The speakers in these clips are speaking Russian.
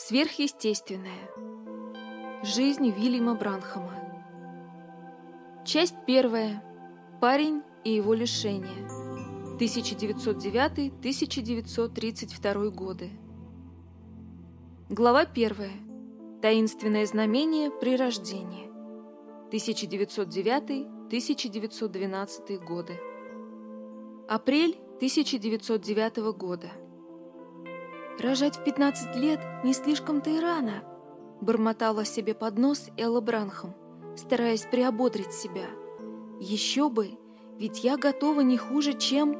Сверхъестественное. Жизнь Вильяма Бранхама. Часть первая. Парень и его лишение. 1909-1932 годы. Глава первая. Таинственное знамение при рождении. 1909-1912 годы. Апрель 1909 года. «Рожать в 15 лет не слишком-то и рано», — бормотала себе под нос Элла Бранхам, стараясь приободрить себя. «Еще бы, ведь я готова не хуже, чем...»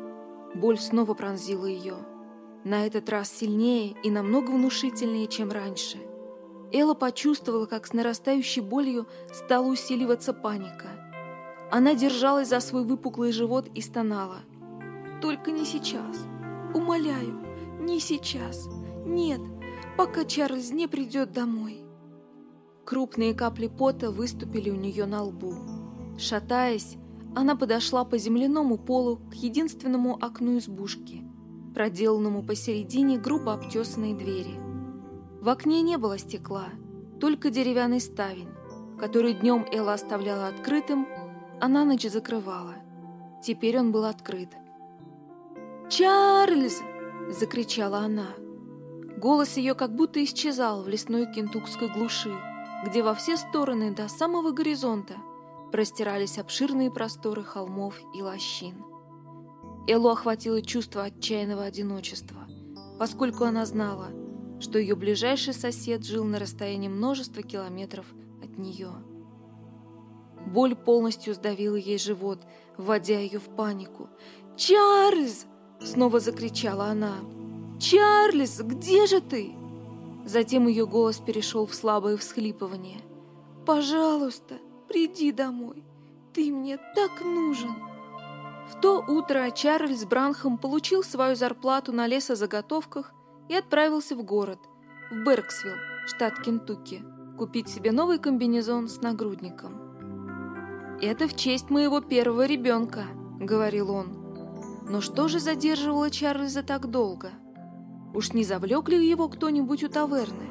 Боль снова пронзила ее. На этот раз сильнее и намного внушительнее, чем раньше. Элла почувствовала, как с нарастающей болью стала усиливаться паника. Она держалась за свой выпуклый живот и стонала. «Только не сейчас. Умоляю, не сейчас. Нет, пока Чарльз не придет домой. Крупные капли пота выступили у нее на лбу. Шатаясь, она подошла по земляному полу к единственному окну избушки, проделанному посередине грубо обтесанной двери. В окне не было стекла, только деревянный ставень, который днем Элла оставляла открытым, а на ночь закрывала. Теперь он был открыт. «Чарльз!» — закричала она. Голос ее как будто исчезал в лесной кентукской глуши, где во все стороны до самого горизонта простирались обширные просторы холмов и лощин. Эллу охватило чувство отчаянного одиночества, поскольку она знала, что ее ближайший сосед жил на расстоянии множества километров от нее. Боль полностью сдавила ей живот, вводя ее в панику. «Чарльз!» Снова закричала она. «Чарльз, где же ты?» Затем ее голос перешел в слабое всхлипывание. «Пожалуйста, приди домой. Ты мне так нужен». В то утро Чарльз Бранхам получил свою зарплату на лесозаготовках и отправился в город, в Берксвилл, штат Кентукки, купить себе новый комбинезон с нагрудником. «Это в честь моего первого ребенка», — говорил он. Но что же задерживало Чарльза так долго? Уж не завлек ли его кто-нибудь у таверны?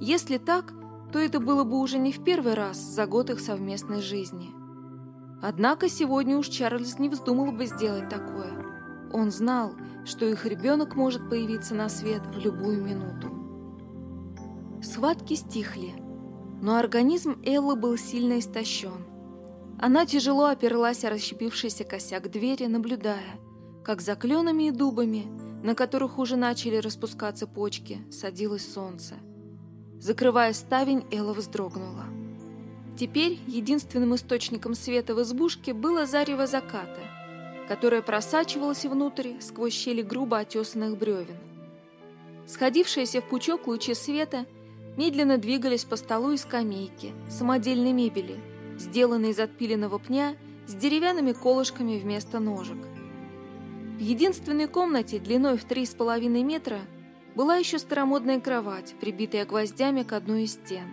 Если так, то это было бы уже не в первый раз за год их совместной жизни. Однако сегодня уж Чарльз не вздумал бы сделать такое. Он знал, что их ребенок может появиться на свет в любую минуту. Схватки стихли, но организм Эллы был сильно истощен. Она тяжело оперлась о расщепившийся косяк двери, наблюдая, как за кленами и дубами, на которых уже начали распускаться почки, садилось солнце. Закрывая ставень, Элла вздрогнула. Теперь единственным источником света в избушке было зарево заката, которое просачивалось внутрь сквозь щели грубо отесанных бревен. Сходившиеся в пучок лучи света медленно двигались по столу и скамейке, самодельной мебели – сделанный из отпиленного пня с деревянными колышками вместо ножек. В единственной комнате длиной в три с половиной метра была еще старомодная кровать, прибитая гвоздями к одной из стен.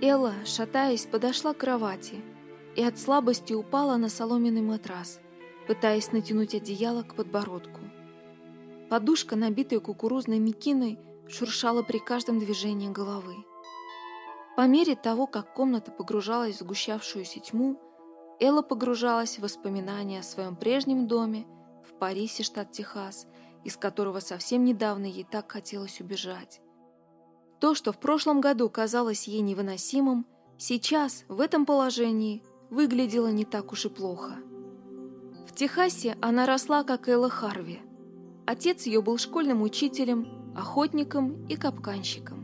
Элла, шатаясь, подошла к кровати и от слабости упала на соломенный матрас, пытаясь натянуть одеяло к подбородку. Подушка, набитая кукурузной мекиной, шуршала при каждом движении головы. По мере того, как комната погружалась в сгущавшуюся тьму, Элла погружалась в воспоминания о своем прежнем доме в Парисе, штат Техас, из которого совсем недавно ей так хотелось убежать. То, что в прошлом году казалось ей невыносимым, сейчас, в этом положении, выглядело не так уж и плохо. В Техасе она росла, как Элла Харви. Отец ее был школьным учителем, охотником и капканщиком.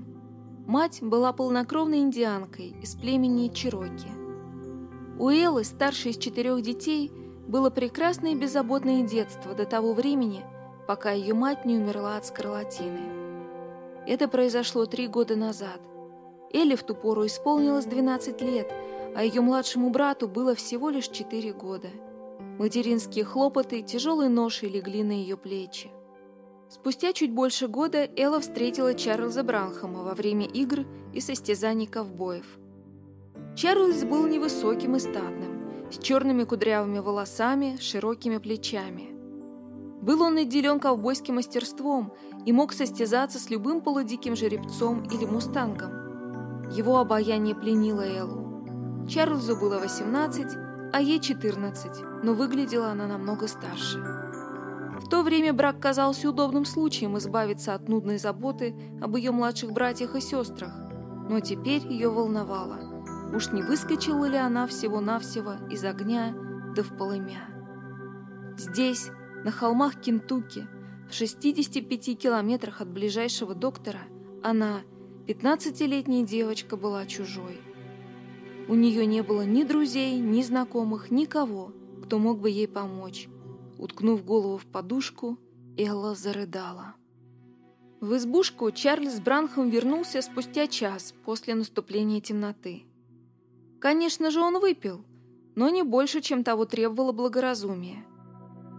Мать была полнокровной индианкой из племени Чироки. У Эллы, старшей из четырех детей, было прекрасное и беззаботное детство до того времени, пока ее мать не умерла от скарлатины. Это произошло три года назад. Элли в ту пору исполнилось 12 лет, а ее младшему брату было всего лишь 4 года. Материнские хлопоты и тяжелые ноши легли на ее плечи. Спустя чуть больше года Элла встретила Чарльза Бранхама во время игр и состязаний ковбоев. Чарльз был невысоким и статным, с черными кудрявыми волосами, широкими плечами. Был он наделен ковбойским мастерством и мог состязаться с любым полудиким жеребцом или мустангом. Его обаяние пленило Эллу. Чарльзу было 18, а ей 14, но выглядела она намного старше. В то время брак казался удобным случаем избавиться от нудной заботы об ее младших братьях и сестрах, но теперь ее волновало, уж не выскочила ли она всего-навсего из огня да в полымя. Здесь, на холмах Кентукки, в 65 километрах от ближайшего доктора, она, 15-летняя девочка, была чужой. У нее не было ни друзей, ни знакомых, никого, кто мог бы ей помочь. Уткнув голову в подушку, Элла зарыдала. В избушку Чарльз Бранхам вернулся спустя час после наступления темноты. Конечно же, он выпил, но не больше, чем того требовало благоразумие.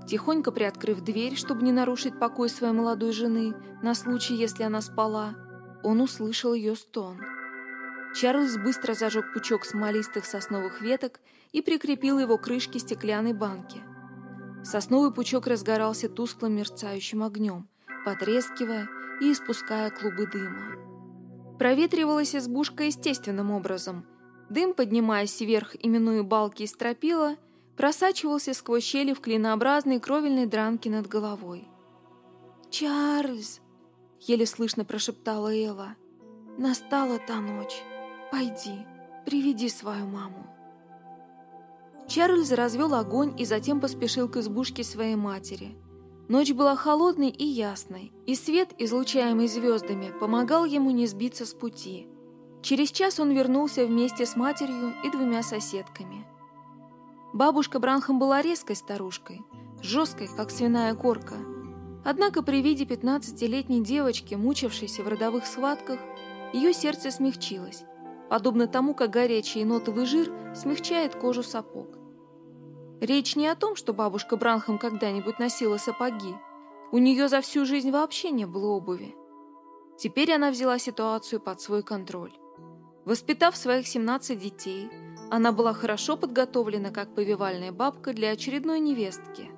Тихонько приоткрыв дверь, чтобы не нарушить покой своей молодой жены, на случай, если она спала, он услышал ее стон. Чарльз быстро зажег пучок смолистых сосновых веток и прикрепил его к крышке стеклянной банки. Сосновый пучок разгорался тусклым мерцающим огнем, потрескивая и испуская клубы дыма. Проветривалась избушка естественным образом. Дым, поднимаясь вверх, именуя балки и стропила, просачивался сквозь щели в клинообразной кровельной дранке над головой. «Чарльз!» — еле слышно прошептала Элла. «Настала та ночь. Пойди, приведи свою маму». Чарльз развел огонь и затем поспешил к избушке своей матери. Ночь была холодной и ясной, и свет, излучаемый звездами, помогал ему не сбиться с пути. Через час он вернулся вместе с матерью и двумя соседками. Бабушка Бранхам была резкой старушкой, жесткой, как свиная корка. Однако при виде пятнадцатилетней девочки, мучившейся в родовых схватках, ее сердце смягчилось, подобно тому, как горячий нотовый жир смягчает кожу сапог. Речь не о том, что бабушка Бранхам когда-нибудь носила сапоги. У нее за всю жизнь вообще не было обуви. Теперь она взяла ситуацию под свой контроль. Воспитав своих 17 детей, она была хорошо подготовлена как повивальная бабка для очередной невестки.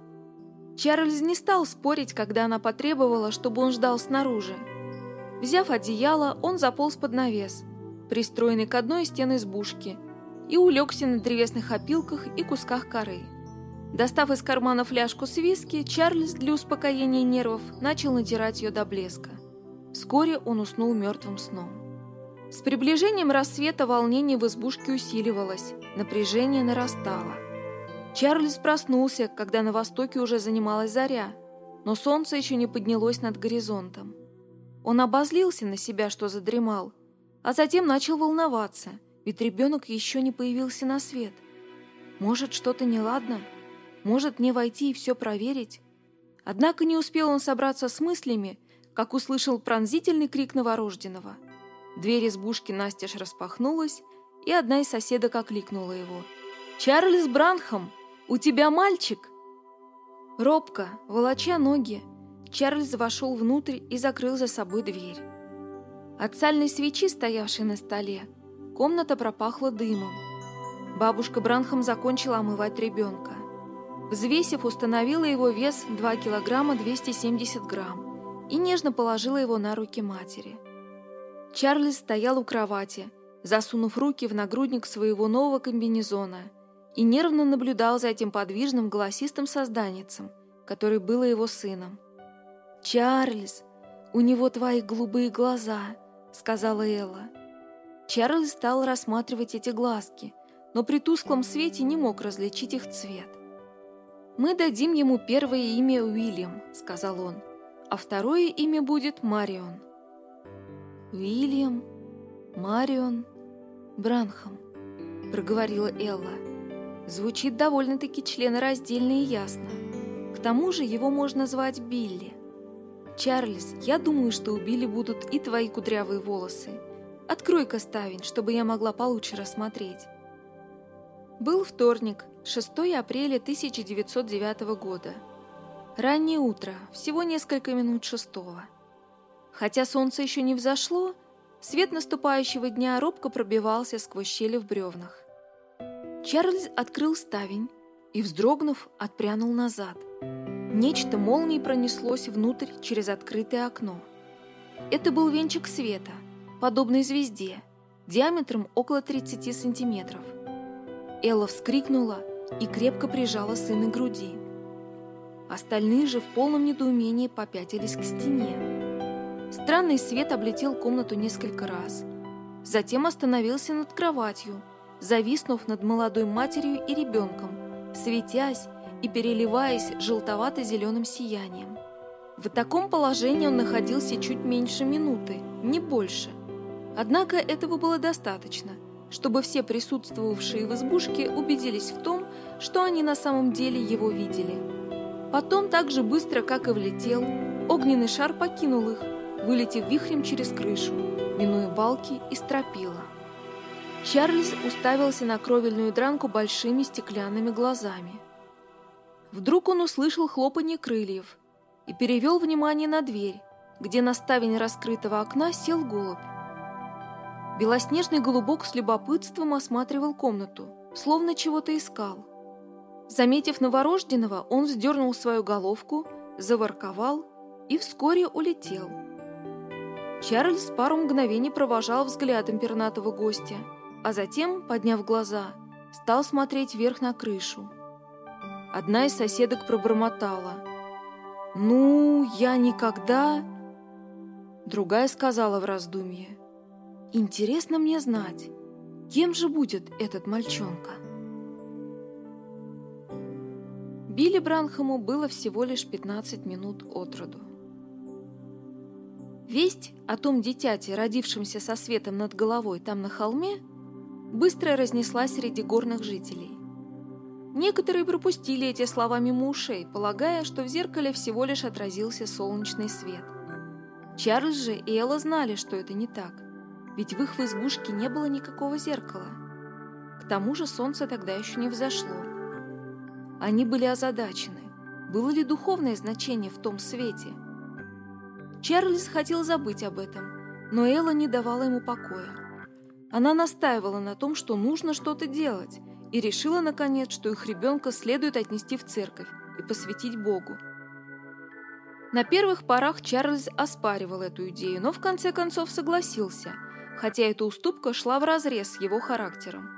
Чарльз не стал спорить, когда она потребовала, чтобы он ждал снаружи. Взяв одеяло, он заполз под навес, пристроенный к одной из стен избушки, и улегся на древесных опилках и кусках коры. Достав из кармана фляжку с виски, Чарльз для успокоения нервов начал натирать ее до блеска. Вскоре он уснул мертвым сном. С приближением рассвета волнение в избушке усиливалось, напряжение нарастало. Чарльз проснулся, когда на востоке уже занималась заря, но солнце еще не поднялось над горизонтом. Он обозлился на себя, что задремал, а затем начал волноваться, ведь ребенок еще не появился на свет. Может, что-то неладно? Может, мне войти и все проверить? Однако не успел он собраться с мыслями, как услышал пронзительный крик новорожденного. Дверь избушки настежь распахнулась, и одна из соседок окликнула его. «Чарльз Бранхам, у тебя мальчик!» Робко, волоча ноги, Чарльз вошел внутрь и закрыл за собой дверь. От сальной свечи, стоявшей на столе, комната пропахла дымом. Бабушка Бранхам закончила омывать ребенка. Взвесив, установила его вес 2 килограмма 270 грамм и нежно положила его на руки матери. Чарльз стоял у кровати, засунув руки в нагрудник своего нового комбинезона и нервно наблюдал за этим подвижным голосистым созданицем, который было его сыном. «Чарльз, у него твои голубые глаза», — сказала Элла. Чарльз стал рассматривать эти глазки, но при тусклом свете не мог различить их цвет. «Мы дадим ему первое имя Уильям», — сказал он, «а второе имя будет Марион». «Уильям, Марион, Бранхам», — проговорила Элла. Звучит довольно-таки членораздельно и ясно. К тому же его можно звать Билли. «Чарльз, я думаю, что у Билли будут и твои кудрявые волосы. Открой-ка ставень, чтобы я могла получше рассмотреть». Был вторник, 6 апреля 1909 года. Раннее утро, всего несколько минут шестого. Хотя солнце еще не взошло, свет наступающего дня робко пробивался сквозь щели в бревнах. Чарльз открыл ставень и, вздрогнув, отпрянул назад – Нечто молнией пронеслось внутрь через открытое окно. Это был венчик света, подобный звезде, диаметром около 30 сантиметров. Элла вскрикнула и крепко прижала сына к груди. Остальные же в полном недоумении попятились к стене. Странный свет облетел комнату несколько раз. Затем остановился над кроватью, зависнув над молодой матерью и ребенком, светясь и переливаясь желтовато-зеленым сиянием. В таком положении он находился чуть меньше минуты, не больше. Однако этого было достаточно, чтобы все присутствовавшие в избушке убедились в том, что они на самом деле его видели. Потом, так же быстро, как и влетел, огненный шар покинул их, вылетев вихрем через крышу, минуя балки и стропила. Чарльз уставился на кровельную дранку большими стеклянными глазами. Вдруг он услышал хлопанье крыльев и перевел внимание на дверь, где на ставень раскрытого окна сел голубь. Белоснежный голубок с любопытством осматривал комнату, словно чего-то искал. Заметив новорожденного, он вздернул свою головку, заворковал и вскоре улетел. Чарльз пару мгновений провожал взглядом пернатого гостя, а затем, подняв глаза, стал смотреть вверх на крышу. Одна из соседок пробормотала. «Ну, я никогда...» Другая сказала в раздумье. «Интересно мне знать, кем же будет этот мальчонка?» Билли Бранхаму было всего лишь 15 минут от роду. Весть о том дитяте, родившемся со светом над головой там на холме, быстро разнеслась среди горных жителей. Некоторые пропустили эти слова мимо ушей, полагая, что в зеркале всего лишь отразился солнечный свет. Чарльз же и Элла знали, что это не так, ведь в их избушке не было никакого зеркала. К тому же солнце тогда еще не взошло. Они были озадачены. Было ли духовное значение в том свете? Чарльз хотел забыть об этом, но Элла не давала ему покоя. Она настаивала на том, что нужно что-то делать, и решила, наконец, что их ребенка следует отнести в церковь и посвятить Богу. На первых порах Чарльз оспаривал эту идею, но в конце концов согласился, хотя эта уступка шла вразрез с его характером.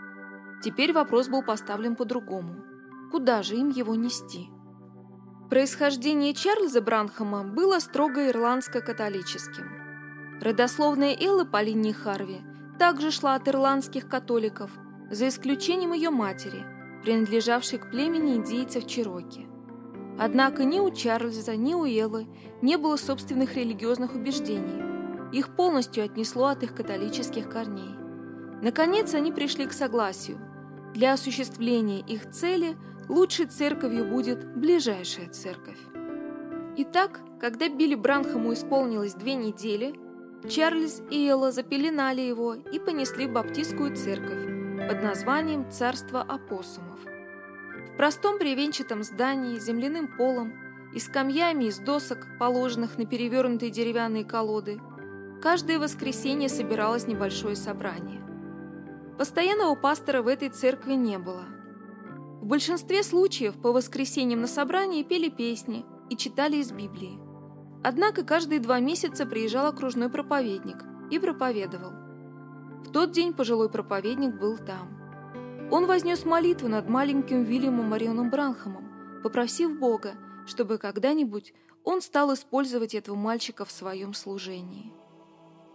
Теперь вопрос был поставлен по-другому. Куда же им его нести? Происхождение Чарльза Бранхама было строго ирландско-католическим. Родословная Эллы по линии Харви также шла от ирландских католиков – за исключением ее матери, принадлежавшей к племени индейцев Чироки. Однако ни у Чарльза, ни у Эллы не было собственных религиозных убеждений. Их полностью отнесло от их католических корней. Наконец они пришли к согласию. Для осуществления их цели лучшей церковью будет ближайшая церковь. Итак, когда Билли Бранхаму исполнилось две недели, Чарльз и Элла запеленали его и понесли баптистскую церковь, под названием «Царство опоссумов». В простом бревенчатом здании с земляным полом и скамьями из досок, положенных на перевернутые деревянные колоды, каждое воскресенье собиралось небольшое собрание. Постоянного пастора в этой церкви не было. В большинстве случаев по воскресеньям на собрании пели песни и читали из Библии. Однако каждые два месяца приезжал окружной проповедник и проповедовал. В тот день пожилой проповедник был там. Он вознес молитву над маленьким Вильямом Марионом Бранхамом, попросив Бога, чтобы когда-нибудь он стал использовать этого мальчика в своем служении.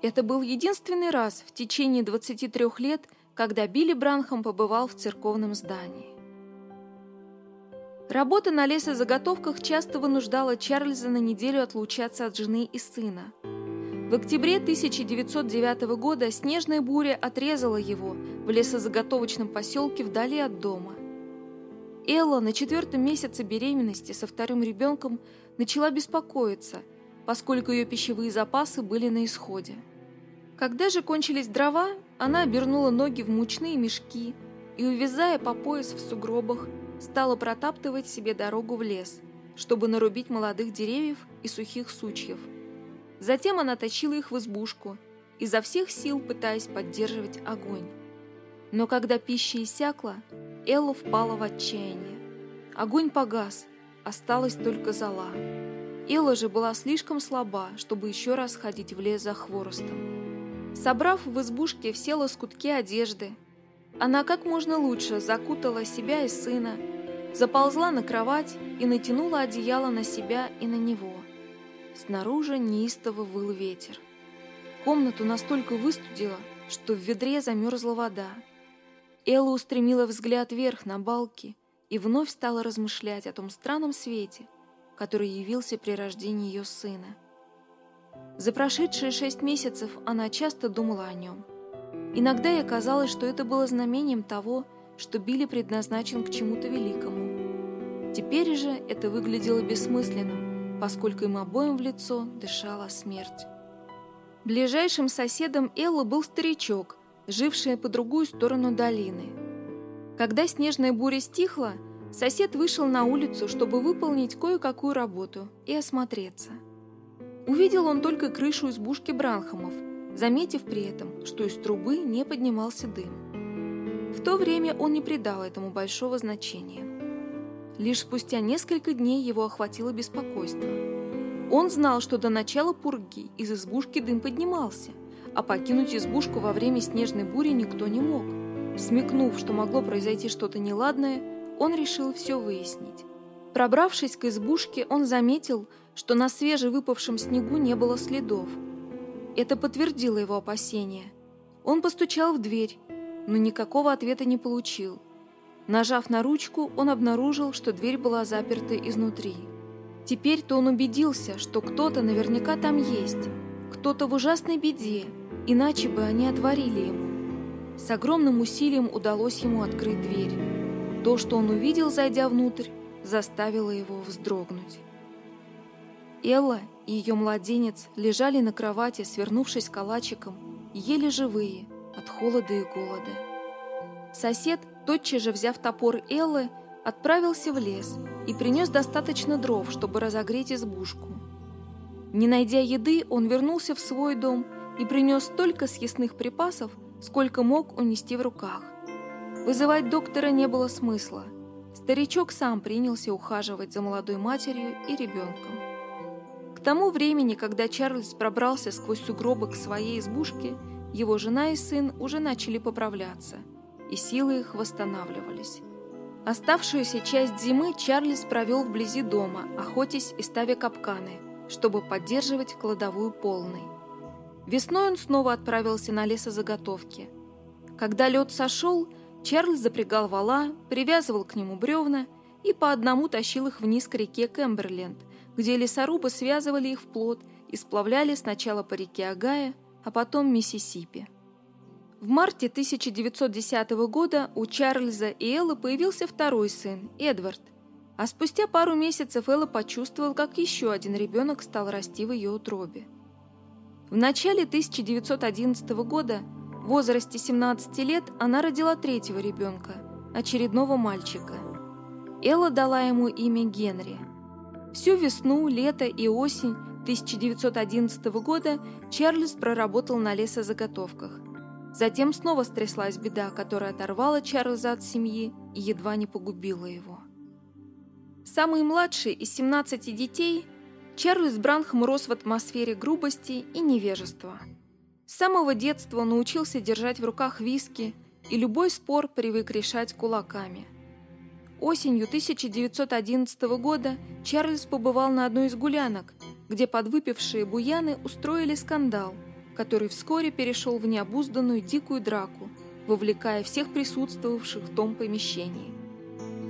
Это был единственный раз в течение 23 лет, когда Билли Бранхам побывал в церковном здании. Работа на лесозаготовках часто вынуждала Чарльза на неделю отлучаться от жены и сына – в октябре 1909 года снежная буря отрезала его в лесозаготовочном поселке вдали от дома. Элла на четвертом месяце беременности со вторым ребенком начала беспокоиться, поскольку ее пищевые запасы были на исходе. Когда же кончились дрова, она обернула ноги в мучные мешки и, увязая по пояс в сугробах, стала протаптывать себе дорогу в лес, чтобы нарубить молодых деревьев и сухих сучьев – Затем она точила их в избушку, изо всех сил пытаясь поддерживать огонь. Но когда пища иссякла, Элла впала в отчаяние. Огонь погас, осталась только зола. Элла же была слишком слаба, чтобы еще раз ходить в лес за хворостом. Собрав в избушке все лоскутки одежды, она как можно лучше закутала себя и сына, заползла на кровать и натянула одеяло на себя и на него. Снаружи неистово выл ветер. Комнату настолько выстудило, что в ведре замерзла вода. Элла устремила взгляд вверх на балки и вновь стала размышлять о том странном свете, который явился при рождении ее сына. За прошедшие шесть месяцев она часто думала о нем. Иногда ей казалось, что это было знамением того, что Билли предназначен к чему-то великому. Теперь же это выглядело бессмысленным, поскольку им обоим в лицо дышала смерть. Ближайшим соседом Эллы был старичок, живший по другую сторону долины. Когда снежная буря стихла, сосед вышел на улицу, чтобы выполнить кое-какую работу и осмотреться. Увидел он только крышу избушки Бранхамов, заметив при этом, что из трубы не поднимался дым. В то время он не придал этому большого значения. Лишь спустя несколько дней его охватило беспокойство – он знал, что до начала пурги из избушки дым поднимался, а покинуть избушку во время снежной бури никто не мог. Смекнув, что могло произойти что-то неладное, он решил все выяснить. Пробравшись к избушке, он заметил, что на свежевыпавшем снегу не было следов. Это подтвердило его опасения. Он постучал в дверь, но никакого ответа не получил. Нажав на ручку, он обнаружил, что дверь была заперта изнутри. Теперь-то он убедился, что кто-то наверняка там есть, кто-то в ужасной беде, иначе бы они отворили ему. С огромным усилием удалось ему открыть дверь. То, что он увидел, зайдя внутрь, заставило его вздрогнуть. Элла и ее младенец лежали на кровати, свернувшись калачиком, еле живые от холода и голода. Сосед, тотчас же взяв топор Эллы, отправился в лес и принес достаточно дров, чтобы разогреть избушку. Не найдя еды, он вернулся в свой дом и принес столько съестных припасов, сколько мог унести в руках. Вызывать доктора не было смысла. Старичок сам принялся ухаживать за молодой матерью и ребенком. К тому времени, когда Чарльз пробрался сквозь сугробы к своей избушке, его жена и сын уже начали поправляться, и силы их восстанавливались. Оставшуюся часть зимы Чарльз провел вблизи дома, охотясь и ставя капканы, чтобы поддерживать кладовую полной. Весной он снова отправился на лесозаготовки. Когда лед сошел, Чарльз запрягал вала, привязывал к нему бревна и по одному тащил их вниз к реке Кэмберленд, где лесорубы связывали их в плот и сплавляли сначала по реке Агая, а потом Миссисипи. В марте 1910 года у Чарльза и Эллы появился второй сын, Эдвард. А спустя пару месяцев Элла почувствовал, как еще один ребенок стал расти в ее утробе. В начале 1911 года, в возрасте 17 лет, она родила третьего ребенка, очередного мальчика. Элла дала ему имя Генри. Всю весну, лето и осень 1911 года Чарльз проработал на лесозаготовках. Затем снова стряслась беда, которая оторвала Чарльза от семьи и едва не погубила его. Самый младший из 17 детей, Чарльз Бранхам рос в атмосфере грубости и невежества. С самого детства он научился держать в руках виски и любой спор привык решать кулаками. Осенью 1911 года Чарльз побывал на одной из гулянок, где подвыпившие буяны устроили скандал – который вскоре перешел в необузданную дикую драку, вовлекая всех присутствовавших в том помещении.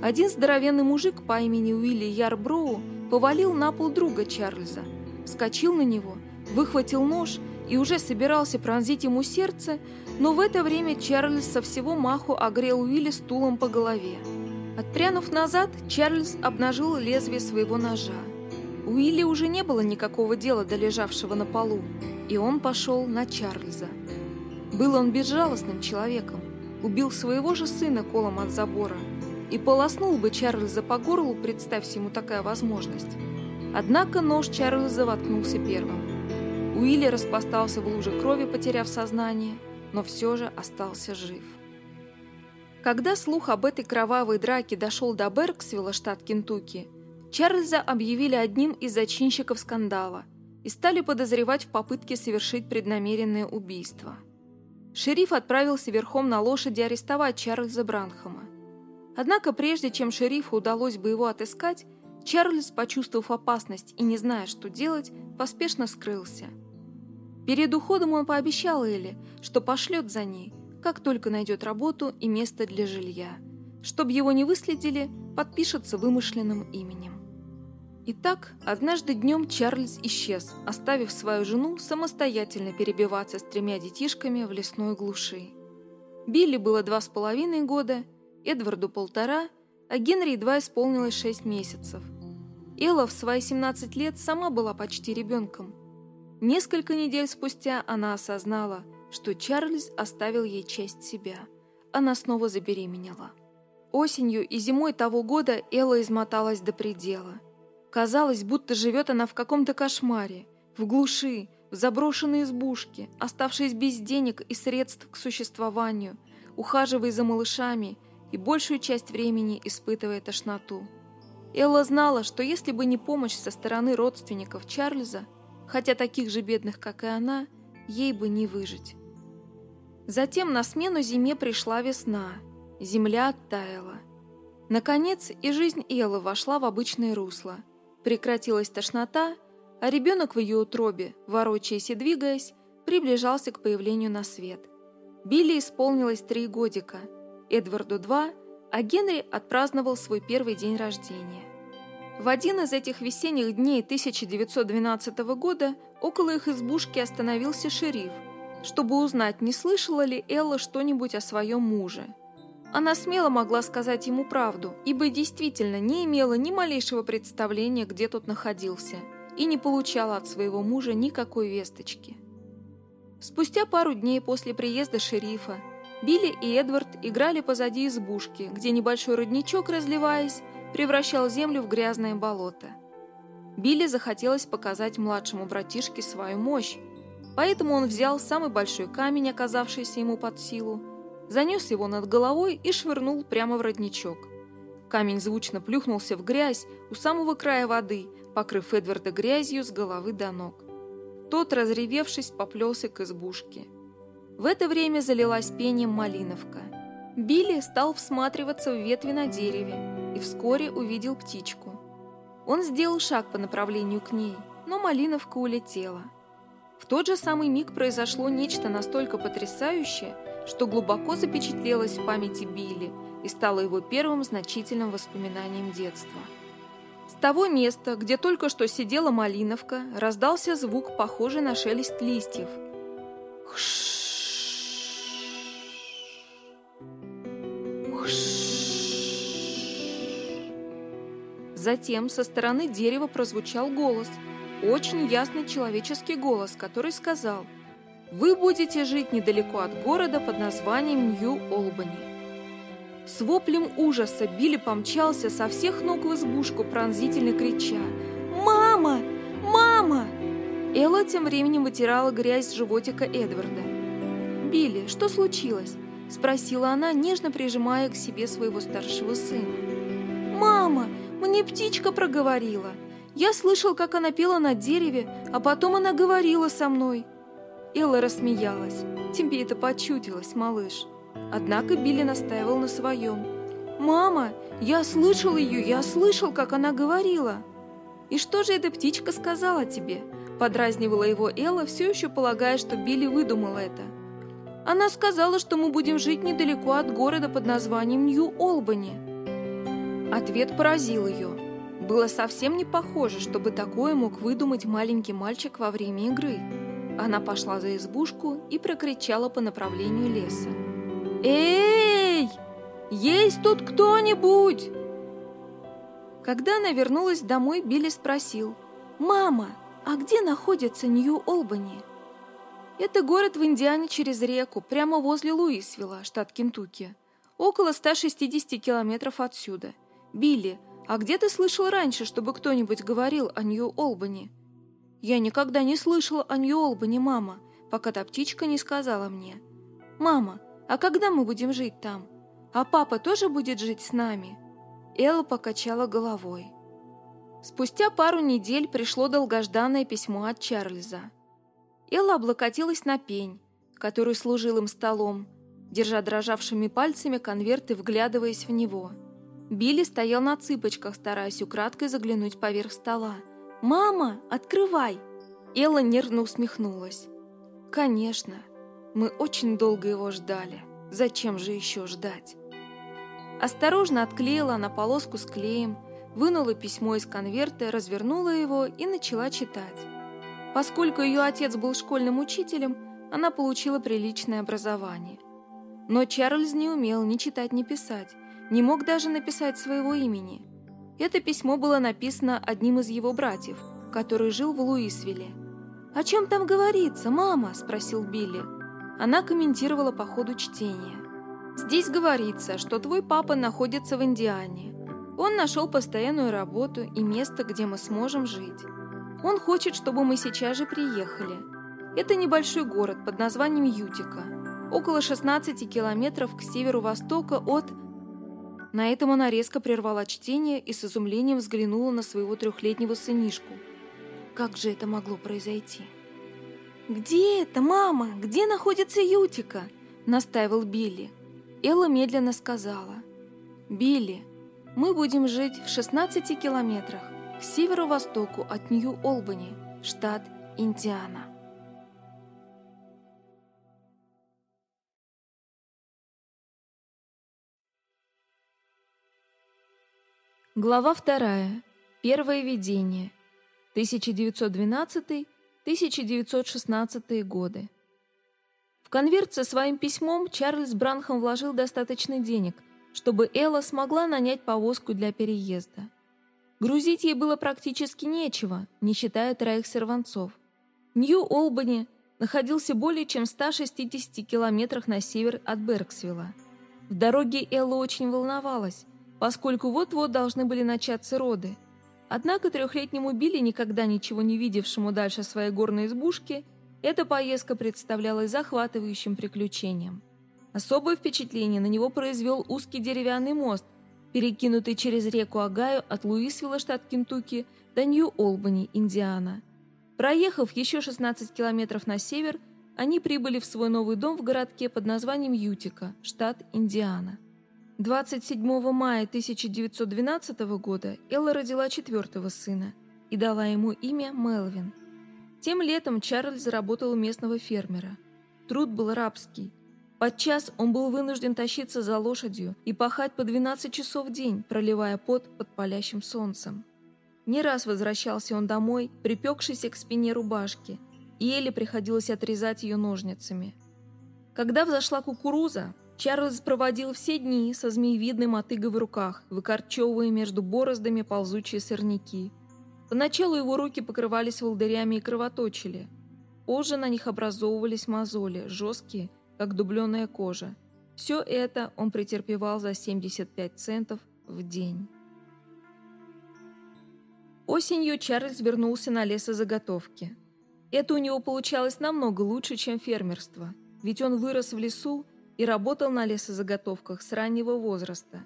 Один здоровенный мужик по имени Уилли Ярброу повалил на пол друга Чарльза, вскочил на него, выхватил нож и уже собирался пронзить ему сердце, но в это время Чарльз со всего маху огрел Уилли стулом по голове. Отпрянув назад, Чарльз обнажил лезвие своего ножа. Уилли уже не было никакого дела до лежавшего на полу, и он пошел на Чарльза. Был он безжалостным человеком, убил своего же сына колом от забора и полоснул бы Чарльза по горлу, представься ему такая возможность. Однако нож Чарльза воткнулся первым. Уилли распластался в луже крови, потеряв сознание, но все же остался жив. Когда слух об этой кровавой драке дошел до Берксвилла, штат Кентукки, Чарльза объявили одним из зачинщиков скандала и стали подозревать в попытке совершить преднамеренное убийство. Шериф отправился верхом на лошади арестовать Чарльза Бранхама. Однако прежде чем шерифу удалось бы его отыскать, Чарльз, почувствовав опасность и не зная, что делать, поспешно скрылся. Перед уходом он пообещал Элли, что пошлет за ней, как только найдет работу и место для жилья. Чтобы его не выследили, подпишется вымышленным именем. Итак, однажды днем Чарльз исчез, оставив свою жену самостоятельно перебиваться с тремя детишками в лесной глуши. Билли было два с половиной года, Эдварду полтора, а Генри едва исполнилось шесть месяцев. Элла в свои 17 лет сама была почти ребенком. Несколько недель спустя она осознала, что Чарльз оставил ей часть себя. Она снова забеременела. Осенью и зимой того года Элла измоталась до предела. Казалось, будто живет она в каком-то кошмаре, в глуши, в заброшенной избушке, оставшись без денег и средств к существованию, ухаживая за малышами и большую часть времени испытывая тошноту. Элла знала, что если бы не помощь со стороны родственников Чарльза, хотя таких же бедных, как и она, ей бы не выжить. Затем на смену зиме пришла весна, земля оттаяла. Наконец и жизнь Эллы вошла в обычное русло. Прекратилась тошнота, а ребенок в ее утробе, ворочаясь и двигаясь, приближался к появлению на свет. Билли исполнилось три годика, Эдварду два, а Генри отпраздновал свой первый день рождения. В один из этих весенних дней 1912 года около их избушки остановился шериф, чтобы узнать, не слышала ли Элла что-нибудь о своем муже. Она смело могла сказать ему правду, ибо действительно не имела ни малейшего представления, где тот находился, и не получала от своего мужа никакой весточки. Спустя пару дней после приезда шерифа Билли и Эдвард играли позади избушки, где небольшой родничок, разливаясь, превращал землю в грязное болото. Билли захотелось показать младшему братишке свою мощь, поэтому он взял самый большой камень, оказавшийся ему под силу, занес его над головой и швырнул прямо в родничок. Камень звучно плюхнулся в грязь у самого края воды, покрыв Эдварда грязью с головы до ног. Тот, разревевшись, поплелся к избушке. В это время залилась пением малиновка. Билли стал всматриваться в ветви на дереве и вскоре увидел птичку. Он сделал шаг по направлению к ней, но малиновка улетела. В тот же самый миг произошло нечто настолько потрясающее, что глубоко запечатлелось в памяти Билли и стало его первым значительным воспоминанием детства. С того места, где только что сидела малиновка, раздался звук, похожий на шелест листьев. Хш! Затем со стороны дерева прозвучал голос, очень ясный человеческий голос, который сказал «Вы будете жить недалеко от города под названием Нью-Олбани». С воплем ужаса Билли помчался со всех ног в избушку, пронзительно крича «Мама! Мама!» Элла тем временем вытирала грязь с животика Эдварда. «Билли, что случилось?» – спросила она, нежно прижимая к себе своего старшего сына. «Мама, мне птичка проговорила. Я слышал, как она пела на дереве, а потом она говорила со мной. Элла рассмеялась. Тебе это почудилось, малыш. Однако Билли настаивал на своем. «Мама, я слышал ее, я слышал, как она говорила». «И что же эта птичка сказала тебе?» Подразнивала его Элла, все еще полагая, что Билли выдумал это. Она сказала, что мы будем жить недалеко от города под названием Нью-Олбани. Ответ поразил ее. Было совсем не похоже, чтобы такое мог выдумать маленький мальчик во время игры. Она пошла за избушку и прокричала по направлению леса. «Эй! Есть тут кто-нибудь?» Когда она вернулась домой, Билли спросил. «Мама, а где находится Нью-Олбани?» Это город в Индиане через реку, прямо возле Луисвилла, штат Кентукки. Около 160 километров отсюда – «Билли, а где ты слышал раньше, чтобы кто-нибудь говорил о Нью-Олбани?» «Я никогда не слышала о Нью-Олбани, мама, пока та птичка не сказала мне. Мама, а когда мы будем жить там? А папа тоже будет жить с нами?» Элла покачала головой. Спустя пару недель пришло долгожданное письмо от Чарльза. Элла облокотилась на пень, который служил им столом, держа дрожавшими пальцами конверт и вглядываясь в него. Билли стоял на цыпочках, стараясь украдкой заглянуть поверх стола. «Мама, открывай!» Элла нервно усмехнулась. «Конечно, мы очень долго его ждали. Зачем же еще ждать?» Осторожно отклеила она полоску с клеем, вынула письмо из конверта, развернула его и начала читать. Поскольку ее отец был школьным учителем, она получила приличное образование. Но Чарльз не умел ни читать, ни писать, не мог даже написать своего имени. Это письмо было написано одним из его братьев, который жил в Луисвилле. «О чем там говорится, мама?» – спросил Билли. Она комментировала по ходу чтения. «Здесь говорится, что твой папа находится в Индиане. Он нашел постоянную работу и место, где мы сможем жить. Он хочет, чтобы мы сейчас же приехали. Это небольшой город под названием Ютика, около 16 километров к северу-востока от... На этом она резко прервала чтение и с изумлением взглянула на своего трехлетнего сынишку. Как же это могло произойти? «Где это, мама? Где находится Ютика?» – настаивал Билли. Элла медленно сказала. «Билли, мы будем жить в 16 километрах к северо-востоку от Нью-Олбани, штат Индиана. Глава вторая. Первое видение. 1912-1916 годы. В конверт со своим письмом Чарльз Бранхам вложил достаточно денег, чтобы Элла смогла нанять повозку для переезда. Грузить ей было практически нечего, не считая троих сорванцов. Нью-Олбани находился более чем в 160 километрах на север от Берксвилла. В дороге Элла очень волновалась, поскольку вот-вот должны были начаться роды. Однако трехлетнему Билли, никогда ничего не видевшему дальше своей горной избушки, эта поездка представлялась захватывающим приключением. Особое впечатление на него произвел узкий деревянный мост, перекинутый через реку Агаю от Луисвилла, штат Кентукки, до Нью-Олбани, Индиана. Проехав еще 16 километров на север, они прибыли в свой новый дом в городке под названием Ютика, штат Индиана. 27 мая 1912 года Элла родила четвертого сына и дала ему имя Мелвин. Тем летом Чарльз заработал у местного фермера. Труд был рабский, Подчас он был вынужден тащиться за лошадью и пахать по 12 часов в день, проливая пот под палящим солнцем. Не раз возвращался он домой, припекшийся к спине рубашки, и еле приходилось отрезать ее ножницами. Когда взошла кукуруза, Чарльз проводил все дни со змеевидной мотыгой в руках, выкорчевывая между бороздами ползучие сорняки. Поначалу его руки покрывались волдырями и кровоточили. Позже на них образовывались мозоли, жесткие как дубленая кожа. Все это он претерпевал за 75 центов в день. Осенью Чарльз вернулся на лесозаготовки. Это у него получалось намного лучше, чем фермерство, ведь он вырос в лесу и работал на лесозаготовках с раннего возраста.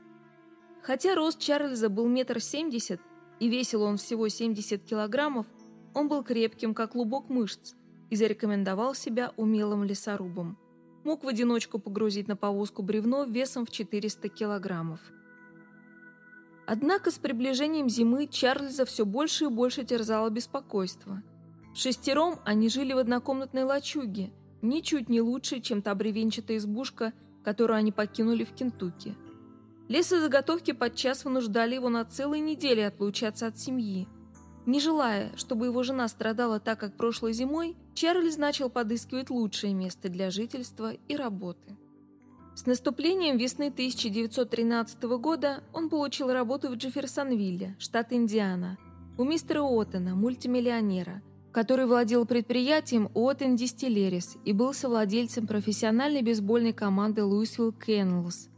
Хотя рост Чарльза был метр семьдесят и весил он всего 70 килограммов, он был крепким, как лубок мышц, и зарекомендовал себя умелым лесорубом мог в одиночку погрузить на повозку бревно весом в 400 килограммов. Однако с приближением зимы Чарльза все больше и больше терзало беспокойство. Шестером они жили в однокомнатной лачуге, ничуть не лучше, чем та бревенчатая избушка, которую они покинули в Кентукки. Лесозаготовки подчас вынуждали его на целые недели отлучаться от семьи – не желая, чтобы его жена страдала так, как прошлой зимой, Чарльз начал подыскивать лучшее место для жительства и работы. С наступлением весны 1913 года он получил работу в Джефферсонвилле, штат Индиана, у мистера Оттена, мультимиллионера, который владел предприятием Оттен Дистиллерис и был совладельцем профессиональной бейсбольной команды Луисвилл Кеннелс.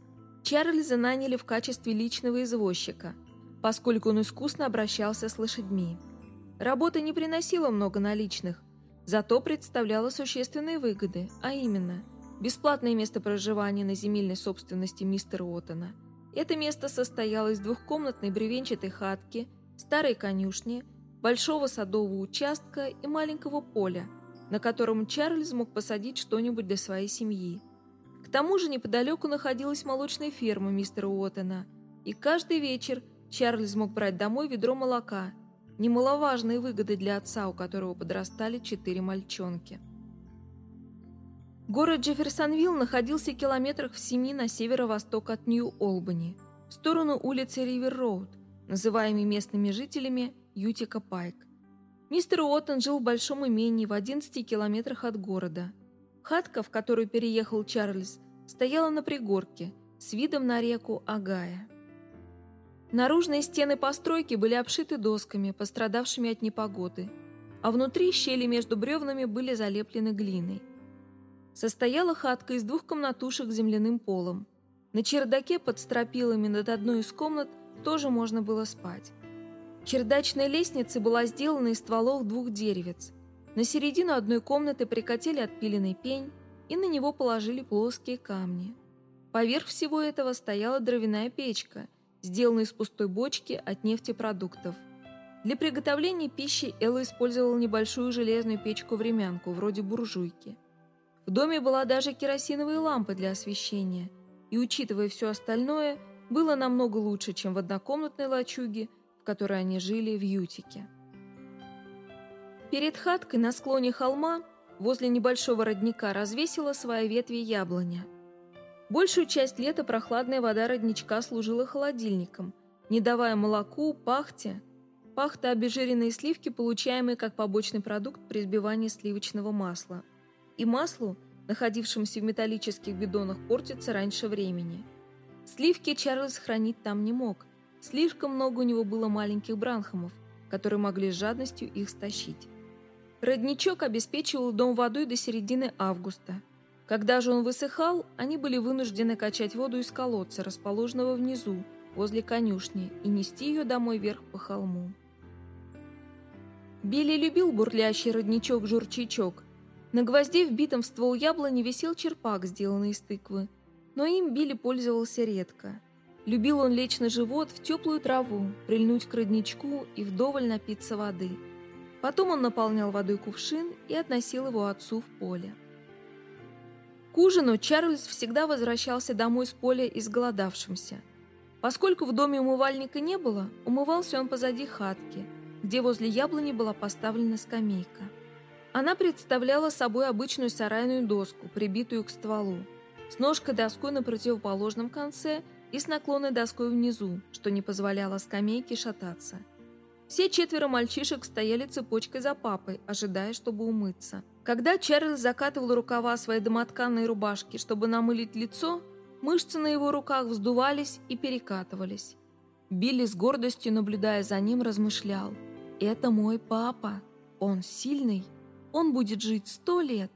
Чарльза наняли в качестве личного извозчика – поскольку он искусно обращался с лошадьми. Работа не приносила много наличных, зато представляла существенные выгоды, а именно бесплатное место проживания на земельной собственности мистера Оттона. Это место состояло из двухкомнатной бревенчатой хатки, старой конюшни, большого садового участка и маленького поля, на котором Чарльз мог посадить что-нибудь для своей семьи. К тому же неподалеку находилась молочная ферма мистера Уоттена, и каждый вечер Чарльз мог брать домой ведро молока, немаловажные выгоды для отца, у которого подрастали четыре мальчонки. Город Джефферсонвилл находился в километрах в семи на северо-восток от Нью-Олбани, в сторону улицы Ривер-Роуд, называемой местными жителями Ютика Пайк. Мистер Уоттон жил в большом имении в 11 километрах от города. Хатка, в которую переехал Чарльз, стояла на пригорке с видом на реку Агая. Наружные стены постройки были обшиты досками, пострадавшими от непогоды, а внутри щели между бревнами были залеплены глиной. Состояла хатка из двух комнатушек с земляным полом. На чердаке под стропилами над одной из комнат тоже можно было спать. Чердачная лестница была сделана из стволов двух деревец. На середину одной комнаты прикатили отпиленный пень и на него положили плоские камни. Поверх всего этого стояла дровяная печка, сделанная из пустой бочки от нефтепродуктов. Для приготовления пищи Элла использовала небольшую железную печку-времянку, вроде буржуйки. В доме была даже керосиновая лампа для освещения, и, учитывая все остальное, было намного лучше, чем в однокомнатной лачуге – в которой они жили в Ютике. Перед хаткой на склоне холма возле небольшого родника развесила свои ветви яблоня. Большую часть лета прохладная вода родничка служила холодильником, не давая молоку, пахте. Пахта – обезжиренные сливки, получаемые как побочный продукт при сбивании сливочного масла. И маслу, находившемуся в металлических бидонах, портится раньше времени. Сливки Чарльз хранить там не мог – Слишком много у него было маленьких бранхамов, которые могли с жадностью их стащить. Родничок обеспечивал дом водой до середины августа. Когда же он высыхал, они были вынуждены качать воду из колодца, расположенного внизу, возле конюшни, и нести ее домой вверх по холму. Билли любил бурлящий родничок-журчичок. На гвозде, вбитом в ствол яблони, висел черпак, сделанный из тыквы, но им Билли пользовался редко. Любил он лечь на живот в теплую траву, прильнуть к родничку и вдоволь напиться воды. Потом он наполнял водой кувшин и относил его отцу в поле. К ужину Чарльз всегда возвращался домой с поля изголодавшимся. Поскольку в доме умывальника не было, умывался он позади хатки, где возле яблони была поставлена скамейка. Она представляла собой обычную сарайную доску, прибитую к стволу, с ножкой доской на противоположном конце – и с наклонной доской внизу, что не позволяло скамейке шататься. Все четверо мальчишек стояли цепочкой за папой, ожидая, чтобы умыться. Когда Чарльз закатывал рукава своей домотканной рубашки, чтобы намылить лицо, мышцы на его руках вздувались и перекатывались. Билли с гордостью, наблюдая за ним, размышлял. «Это мой папа. Он сильный. Он будет жить сто лет.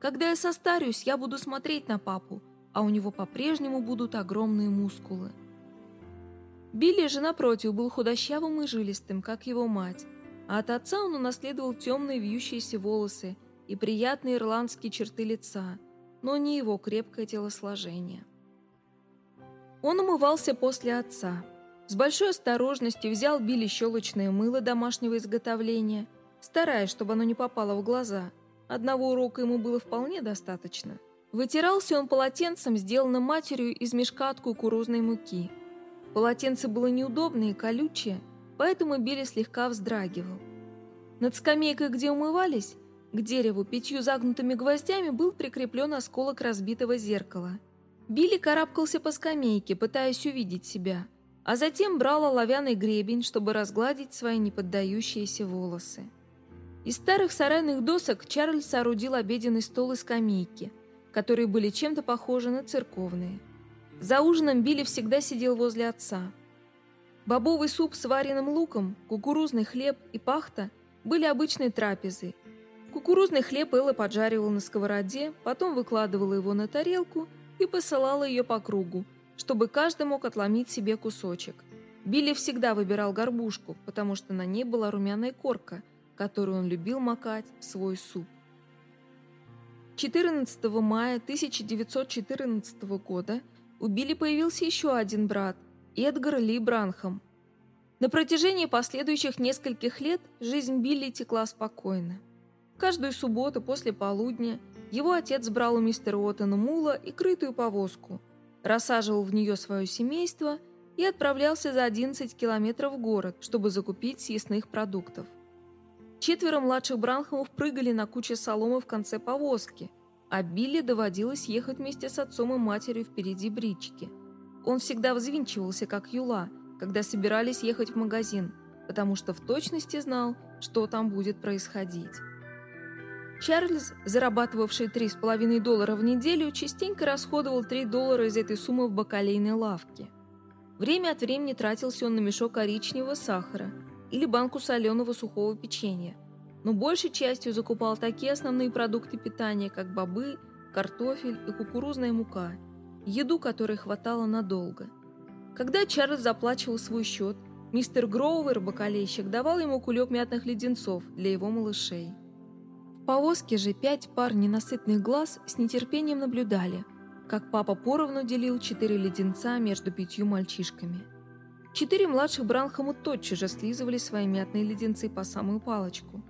Когда я состарюсь, я буду смотреть на папу, а у него по-прежнему будут огромные мускулы. Билли же, напротив, был худощавым и жилистым, как его мать, а от отца он унаследовал темные вьющиеся волосы и приятные ирландские черты лица, но не его крепкое телосложение. Он умывался после отца. С большой осторожностью взял Билли щелочное мыло домашнего изготовления, стараясь, чтобы оно не попало в глаза. Одного урока ему было вполне достаточно – Вытирался он полотенцем, сделанным матерью из мешка от кукурузной муки. Полотенце было неудобное и колючее, поэтому Билли слегка вздрагивал. Над скамейкой, где умывались, к дереву пятью загнутыми гвоздями был прикреплен осколок разбитого зеркала. Билли карабкался по скамейке, пытаясь увидеть себя, а затем брал оловянный гребень, чтобы разгладить свои неподдающиеся волосы. Из старых сарайных досок Чарльз соорудил обеденный стол и скамейки – которые были чем-то похожи на церковные. За ужином Билли всегда сидел возле отца. Бобовый суп с вареным луком, кукурузный хлеб и пахта были обычной трапезой. Кукурузный хлеб Элла поджаривала на сковороде, потом выкладывала его на тарелку и посылала ее по кругу, чтобы каждый мог отломить себе кусочек. Билли всегда выбирал горбушку, потому что на ней была румяная корка, которую он любил макать в свой суп. 14 мая 1914 года у Билли появился еще один брат – Эдгар Ли Бранхам. На протяжении последующих нескольких лет жизнь Билли текла спокойно. Каждую субботу после полудня его отец брал у мистера Уоттена мула и крытую повозку, рассаживал в нее свое семейство и отправлялся за 11 километров в город, чтобы закупить съестных продуктов. Четверо младших Бранхамов прыгали на куче соломы в конце повозки, а Билли доводилось ехать вместе с отцом и матерью впереди брички. Он всегда взвинчивался, как юла, когда собирались ехать в магазин, потому что в точности знал, что там будет происходить. Чарльз, зарабатывавший 3,5 доллара в неделю, частенько расходовал 3 доллара из этой суммы в бакалейной лавке. Время от времени тратился он на мешок коричневого сахара или банку соленого сухого печенья, но большей частью закупал такие основные продукты питания, как бобы, картофель и кукурузная мука, еду которой хватало надолго. Когда Чарльз заплачивал свой счет, мистер Гроувер, бакалейщик, давал ему кулек мятных леденцов для его малышей. В повозке же пять пар ненасытных глаз с нетерпением наблюдали, как папа поровну делил четыре леденца между пятью мальчишками. Четыре младших Бранхаму тотчас же слизывали свои мятные леденцы по самую палочку.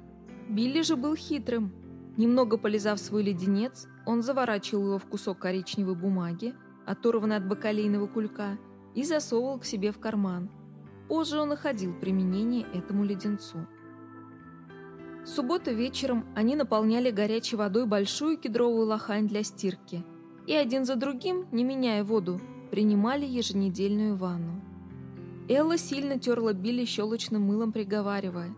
Билли же был хитрым. Немного полизав свой леденец, он заворачивал его в кусок коричневой бумаги, оторванный от бакалейного кулька, и засовывал к себе в карман. Позже он находил применение этому леденцу. В субботу вечером они наполняли горячей водой большую кедровую лохань для стирки и один за другим, не меняя воду, принимали еженедельную ванну. Элла сильно терла Билли щелочным мылом, приговаривая,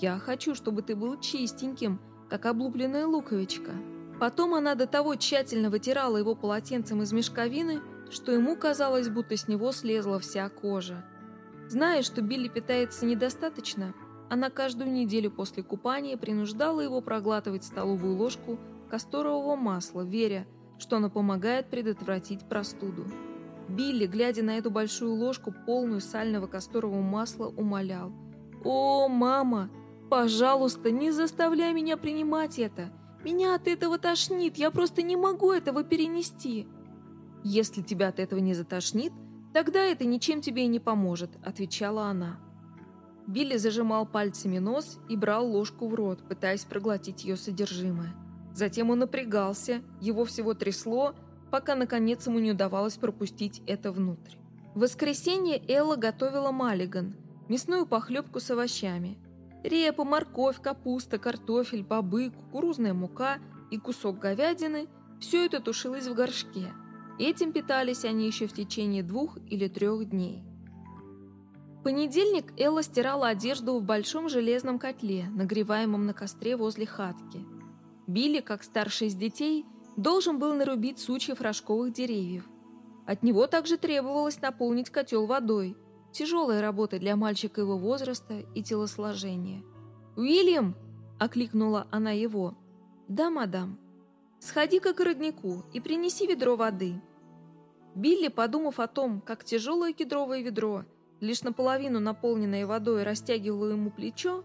«Я хочу, чтобы ты был чистеньким, как облупленная луковичка». Потом она до того тщательно вытирала его полотенцем из мешковины, что ему казалось, будто с него слезла вся кожа. Зная, что Билли питается недостаточно, она каждую неделю после купания принуждала его проглатывать столовую ложку касторового масла, веря, что оно помогает предотвратить простуду. Билли, глядя на эту большую ложку, полную сального касторового масла, умолял. «О, мама, пожалуйста, не заставляй меня принимать это! Меня от этого тошнит, я просто не могу этого перенести!» «Если тебя от этого не затошнит, тогда это ничем тебе и не поможет», — отвечала она. Билли зажимал пальцами нос и брал ложку в рот, пытаясь проглотить ее содержимое. Затем он напрягался, его всего трясло, пока наконец ему не удавалось пропустить это внутрь. В воскресенье Элла готовила маллиган, мясную похлебку с овощами. Репа, морковь, капуста, картофель, бобы, кукурузная мука и кусок говядины – все это тушилось в горшке. Этим питались они еще в течение двух или трех дней понедельник Элла стирала одежду в большом железном котле, нагреваемом на костре возле хатки. Билли, как старший из детей, должен был нарубить сучьев рожковых деревьев. От него также требовалось наполнить котел водой. Тяжелая работа для мальчика его возраста и телосложения. «Уильям!» – окликнула она его. «Да, мадам. Сходи-ка к роднику и принеси ведро воды». Билли, подумав о том, как тяжелое кедровое ведро – лишь наполовину наполненное водой растягивало ему плечо,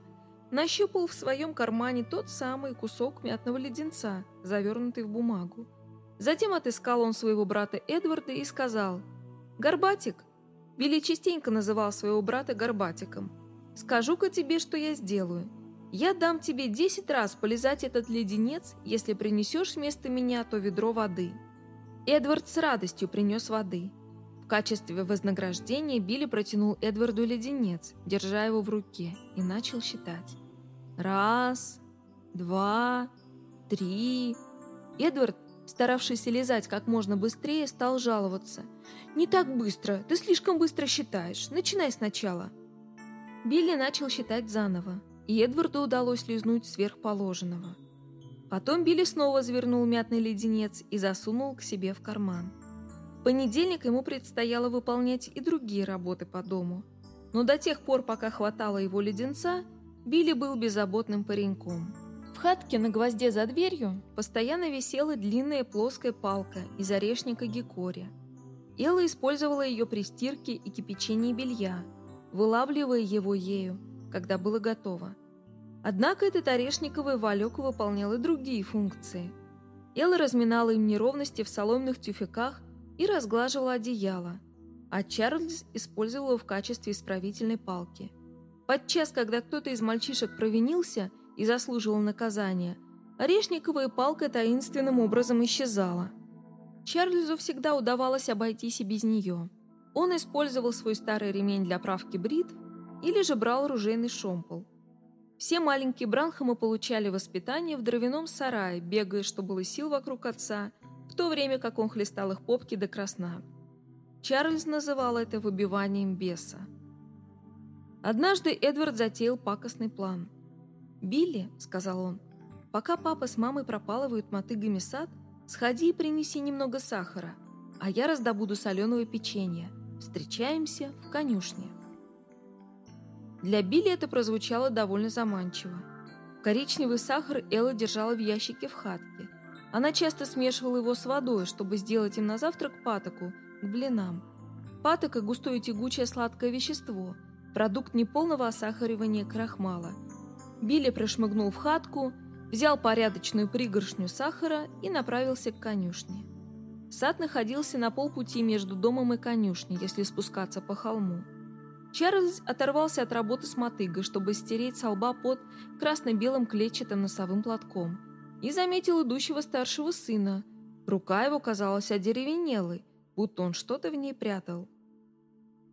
нащупал в своем кармане тот самый кусок мятного леденца, завернутый в бумагу. Затем отыскал он своего брата Эдварда и сказал «Горбатик». Билли частенько называл своего брата Горбатиком. «Скажу-ка тебе, что я сделаю. Я дам тебе десять раз полезать этот леденец, если принесешь вместо меня то ведро воды». Эдвард с радостью принес воды – в качестве вознаграждения Билли протянул Эдварду леденец, держа его в руке, и начал считать. Раз, два, три. Эдвард, старавшийся лизать как можно быстрее, стал жаловаться. «Не так быстро, ты слишком быстро считаешь. Начинай сначала». Билли начал считать заново, и Эдварду удалось лизнуть сверхположенного. Потом Билли снова завернул мятный леденец и засунул к себе в карман понедельник ему предстояло выполнять и другие работы по дому. Но до тех пор, пока хватало его леденца, Билли был беззаботным пареньком. В хатке на гвозде за дверью постоянно висела длинная плоская палка из орешника гекори. Элла использовала ее при стирке и кипячении белья, вылавливая его ею, когда было готово. Однако этот орешниковый валек выполнял и другие функции. Элла разминала им неровности в соломенных тюфяках и разглаживала одеяло, а Чарльз использовал его в качестве исправительной палки. Подчас, когда кто-то из мальчишек провинился и заслуживал наказания, орешниковая палка таинственным образом исчезала. Чарльзу всегда удавалось обойтись и без нее. Он использовал свой старый ремень для правки бритв или же брал ружейный шомпол. Все маленькие Бранхамы получали воспитание в дровяном сарае, бегая, что было сил вокруг отца, в то время как он хлестал их попки до красна. Чарльз называл это выбиванием беса. Однажды Эдвард затеял пакостный план. «Билли», — сказал он, — «пока папа с мамой пропалывают мотыгами сад, сходи и принеси немного сахара, а я раздобуду соленого печенья. Встречаемся в конюшне». Для Билли это прозвучало довольно заманчиво. Коричневый сахар Элла держала в ящике в хатке. Она часто смешивала его с водой, чтобы сделать им на завтрак патоку к блинам. Патока – густое тягучее сладкое вещество, продукт неполного осахаривания крахмала. Билли прошмыгнул в хатку, взял порядочную пригоршню сахара и направился к конюшне. Сад находился на полпути между домом и конюшней, если спускаться по холму. Чарльз оторвался от работы с мотыгой, чтобы стереть со лба под красно-белым клетчатым носовым платком, и заметил идущего старшего сына. Рука его казалась одеревенелой, будто он что-то в ней прятал.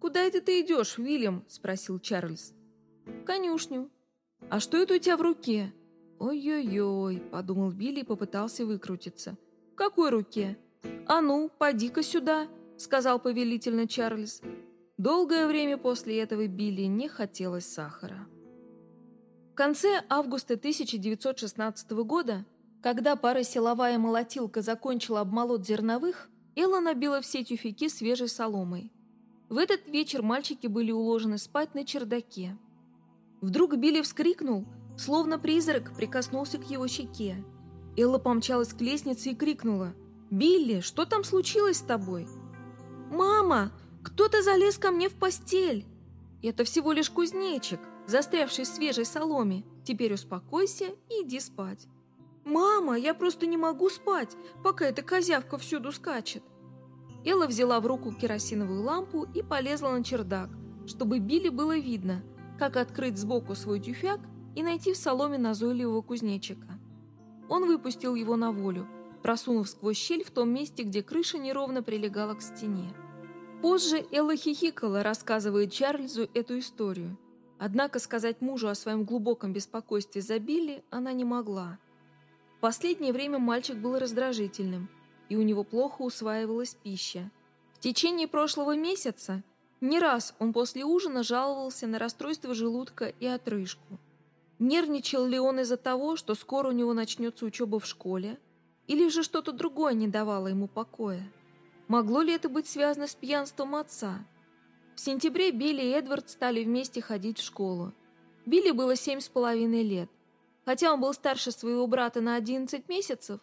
«Куда это ты идешь, Уильям?» – спросил Чарльз. «В конюшню». «А что это у тебя в руке?» «Ой-ой-ой», – подумал Билли и попытался выкрутиться. «В какой руке?» «А ну, поди-ка сюда», – сказал повелительно Чарльз. Долгое время после этого Билли не хотелось сахара. В конце августа 1916 года, когда пара силовая молотилка закончила обмолот зерновых, Элла набила все тюфяки свежей соломой. В этот вечер мальчики были уложены спать на чердаке. Вдруг Билли вскрикнул, словно призрак прикоснулся к его щеке. Элла помчалась к лестнице и крикнула «Билли, что там случилось с тобой?» «Мама!» Кто-то залез ко мне в постель. Это всего лишь кузнечик, застрявший в свежей соломе. Теперь успокойся и иди спать. «Мама, я просто не могу спать, пока эта козявка всюду скачет». Элла взяла в руку керосиновую лампу и полезла на чердак, чтобы Билли было видно, как открыть сбоку свой тюфяк и найти в соломе назойливого кузнечика. Он выпустил его на волю, просунув сквозь щель в том месте, где крыша неровно прилегала к стене. Позже Элла хихикала, рассказывая Чарльзу эту историю. Однако сказать мужу о своем глубоком беспокойстве за Билли она не могла. В последнее время мальчик был раздражительным, и у него плохо усваивалась пища. В течение прошлого месяца не раз он после ужина жаловался на расстройство желудка и отрыжку. Нервничал ли он из-за того, что скоро у него начнется учеба в школе, или же что-то другое не давало ему покоя? Могло ли это быть связано с пьянством отца? В сентябре Билли и Эдвард стали вместе ходить в школу. Билли было семь с половиной лет. Хотя он был старше своего брата на 11 месяцев,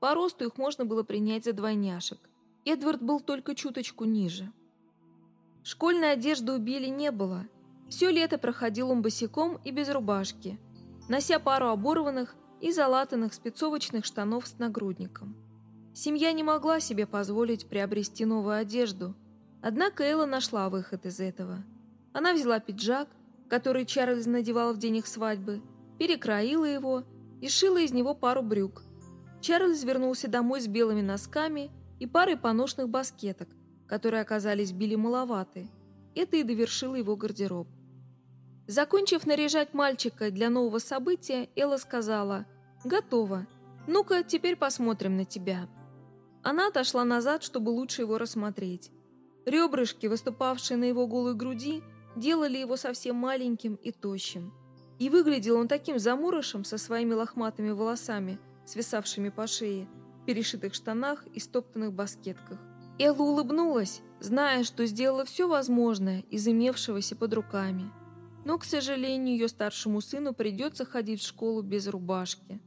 по росту их можно было принять за двойняшек. Эдвард был только чуточку ниже. Школьной одежды у Билли не было. Все лето проходил он босиком и без рубашки, нося пару оборванных и залатанных спецовочных штанов с нагрудником. Семья не могла себе позволить приобрести новую одежду, однако Элла нашла выход из этого. Она взяла пиджак, который Чарльз надевал в день их свадьбы, перекроила его и шила из него пару брюк. Чарльз вернулся домой с белыми носками и парой поношенных баскеток, которые оказались Билли маловаты. Это и довершило его гардероб. Закончив наряжать мальчика для нового события, Элла сказала «Готово. Ну-ка, теперь посмотрим на тебя». Она отошла назад, чтобы лучше его рассмотреть. Ребрышки, выступавшие на его голой груди, делали его совсем маленьким и тощим. И выглядел он таким замурышем со своими лохматыми волосами, свисавшими по шее, перешитых штанах и стоптанных баскетках. Элла улыбнулась, зная, что сделала все возможное из имевшегося под руками. Но, к сожалению, ее старшему сыну придется ходить в школу без рубашки.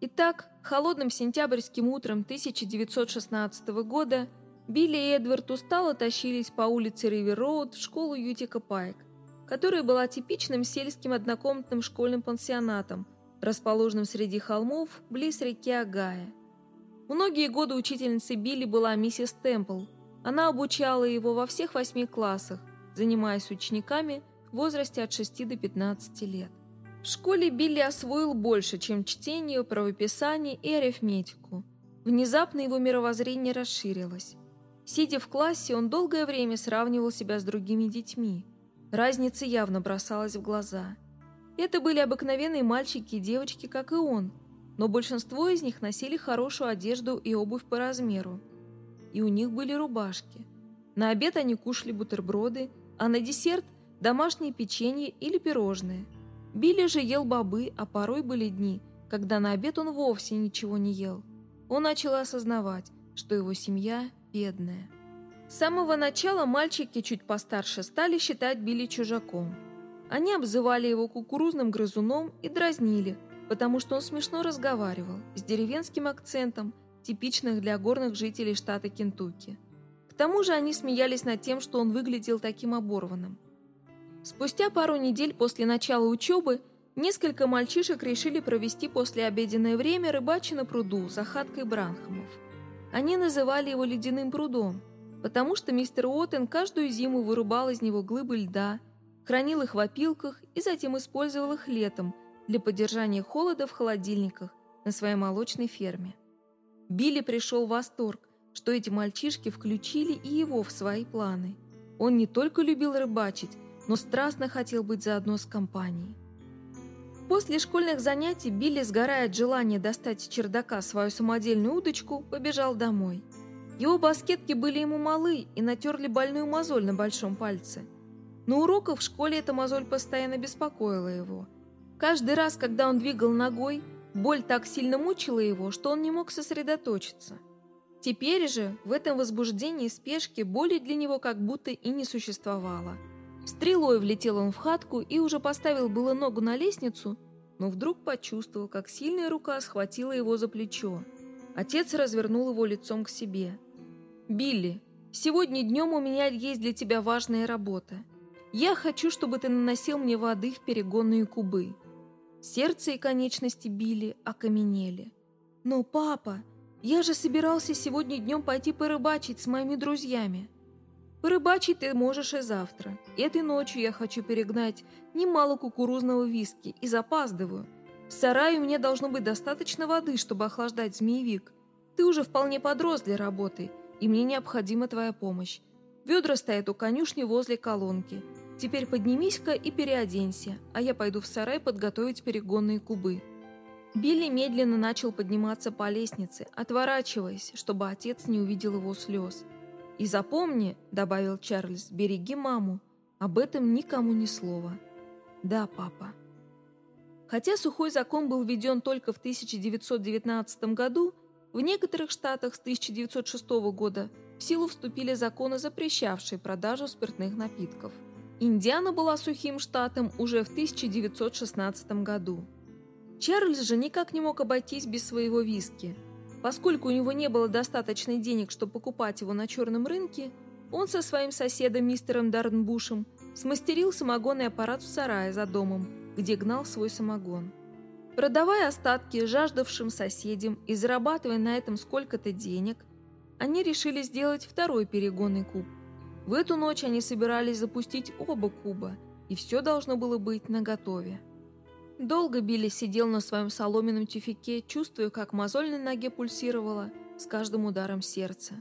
Итак, холодным сентябрьским утром 1916 года Билли и Эдвард устало тащились по улице Ривер-Роуд в школу Ютика Пайк, которая была типичным сельским однокомнатным школьным пансионатом, расположенным среди холмов близ реки Агая. Многие годы учительницей Билли была миссис Темпл. Она обучала его во всех восьми классах, занимаясь учениками в возрасте от 6 до 15 лет. В школе Билли освоил больше, чем чтение, правописание и арифметику. Внезапно его мировоззрение расширилось. Сидя в классе, он долгое время сравнивал себя с другими детьми. Разница явно бросалась в глаза. Это были обыкновенные мальчики и девочки, как и он, но большинство из них носили хорошую одежду и обувь по размеру. И у них были рубашки. На обед они кушали бутерброды, а на десерт – домашнее печенье или пирожные – Билли же ел бобы, а порой были дни, когда на обед он вовсе ничего не ел. Он начал осознавать, что его семья бедная. С самого начала мальчики чуть постарше стали считать Билли чужаком. Они обзывали его кукурузным грызуном и дразнили, потому что он смешно разговаривал, с деревенским акцентом, типичных для горных жителей штата Кентукки. К тому же они смеялись над тем, что он выглядел таким оборванным. Спустя пару недель после начала учебы несколько мальчишек решили провести послеобеденное время рыбачи на пруду за хаткой Бранхамов. Они называли его «ледяным прудом», потому что мистер Уоттен каждую зиму вырубал из него глыбы льда, хранил их в опилках и затем использовал их летом для поддержания холода в холодильниках на своей молочной ферме. Билли пришел в восторг, что эти мальчишки включили и его в свои планы. Он не только любил рыбачить, но страстно хотел быть заодно с компанией. После школьных занятий Билли, сгорая от желания достать с чердака свою самодельную удочку, побежал домой. Его баскетки были ему малы и натерли больную мозоль на большом пальце. На уроках в школе эта мозоль постоянно беспокоила его. Каждый раз, когда он двигал ногой, боль так сильно мучила его, что он не мог сосредоточиться. Теперь же, в этом возбуждении и спешке, боли для него как будто и не существовало – Стрелой влетел он в хатку и уже поставил было ногу на лестницу, но вдруг почувствовал, как сильная рука схватила его за плечо. Отец развернул его лицом к себе. «Билли, сегодня днем у меня есть для тебя важная работа. Я хочу, чтобы ты наносил мне воды в перегонные кубы». Сердце и конечности Билли окаменели. «Но, папа, я же собирался сегодня днем пойти порыбачить с моими друзьями». Порыбачить ты можешь и завтра. Этой ночью я хочу перегнать немало кукурузного виски и запаздываю. В сарае мне должно быть достаточно воды, чтобы охлаждать змеевик. Ты уже вполне подрос для работы, и мне необходима твоя помощь. Ведра стоят у конюшни возле колонки. Теперь поднимись-ка и переоденься, а я пойду в сарай подготовить перегонные кубы». Билли медленно начал подниматься по лестнице, отворачиваясь, чтобы отец не увидел его слез. «И запомни», — добавил Чарльз, — «береги маму. Об этом никому ни слова». «Да, папа». Хотя сухой закон был введен только в 1919 году, в некоторых штатах с 1906 года в силу вступили законы, запрещавшие продажу спиртных напитков. Индиана была сухим штатом уже в 1916 году. Чарльз же никак не мог обойтись без своего виски – Поскольку у него не было достаточно денег, чтобы покупать его на черном рынке, он со своим соседом мистером Дарнбушем смастерил самогонный аппарат в сарае за домом, где гнал свой самогон. Продавая остатки жаждавшим соседям и зарабатывая на этом сколько-то денег, они решили сделать второй перегонный куб. В эту ночь они собирались запустить оба куба, и все должно было быть наготове. Долго Билли сидел на своем соломенном тюфике, чувствуя, как мозоль на ноге пульсировала с каждым ударом сердца.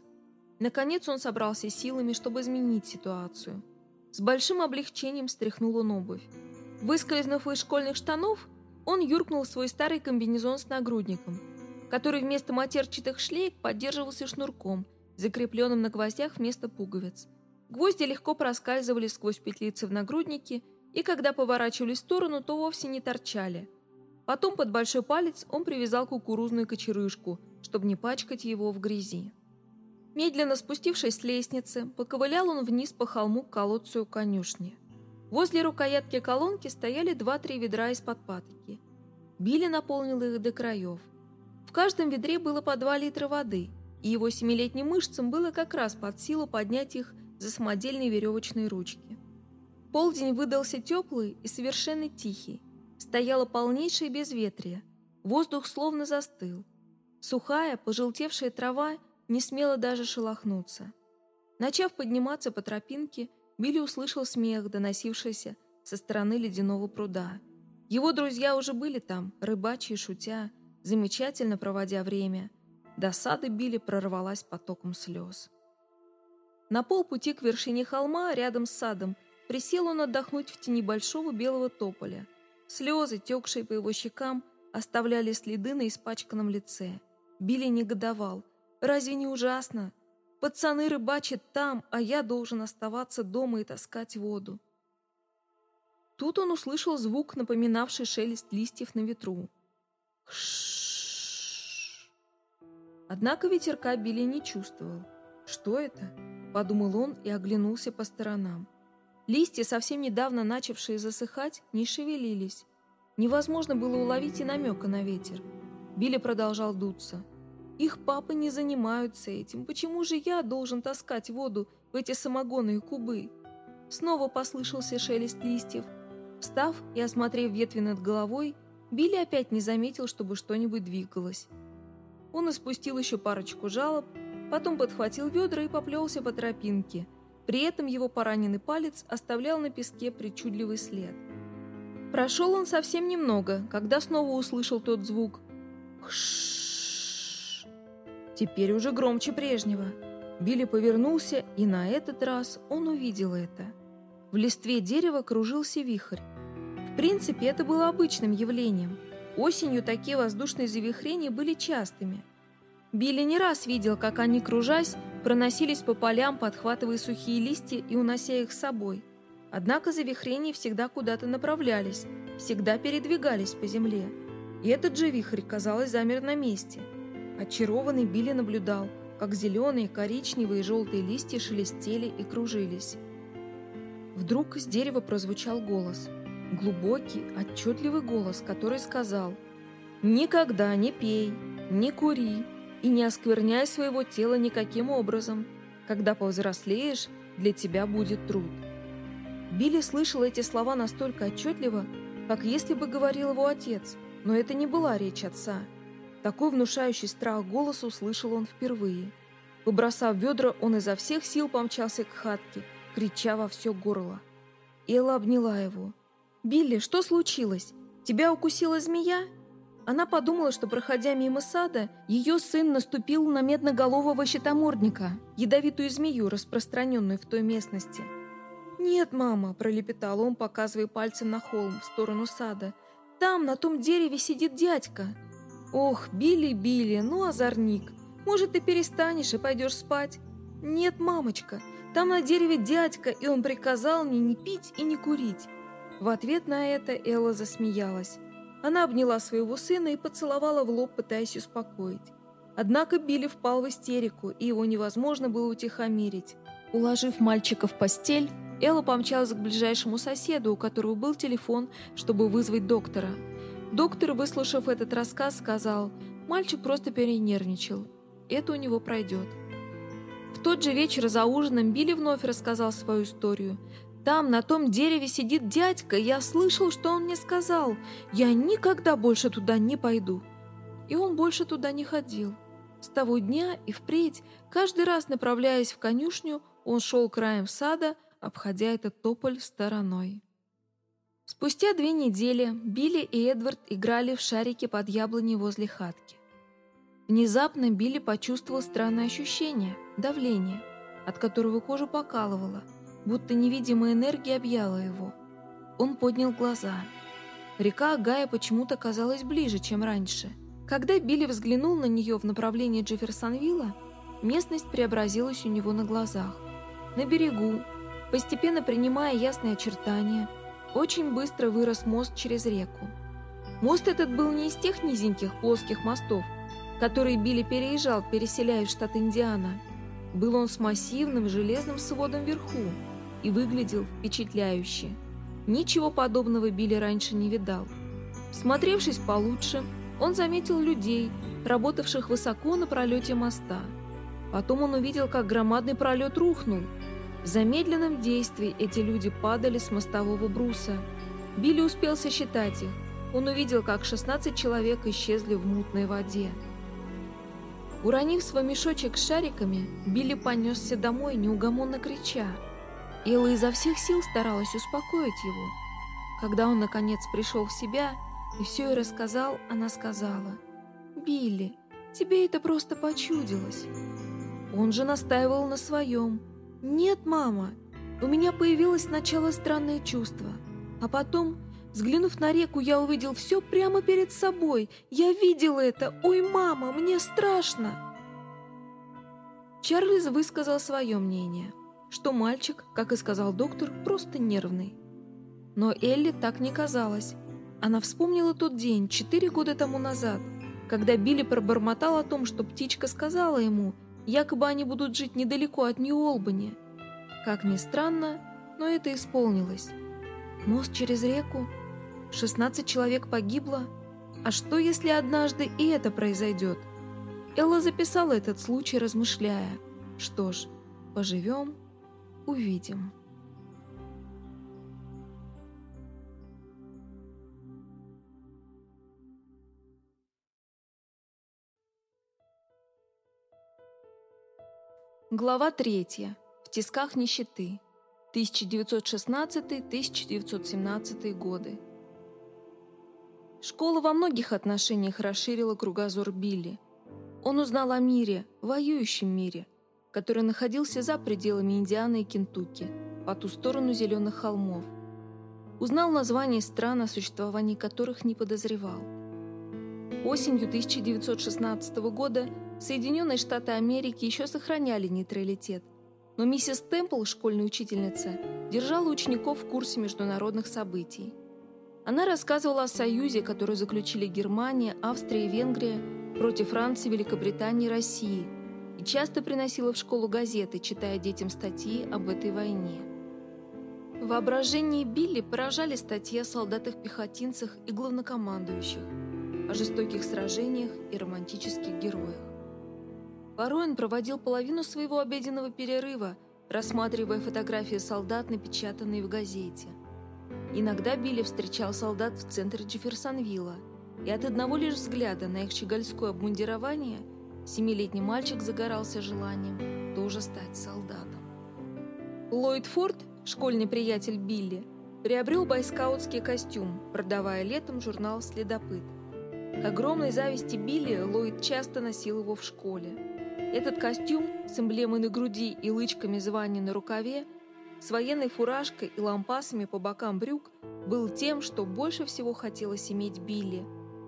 Наконец он собрался силами, чтобы изменить ситуацию. С большим облегчением стряхнул он обувь. Выскользнув из школьных штанов, он юркнул в свой старый комбинезон с нагрудником, который вместо матерчатых шлейк поддерживался шнурком, закрепленным на гвоздях вместо пуговиц. Гвозди легко проскальзывали сквозь петлицы в нагруднике, и когда поворачивали в сторону, то вовсе не торчали. Потом под большой палец он привязал кукурузную кочерышку, чтобы не пачкать его в грязи. Медленно спустившись с лестницы, поковылял он вниз по холму к колодцу у конюшни. Возле рукоятки колонки стояли два-три ведра из-под патоки. Билли наполнил их до краев. Каждом ведре было по два литра воды, и его семилетним мышцам было как раз под силу поднять их за самодельные веревочные ручки. Полдень выдался теплый и совершенно тихий. Стояло полнейшее безветрие. Воздух словно застыл. Сухая, пожелтевшая трава не смела даже шелохнуться. Начав подниматься по тропинке, Билли услышал смех, доносившийся со стороны ледяного пруда. Его друзья уже были там, рыбачьи шутя, замечательно проводя время. Досада Билли прорвалась потоком слез. На полпути к вершине холма, рядом с садом, присел он отдохнуть в тени большого белого тополя. Слезы, текшие по его щекам, оставляли следы на испачканном лице. Билли негодовал. «Разве не ужасно? Пацаны рыбачат там, а я должен оставаться дома и таскать воду». Тут он услышал звук, напоминавший шелест листьев на ветру. Однако ветерка Билли не чувствовал. «Что это?» – подумал он и оглянулся по сторонам. Листья, совсем недавно начавшие засыхать, не шевелились. Невозможно было уловить и намека на ветер. Билли продолжал дуться. «Их папы не занимаются этим. Почему же я должен таскать воду в эти самогонные кубы?» Снова послышался шелест листьев. Встав и осмотрев ветви над головой, Билли опять не заметил, чтобы что-нибудь двигалось. Он испустил еще парочку жалоб, потом подхватил ведра и поплелся по тропинке. При этом его пораненный палец оставлял на песке причудливый след. Прошел он совсем немного, когда снова услышал тот звук. Хш. Теперь уже громче прежнего. Билли повернулся, и на этот раз он увидел это. В листве дерева кружился вихрь. В принципе, это было обычным явлением. Осенью такие воздушные завихрения были частыми. Билли не раз видел, как они, кружась, проносились по полям, подхватывая сухие листья и унося их с собой – Однако завихрения всегда куда-то направлялись, всегда передвигались по земле. И этот же вихрь, казалось, замер на месте. Очарованный Билли наблюдал, как зеленые, коричневые и желтые листья шелестели и кружились. Вдруг с дерева прозвучал голос. Глубокий, отчетливый голос, который сказал «Никогда не пей, не кури и не оскверняй своего тела никаким образом. Когда повзрослеешь, для тебя будет труд». Билли слышал эти слова настолько отчетливо, как если бы говорил его отец, но это не была речь отца. Такой внушающий страх голос услышал он впервые. Побросав ведра, он изо всех сил помчался к хатке, крича во все горло. Элла обняла его. «Билли, что случилось? Тебя укусила змея?» Она подумала, что, проходя мимо сада, ее сын наступил на медноголового щитомордника, ядовитую змею, распространенную в той местности – «Нет, мама», – пролепетал он, показывая пальцем на холм в сторону сада. «Там, на том дереве, сидит дядька». «Ох, Билли, Билли, ну озорник. Может, ты перестанешь и пойдешь спать?» «Нет, мамочка, там на дереве дядька, и он приказал мне не пить и не курить». В ответ на это Элла засмеялась. Она обняла своего сына и поцеловала в лоб, пытаясь успокоить. Однако Билли впал в истерику, и его невозможно было утихомирить. Уложив мальчика в постель, Элла помчалась к ближайшему соседу, у которого был телефон, чтобы вызвать доктора. Доктор, выслушав этот рассказ, сказал, мальчик просто перенервничал. Это у него пройдет. В тот же вечер за ужином Билли вновь рассказал свою историю. «Там, на том дереве сидит дядька, я слышал, что он мне сказал. Я никогда больше туда не пойду». И он больше туда не ходил. С того дня и впредь, каждый раз направляясь в конюшню, он шел краем сада, обходя этот тополь стороной. Спустя две недели Билли и Эдвард играли в шарики под яблоней возле хатки. Внезапно Билли почувствовал странное ощущение, давление, от которого кожу покалывало, будто невидимая энергия объяла его. Он поднял глаза. Река Агая почему-то казалась ближе, чем раньше. Когда Билли взглянул на нее в направлении Джефферсонвилла, местность преобразилась у него на глазах. На берегу, Постепенно принимая ясные очертания, очень быстро вырос мост через реку. Мост этот был не из тех низеньких плоских мостов, которые Билли переезжал, переселяя в штат Индиана. Был он с массивным железным сводом вверху и выглядел впечатляюще. Ничего подобного Билли раньше не видал. Смотревшись получше, он заметил людей, работавших высоко на пролете моста. Потом он увидел, как громадный пролет рухнул, в замедленном действии эти люди падали с мостового бруса. Билли успел сосчитать их. Он увидел, как 16 человек исчезли в мутной воде. Уронив свой мешочек с шариками, Билли понесся домой, неугомонно крича. Элла изо всех сил старалась успокоить его. Когда он, наконец, пришел в себя и все ей рассказал, она сказала, «Билли, тебе это просто почудилось». Он же настаивал на своем. «Нет, мама, у меня появилось сначала странное чувство, а потом, взглянув на реку, я увидел все прямо перед собой. Я видел это. Ой, мама, мне страшно!» Чарльз высказал свое мнение, что мальчик, как и сказал доктор, просто нервный. Но Элли так не казалось. Она вспомнила тот день, четыре года тому назад, когда Билли пробормотал о том, что птичка сказала ему, якобы они будут жить недалеко от Нью-Олбани. Как ни странно, но это исполнилось. Мост через реку, 16 человек погибло, а что если однажды и это произойдет? Элла записала этот случай, размышляя. Что ж, поживем, увидим. Глава 3. В тисках нищеты. 1916-1917 годы. Школа во многих отношениях расширила кругозор Билли. Он узнал о мире, воюющем мире, который находился за пределами Индианы и Кентукки, по ту сторону зеленых холмов. Узнал названия стран, о существовании которых не подозревал. Осенью 1916 года Соединенные Штаты Америки еще сохраняли нейтралитет, но миссис Темпл, школьная учительница, держала учеников в курсе международных событий. Она рассказывала о союзе, который заключили Германия, Австрия и Венгрия против Франции, Великобритании и России, и часто приносила в школу газеты, читая детям статьи об этой войне. В воображении Билли поражали статьи о солдатах-пехотинцах и главнокомандующих, о жестоких сражениях и романтических героях. Порой он проводил половину своего обеденного перерыва, рассматривая фотографии солдат, напечатанные в газете. Иногда Билли встречал солдат в центре Джефферсонвилла, и от одного лишь взгляда на их щегольское обмундирование семилетний мальчик загорался желанием тоже стать солдатом. Ллойд Форд, школьный приятель Билли, приобрел байскаутский костюм, продавая летом журнал «Следопыт». К огромной зависти Билли Ллойд часто носил его в школе. Этот костюм с эмблемой на груди и лычками звания на рукаве, с военной фуражкой и лампасами по бокам брюк, был тем, что больше всего хотелось иметь Билли.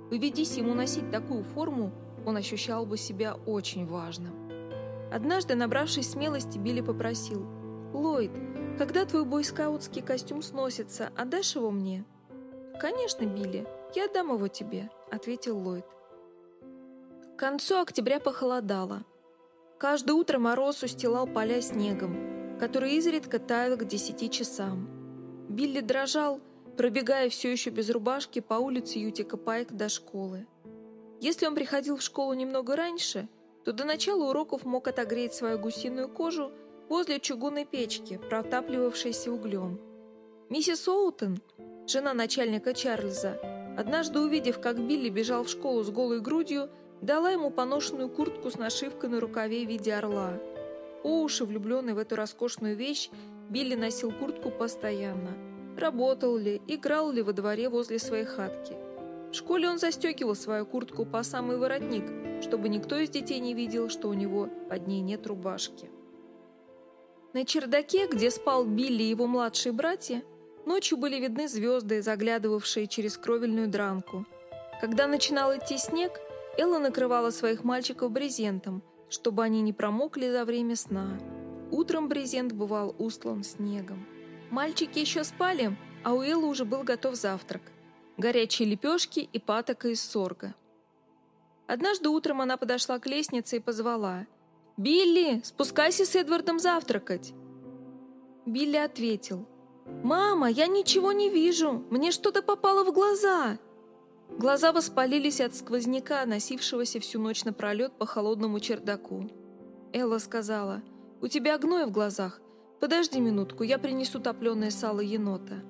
Поведись ему носить такую форму, он ощущал бы себя очень важным. Однажды, набравшись смелости, Билли попросил, «Ллойд, когда твой бойскаутский костюм сносится, отдашь его мне?» «Конечно, Билли, я отдам его тебе», — ответил Ллойд. К концу октября похолодало. Каждое утро мороз устилал поля снегом, который изредка таял к десяти часам. Билли дрожал, пробегая все еще без рубашки по улице Ютика Пайк до школы. Если он приходил в школу немного раньше, то до начала уроков мог отогреть свою гусиную кожу возле чугунной печки, протапливавшейся углем. Миссис Оутон, жена начальника Чарльза, однажды увидев, как Билли бежал в школу с голой грудью, Дала ему поношенную куртку с нашивкой на рукаве в виде орла. По уши, влюбленный в эту роскошную вещь, Билли носил куртку постоянно. Работал ли, играл ли во дворе возле своей хатки. В школе он застегивал свою куртку по самый воротник, чтобы никто из детей не видел, что у него под ней нет рубашки. На чердаке, где спал Билли и его младшие братья, ночью были видны звезды, заглядывавшие через кровельную дранку. Когда начинал идти снег, Элла накрывала своих мальчиков брезентом, чтобы они не промокли за время сна. Утром брезент бывал устлан снегом. Мальчики еще спали, а у Эллы уже был готов завтрак. Горячие лепешки и патока из сорга. Однажды утром она подошла к лестнице и позвала. «Билли, спускайся с Эдвардом завтракать!» Билли ответил. «Мама, я ничего не вижу! Мне что-то попало в глаза!» Глаза воспалились от сквозняка, носившегося всю ночь напролет по холодному чердаку. Элла сказала, «У тебя гной в глазах. Подожди минутку, я принесу топленое сало енота».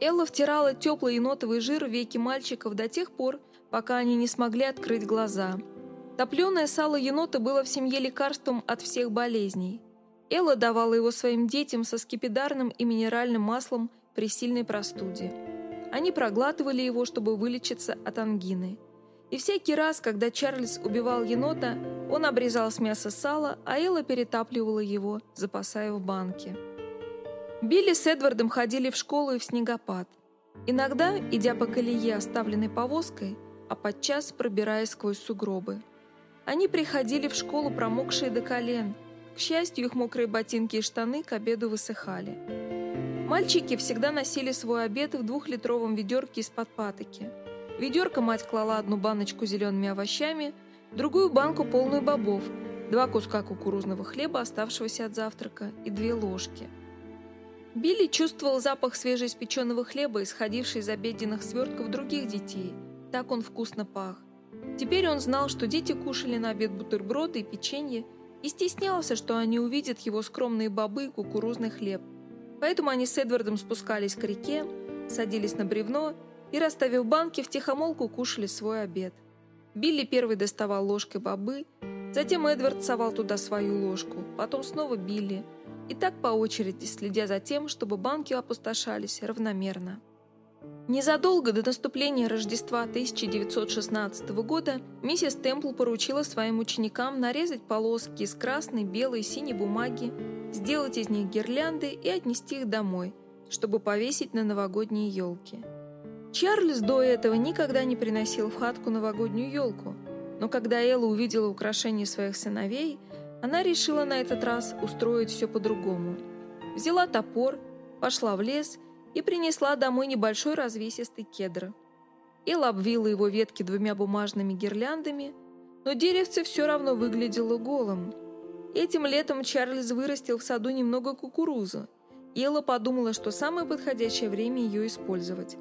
Элла втирала теплый енотовый жир в веки мальчиков до тех пор, пока они не смогли открыть глаза. Топленое сало енота было в семье лекарством от всех болезней. Элла давала его своим детям со скипидарным и минеральным маслом при сильной простуде. Они проглатывали его, чтобы вылечиться от ангины. И всякий раз, когда Чарльз убивал енота, он обрезал с мяса сало, а Элла перетапливала его, запасая в банке. Билли с Эдвардом ходили в школу и в снегопад. Иногда, идя по колее, оставленной повозкой, а подчас пробираясь сквозь сугробы. Они приходили в школу, промокшие до колен. К счастью, их мокрые ботинки и штаны к обеду высыхали. Мальчики всегда носили свой обед в двухлитровом ведерке из-под патоки. В ведерко мать клала одну баночку зелеными овощами, другую банку полную бобов, два куска кукурузного хлеба, оставшегося от завтрака, и две ложки. Билли чувствовал запах свежеиспеченного хлеба, исходивший из обеденных свертков других детей. Так он вкусно пах. Теперь он знал, что дети кушали на обед бутерброды и печенье, и стеснялся, что они увидят его скромные бобы и кукурузный хлеб – Поэтому они с Эдвардом спускались к реке, садились на бревно и, расставив банки, втихомолку кушали свой обед. Билли первый доставал ложкой бобы, затем Эдвард совал туда свою ложку, потом снова Билли. И так по очереди, следя за тем, чтобы банки опустошались равномерно. Незадолго до наступления Рождества 1916 года миссис Темпл поручила своим ученикам нарезать полоски из красной, белой и синей бумаги сделать из них гирлянды и отнести их домой, чтобы повесить на новогодние елки. Чарльз до этого никогда не приносил в хатку новогоднюю елку, но когда Элла увидела украшения своих сыновей, она решила на этот раз устроить все по-другому. Взяла топор, пошла в лес и принесла домой небольшой развесистый кедр. Элла обвила его ветки двумя бумажными гирляндами, но деревце все равно выглядело голым – Этим летом Чарльз вырастил в саду немного кукурузы. Элла подумала, что самое подходящее время ее использовать.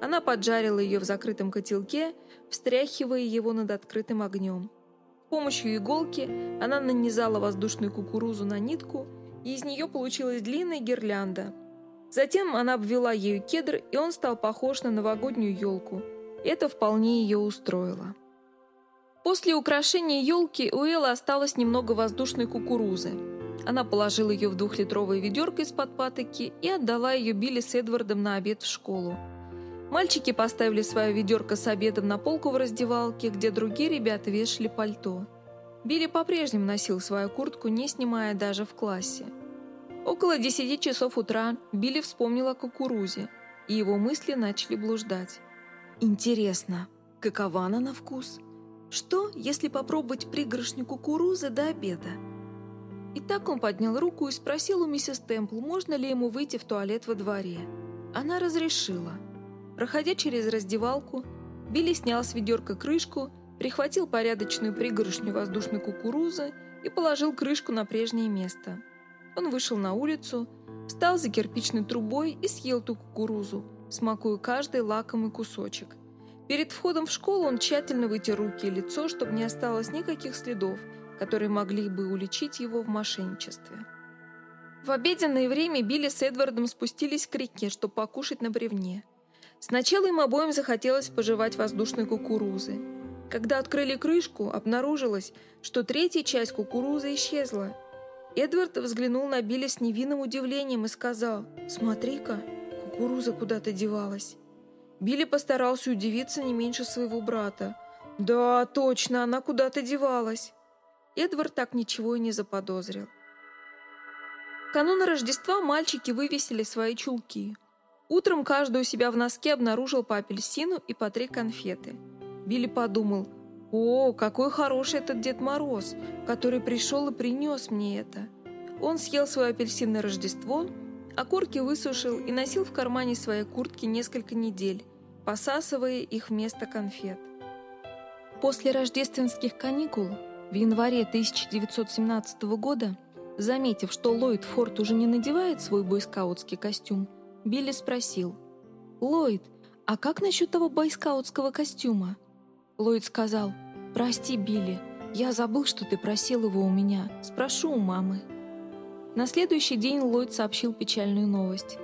Она поджарила ее в закрытом котелке, встряхивая его над открытым огнем. Помощью иголки она нанизала воздушную кукурузу на нитку, и из нее получилась длинная гирлянда. Затем она обвела ею кедр, и он стал похож на новогоднюю елку. Это вполне ее устроило. После украшения елки у Эллы осталось немного воздушной кукурузы. Она положила ее в двухлитровое ведерко из-под патоки и отдала ее Билли с Эдвардом на обед в школу. Мальчики поставили свое ведерко с обедом на полку в раздевалке, где другие ребята вешали пальто. Билли по-прежнему носил свою куртку, не снимая даже в классе. Около десяти часов утра Билли вспомнил о кукурузе, и его мысли начали блуждать. «Интересно, какова она на вкус?» Что, если попробовать пригоршню кукурузы до обеда? И так он поднял руку и спросил у миссис Темпл, можно ли ему выйти в туалет во дворе. Она разрешила. Проходя через раздевалку, Билли снял с ведерка крышку, прихватил порядочную пригоршню воздушной кукурузы и положил крышку на прежнее место. Он вышел на улицу, встал за кирпичной трубой и съел ту кукурузу, смакуя каждый лакомый кусочек. Перед входом в школу он тщательно вытер руки и лицо, чтобы не осталось никаких следов, которые могли бы уличить его в мошенничестве. В обеденное время Билли с Эдвардом спустились к реке, чтобы покушать на бревне. Сначала им обоим захотелось пожевать воздушной кукурузы. Когда открыли крышку, обнаружилось, что третья часть кукурузы исчезла. Эдвард взглянул на Билли с невинным удивлением и сказал, «Смотри-ка, кукуруза куда-то девалась». Билли постарался удивиться не меньше своего брата. «Да, точно, она куда-то девалась». Эдвард так ничего и не заподозрил. Канун Рождества мальчики вывесили свои чулки. Утром каждый у себя в носке обнаружил по апельсину и по три конфеты. Билли подумал, «О, какой хороший этот Дед Мороз, который пришел и принес мне это». Он съел свой апельсин на Рождество, корки высушил и носил в кармане своей куртки несколько недель, посасывая их вместо конфет. После рождественских каникул в январе 1917 года, заметив, что Ллойд Форд уже не надевает свой бойскаутский костюм, Билли спросил, «Ллойд, а как насчет того бойскаутского костюма?» Ллойд сказал, «Прости, Билли, я забыл, что ты просил его у меня. Спрошу у мамы». На следующий день Ллойд сообщил печальную новость.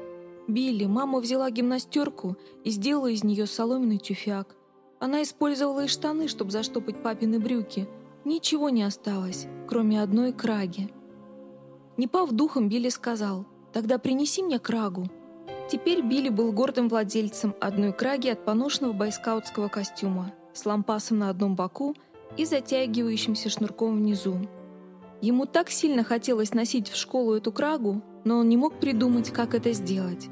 Билли, мама взяла гимнастерку и сделала из нее соломенный тюфяк. Она использовала и штаны, чтобы заштопать папины брюки, ничего не осталось, кроме одной краги. Не пав духом, Билли сказал, «Тогда принеси мне крагу». Теперь Билли был гордым владельцем одной краги от поношенного бойскаутского костюма с лампасом на одном боку и затягивающимся шнурком внизу. Ему так сильно хотелось носить в школу эту крагу, но он не мог придумать, как это сделать.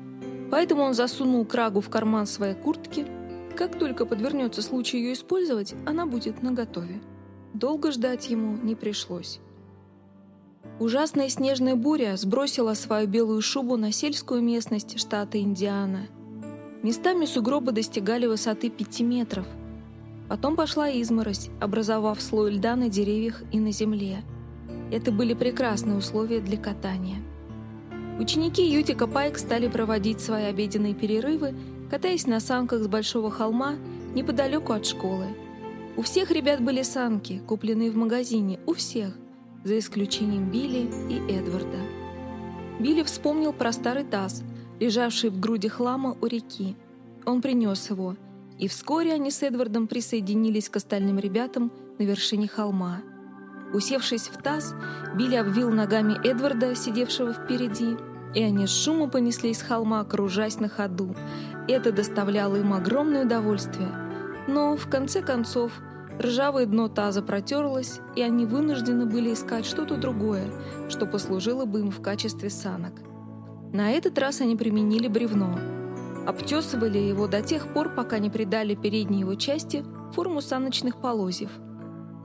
Поэтому он засунул крагу в карман своей куртки. Как только подвернется случай ее использовать, она будет наготове. Долго ждать ему не пришлось. Ужасная снежная буря сбросила свою белую шубу на сельскую местность штата Индиана. Местами сугробы достигали высоты 5 метров. Потом пошла изморозь, образовав слой льда на деревьях и на земле. Это были прекрасные условия для катания. Ученики Ютика Пайк стали проводить свои обеденные перерывы, катаясь на санках с большого холма неподалеку от школы. У всех ребят были санки, купленные в магазине, у всех, за исключением Билли и Эдварда. Билли вспомнил про старый таз, лежавший в груди хлама у реки. Он принес его, и вскоре они с Эдвардом присоединились к остальным ребятам на вершине холма. Усевшись в таз, Билли обвил ногами Эдварда, сидевшего впереди, и они с шумом понеслись с холма, кружась на ходу. Это доставляло им огромное удовольствие. Но, в конце концов, ржавое дно таза протерлось, и они вынуждены были искать что-то другое, что послужило бы им в качестве санок. На этот раз они применили бревно. Обтесывали его до тех пор, пока не придали передней его части форму саночных полозьев –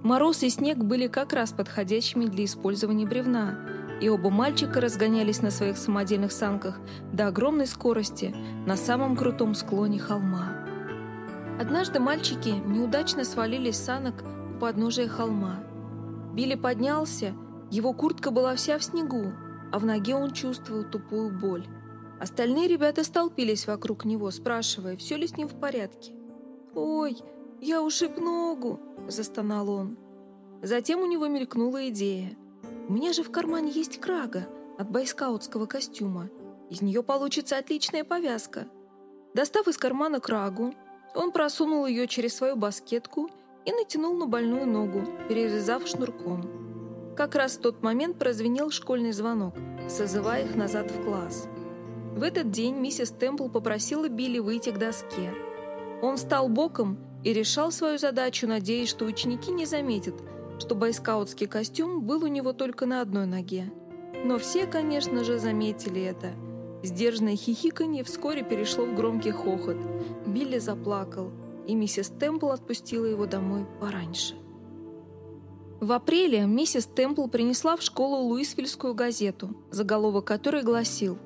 Мороз и снег были как раз подходящими для использования бревна, и оба мальчика разгонялись на своих самодельных санках до огромной скорости на самом крутом склоне холма. Однажды мальчики неудачно свалились с санок у подножия холма. Билли поднялся, его куртка была вся в снегу, а в ноге он чувствовал тупую боль. Остальные ребята столпились вокруг него, спрашивая, все ли с ним в порядке. «Ой, я ушиб ногу!» – застонал он. Затем у него мелькнула идея. «У меня же в кармане есть крага от бойскаутского костюма. Из нее получится отличная повязка». Достав из кармана крагу, он просунул ее через свою баскетку и натянул на больную ногу, перевязав шнурком. Как раз в тот момент прозвенел школьный звонок, созывая их назад в класс. В этот день миссис Темпл попросила Билли выйти к доске. Он встал боком и решал свою задачу, надеясь, что ученики не заметят, что бойскаутский костюм был у него только на одной ноге. Но все, конечно же, заметили это. Сдержанное хихиканье вскоре перешло в громкий хохот. Билли заплакал, и миссис Темпл отпустила его домой пораньше. В апреле миссис Темпл принесла в школу Луисвильскую газету, заголовок которой гласил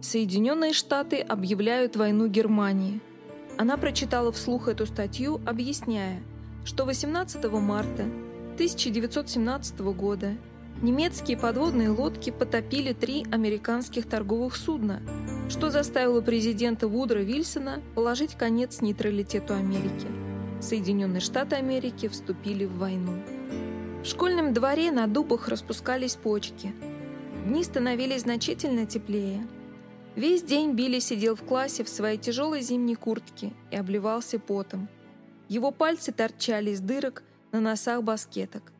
«Соединенные Штаты объявляют войну Германии». Она прочитала вслух эту статью, объясняя, что 18 марта 1917 года немецкие подводные лодки потопили три американских торговых судна, что заставило президента Вудро Вильсона положить конец нейтралитету Америки. Соединенные Штаты Америки вступили в войну. В школьном дворе на дубах распускались почки. Дни становились значительно теплее – Весь день Билли сидел в классе в своей тяжелой зимней куртке и обливался потом. Его пальцы торчали из дырок на носах баскеток.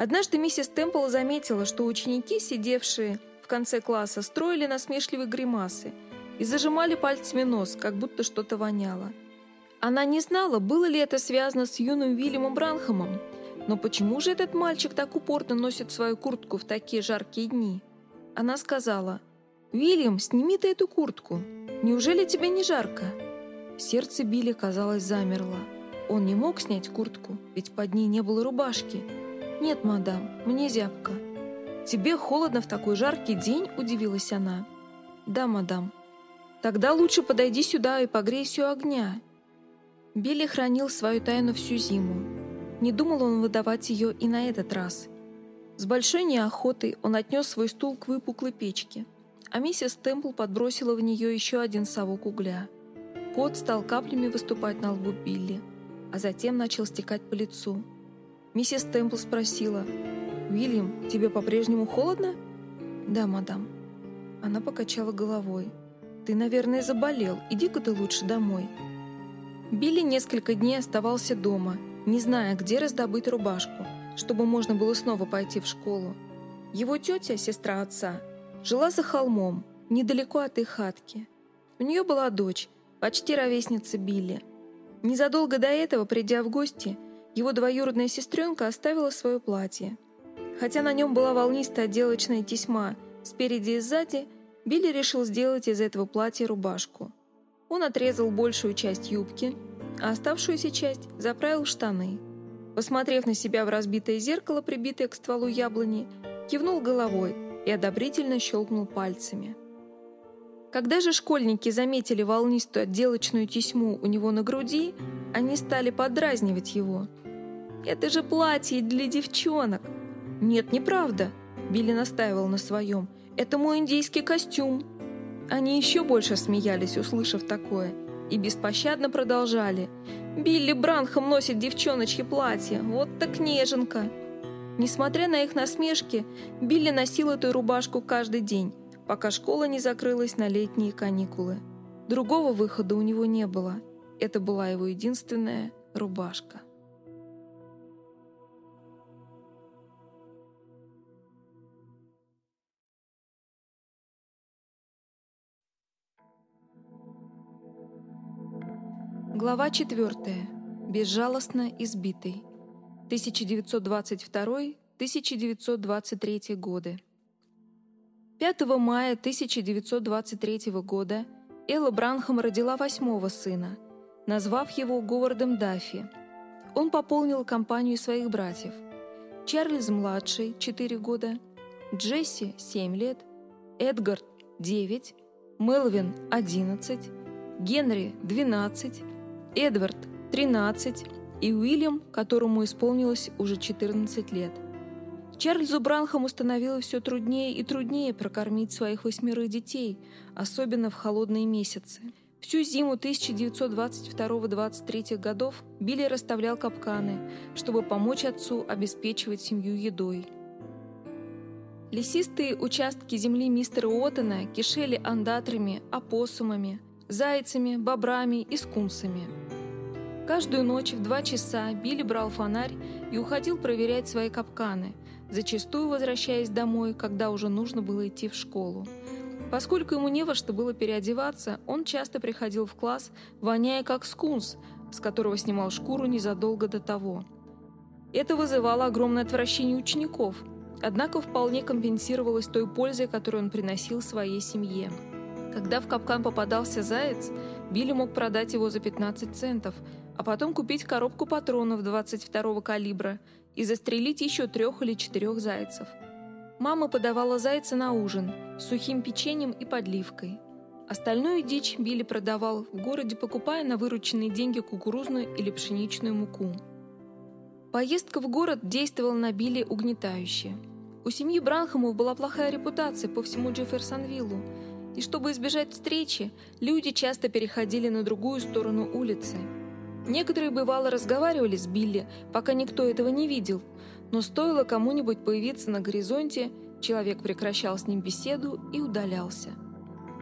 Однажды миссис Темпл заметила, что ученики, сидевшие в конце класса, строили насмешливые гримасы и зажимали пальцами нос, как будто что-то воняло. Она не знала, было ли это связано с юным Вильямом Бранхамом, но почему же этот мальчик так упорно носит свою куртку в такие жаркие дни? Она сказала – «Вильям, сними ты эту куртку. Неужели тебе не жарко?» Сердце Билли, казалось, замерло. Он не мог снять куртку, ведь под ней не было рубашки. «Нет, мадам, мне зябко». «Тебе холодно в такой жаркий день?» – удивилась она. «Да, мадам». «Тогда лучше подойди сюда и погрейся у огня». Билли хранил свою тайну всю зиму. Не думал он выдавать ее и на этот раз. С большой неохотой он отнес свой стул к выпуклой печке – а миссис Темпл подбросила в нее еще один совок угля. Пот стал каплями выступать на лбу Билли, а затем начал стекать по лицу. Миссис Темпл спросила, «Уильям, тебе по-прежнему холодно?» «Да, мадам». Она покачала головой. «Ты, наверное, заболел. Иди-ка ты лучше домой». Билли несколько дней оставался дома, не зная, где раздобыть рубашку, чтобы можно было снова пойти в школу. Его тетя, сестра отца, жила за холмом, недалеко от их хатки. У нее была дочь, почти ровесница Билли. Незадолго до этого, придя в гости, его двоюродная сестренка оставила свое платье. Хотя на нем была волнистая отделочная тесьма спереди и сзади, Билли решил сделать из этого платья рубашку. Он отрезал большую часть юбки, а оставшуюся часть заправил штаны. Посмотрев на себя в разбитое зеркало, прибитое к стволу яблони, кивнул головой и одобрительно щелкнул пальцами. Когда же школьники заметили волнистую отделочную тесьму у него на груди, они стали подразнивать его. «Это же платье для девчонок!» «Нет, неправда!» Билли настаивал на своем. «Это мой индийский костюм!» Они еще больше смеялись, услышав такое, и беспощадно продолжали. «Билли Бранхам носит девчоночье платье, вот так неженка!» Несмотря на их насмешки, Билли носил эту рубашку каждый день, пока школа не закрылась на летние каникулы. Другого выхода у него не было. Это была его единственная рубашка. Глава 4. Безжалостно избитый. 1922-1923 годы. 5 мая 1923 года Элла Бранхам родила восьмого сына, назвав его Говардом Даффи. Он пополнил компанию своих братьев. Чарльз-младший – 4 года, Джесси – 7 лет, Эдгард – 9, Мелвин – 11, Генри – 12, Эдвард – 13 и Уильям, которому исполнилось уже 14 лет – Чарльзу Бранхаму становилось все труднее и труднее прокормить своих восьмерых детей, особенно в холодные месяцы. Всю зиму 1922-23 годов Билли расставлял капканы, чтобы помочь отцу обеспечивать семью едой. Лесистые участки земли мистера Уоттена кишели андатрами, опоссумами, зайцами, бобрами и скунсами. Каждую ночь в два часа Билли брал фонарь и уходил проверять свои капканы – зачастую возвращаясь домой, когда уже нужно было идти в школу. Поскольку ему не во что было переодеваться, он часто приходил в класс, воняя как скунс, с которого снимал шкуру незадолго до того. Это вызывало огромное отвращение учеников, однако вполне компенсировалось той пользой, которую он приносил своей семье. Когда в капкан попадался заяц, Билли мог продать его за 15 центов, а потом купить коробку патронов 22-го калибра – и застрелить еще трех или четырех зайцев. Мама подавала зайца на ужин с сухим печеньем и подливкой. Остальную дичь Билли продавал в городе, покупая на вырученные деньги кукурузную или пшеничную муку. Поездка в город действовала на Билли угнетающе. У семьи Бранхамов была плохая репутация по всему Джефферсонвиллу, и чтобы избежать встречи, люди часто переходили на другую сторону улицы – Некоторые бывало разговаривали с Билли, пока никто этого не видел, но стоило кому-нибудь появиться на горизонте, человек прекращал с ним беседу и удалялся.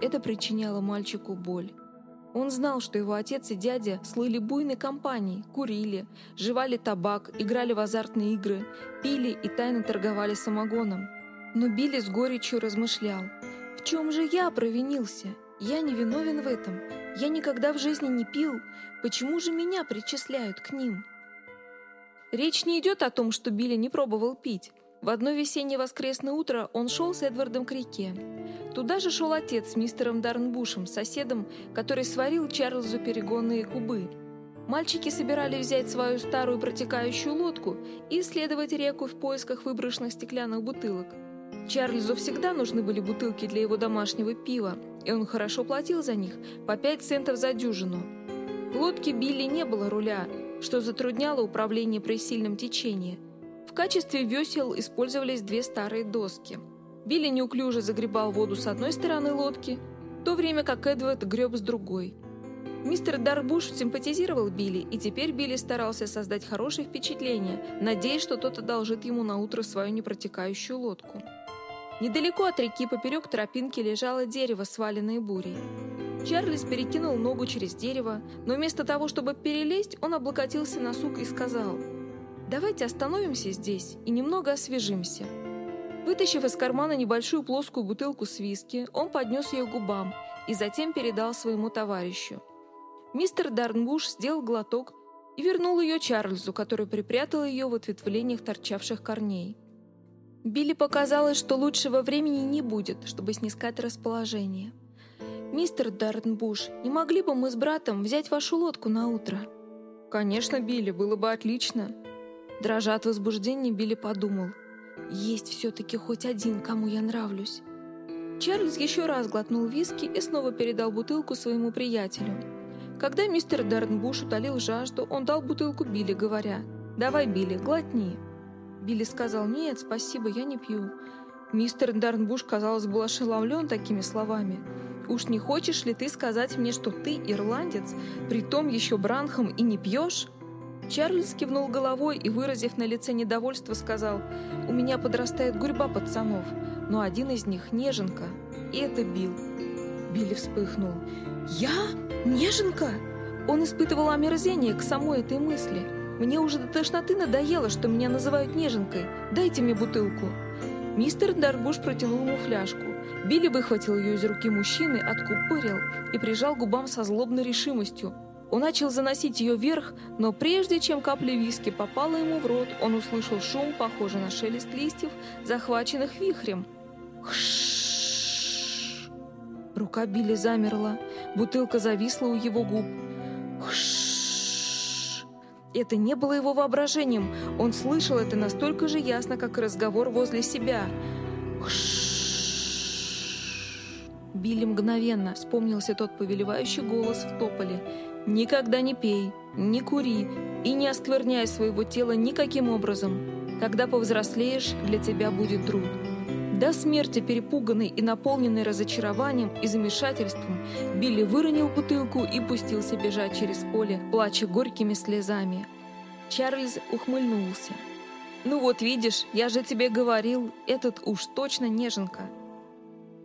Это причиняло мальчику боль. Он знал, что его отец и дядя слыли буйной компанией, курили, жевали табак, играли в азартные игры, пили и тайно торговали самогоном. Но Билли с горечью размышлял. «В чем же я провинился? Я не виновен в этом. Я никогда в жизни не пил. Почему же меня причисляют к ним? Речь не идет о том, что Билли не пробовал пить. В одно весеннее воскресное утро он шел с Эдвардом к реке. Туда же шел отец с мистером Дарнбушем, соседом, который сварил Чарльзу перегонные кубы. Мальчики собирались взять свою старую протекающую лодку и исследовать реку в поисках выброшенных стеклянных бутылок. Чарльзу всегда нужны были бутылки для его домашнего пива, и он хорошо платил за них, по 5 центов за дюжину. В лодке Билли не было руля, что затрудняло управление при сильном течении. В качестве весел использовались две старые доски. Билли неуклюже загребал воду с одной стороны лодки, в то время как Эдвард греб с другой. Мистер Дарбуш симпатизировал Билли, и теперь Билли старался создать хорошее впечатление, надеясь, что тот одолжит ему на утро свою непротекающую лодку. Недалеко от реки поперек тропинки лежало дерево, сваленное бурей. Чарльз перекинул ногу через дерево, но вместо того, чтобы перелезть, он облокотился на сук и сказал, Давайте остановимся здесь и немного освежимся. Вытащив из кармана небольшую плоскую бутылку с виски, он поднес ее губам и затем передал своему товарищу. Мистер Дарнбуш сделал глоток и вернул ее Чарльзу, который припрятал ее в ответвлениях торчавших корней. Билли показалось, что лучшего времени не будет, чтобы снискать расположение. «Мистер Дарнбуш, не могли бы мы с братом взять вашу лодку на утро?» «Конечно, Билли, было бы отлично». Дрожа от возбуждения, Билли подумал. «Есть все-таки хоть один, кому я нравлюсь». Чарльз еще раз глотнул виски и снова передал бутылку своему приятелю. Когда мистер Дарнбуш утолил жажду, он дал бутылку Билли, говоря, «Давай, Билли, глотни». Билли сказал, «Нет, спасибо, я не пью». Мистер Дарнбуш, казалось, был ошеломлен такими словами. «Уж не хочешь ли ты сказать мне, что ты ирландец, притом еще бранхом и не пьешь?» Чарльз кивнул головой и, выразив на лице недовольство, сказал, «У меня подрастает гурьба пацанов, но один из них — неженка, и это Билл». Билли вспыхнул. «Я? Неженка?» Он испытывал омерзение к самой этой мысли — мне уже до тошноты надоело, что меня называют неженкой. Дайте мне бутылку». Мистер Дарбуш протянул ему фляжку. Билли выхватил ее из руки мужчины, откупорил и прижал губам со злобной решимостью. Он начал заносить ее вверх, но прежде чем капля виски попала ему в рот, он услышал шум, похожий на шелест листьев, захваченных вихрем. Рука Билли замерла, бутылка зависла у его губ. Хш! Это не было его воображением. Он слышал это настолько же ясно, как и разговор возле себя. Билли мгновенно вспомнился тот повелевающий голос в тополе. «Никогда не пей, не кури и не оскверняй своего тела никаким образом. Когда повзрослеешь, для тебя будет труд». До смерти перепуганный и наполненный разочарованием и замешательством, Билли выронил бутылку и пустился бежать через поле, плача горькими слезами. Чарльз ухмыльнулся. «Ну вот видишь, я же тебе говорил, этот уж точно неженка».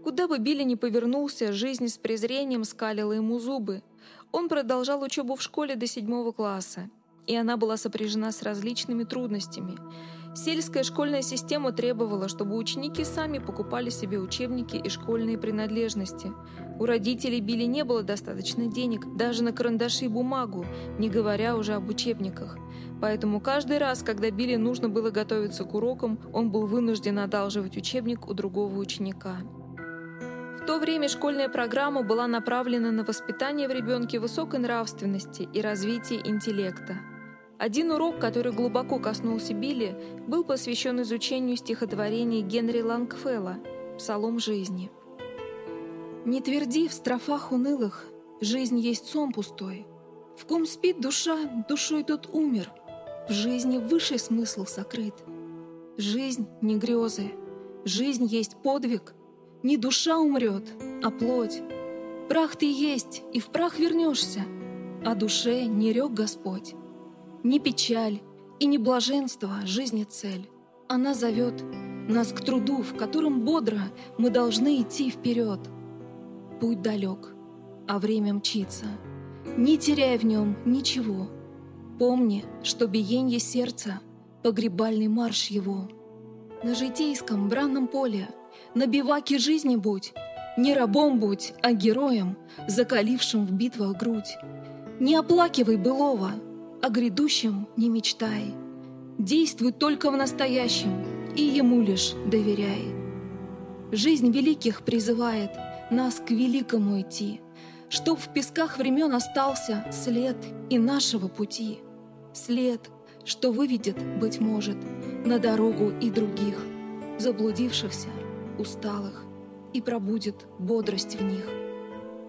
Куда бы Билли ни повернулся, жизнь с презрением скалила ему зубы. Он продолжал учебу в школе до седьмого класса, и она была сопряжена с различными трудностями – Сельская школьная система требовала, чтобы ученики сами покупали себе учебники и школьные принадлежности. У родителей Билли не было достаточно денег даже на карандаши и бумагу, не говоря уже об учебниках. Поэтому каждый раз, когда Билли нужно было готовиться к урокам, он был вынужден одалживать учебник у другого ученика. В то время школьная программа была направлена на воспитание в ребенке высокой нравственности и развитие интеллекта. Один урок, который глубоко коснулся Билли, был посвящен изучению стихотворений Генри Лангфелла «Псалом жизни». «Не тверди в строфах унылых, жизнь есть сон пустой. В ком спит душа, душой тот умер, в жизни высший смысл сокрыт. Жизнь не грезы, жизнь есть подвиг, не душа умрет, а плоть. Прах ты есть, и в прах вернешься, а душе не рек Господь. Не печаль и не блаженство жизни цель. Она зовет нас к труду, в котором бодро мы должны идти вперед. Путь далек, а время мчится. Не теряй в нем ничего. Помни, что биенье сердца — погребальный марш его. На житейском бранном поле, на биваке жизни будь, не рабом будь, а героем, закалившим в битвах грудь. Не оплакивай былого — о грядущем не мечтай. Действуй только в настоящем и ему лишь доверяй. Жизнь великих призывает нас к великому идти, Чтоб в песках времен остался след и нашего пути. След, что выведет, быть может, на дорогу и других, Заблудившихся, усталых, и пробудет бодрость в них.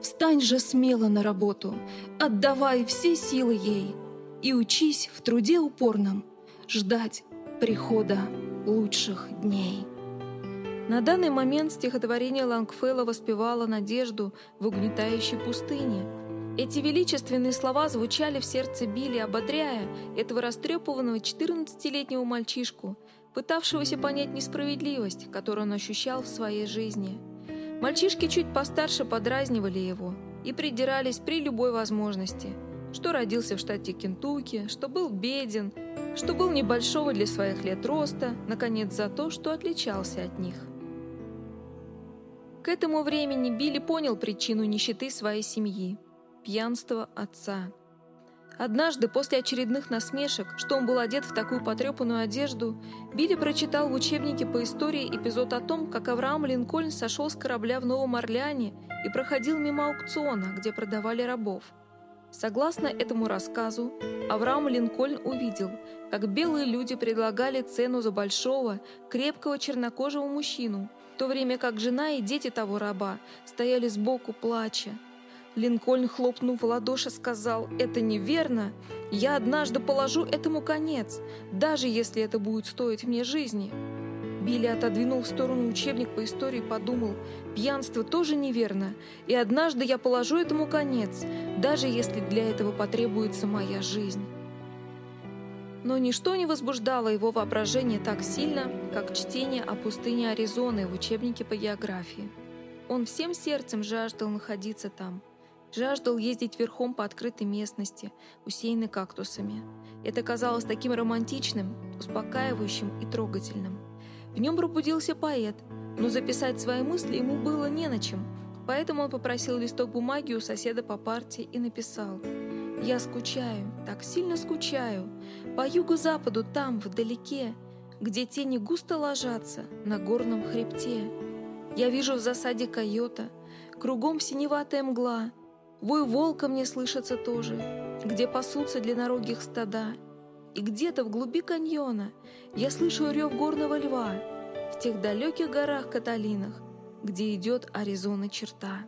Встань же смело на работу, отдавай все силы ей — и учись в труде упорном ждать прихода лучших дней. На данный момент стихотворение Лангфелла воспевало надежду в угнетающей пустыне. Эти величественные слова звучали в сердце Билли, ободряя этого растрепанного 14-летнего мальчишку, пытавшегося понять несправедливость, которую он ощущал в своей жизни. Мальчишки чуть постарше подразнивали его и придирались при любой возможности – что родился в штате Кентукки, что был беден, что был небольшого для своих лет роста, наконец, за то, что отличался от них. К этому времени Билли понял причину нищеты своей семьи – пьянство отца. Однажды, после очередных насмешек, что он был одет в такую потрепанную одежду, Билли прочитал в учебнике по истории эпизод о том, как Авраам Линкольн сошел с корабля в Новом Орлеане и проходил мимо аукциона, где продавали рабов. Согласно этому рассказу, Авраам Линкольн увидел, как белые люди предлагали цену за большого, крепкого чернокожего мужчину, в то время как жена и дети того раба стояли сбоку плача. Линкольн, хлопнув в ладоши, сказал, «Это неверно. Я однажды положу этому конец, даже если это будет стоить мне жизни». Билли отодвинул в сторону учебник по истории и подумал, «Пьянство тоже неверно, и однажды я положу этому конец, даже если для этого потребуется моя жизнь». Но ничто не возбуждало его воображение так сильно, как чтение о пустыне Аризоны в учебнике по географии. Он всем сердцем жаждал находиться там, жаждал ездить верхом по открытой местности, усеянной кактусами. Это казалось таким романтичным, успокаивающим и трогательным. В нем пробудился поэт, но записать свои мысли ему было не на чем, поэтому он попросил листок бумаги у соседа по партии и написал «Я скучаю, так сильно скучаю, по юго-западу там, вдалеке, где тени густо ложатся на горном хребте. Я вижу в засаде койота, кругом синеватая мгла, вой волка мне слышится тоже, где пасутся длиннорогих стада. И где-то в глуби каньона я слышу рев горного льва в тех далеких горах-каталинах, где идет Аризона черта.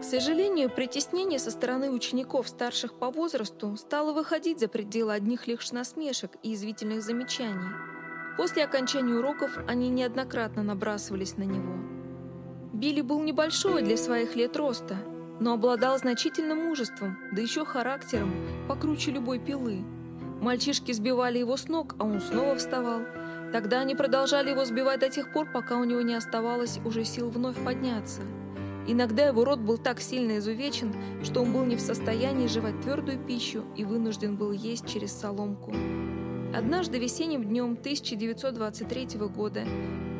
К сожалению, притеснение со стороны учеников, старших по возрасту, стало выходить за пределы одних лишь насмешек и извительных замечаний. После окончания уроков они неоднократно набрасывались на него. Билли был небольшой для своих лет роста, но обладал значительным мужеством, да еще характером, покруче любой пилы. Мальчишки сбивали его с ног, а он снова вставал. Тогда они продолжали его сбивать до тех пор, пока у него не оставалось уже сил вновь подняться – Иногда его рот был так сильно изувечен, что он был не в состоянии жевать твердую пищу и вынужден был есть через соломку. Однажды весенним днем 1923 года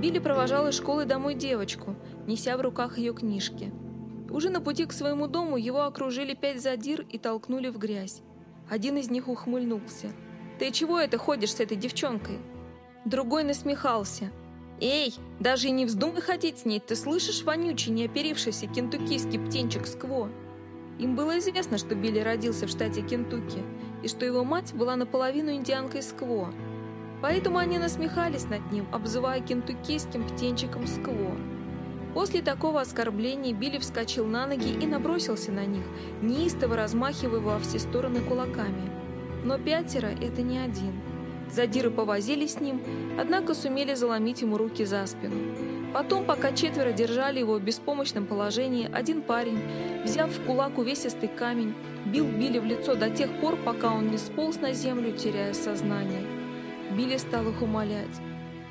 Билли провожал из школы домой девочку, неся в руках ее книжки. Уже на пути к своему дому его окружили пять задир и толкнули в грязь. Один из них ухмыльнулся. «Ты чего это ходишь с этой девчонкой?» Другой насмехался – «Эй, даже и не вздумай ходить с ней, ты слышишь, вонючий, неоперившийся кентуккийский птенчик Скво?» Им было известно, что Билли родился в штате Кентукки, и что его мать была наполовину индианкой Скво. Поэтому они насмехались над ним, обзывая кентуккийским птенчиком Скво. После такого оскорбления Билли вскочил на ноги и набросился на них, неистово размахивая во все стороны кулаками. Но пятеро — это не один — Задиры повозились с ним, однако сумели заломить ему руки за спину. Потом, пока четверо держали его в беспомощном положении, один парень, взяв в кулак увесистый камень, бил Билли в лицо до тех пор, пока он не сполз на землю, теряя сознание. Билли стал их умолять.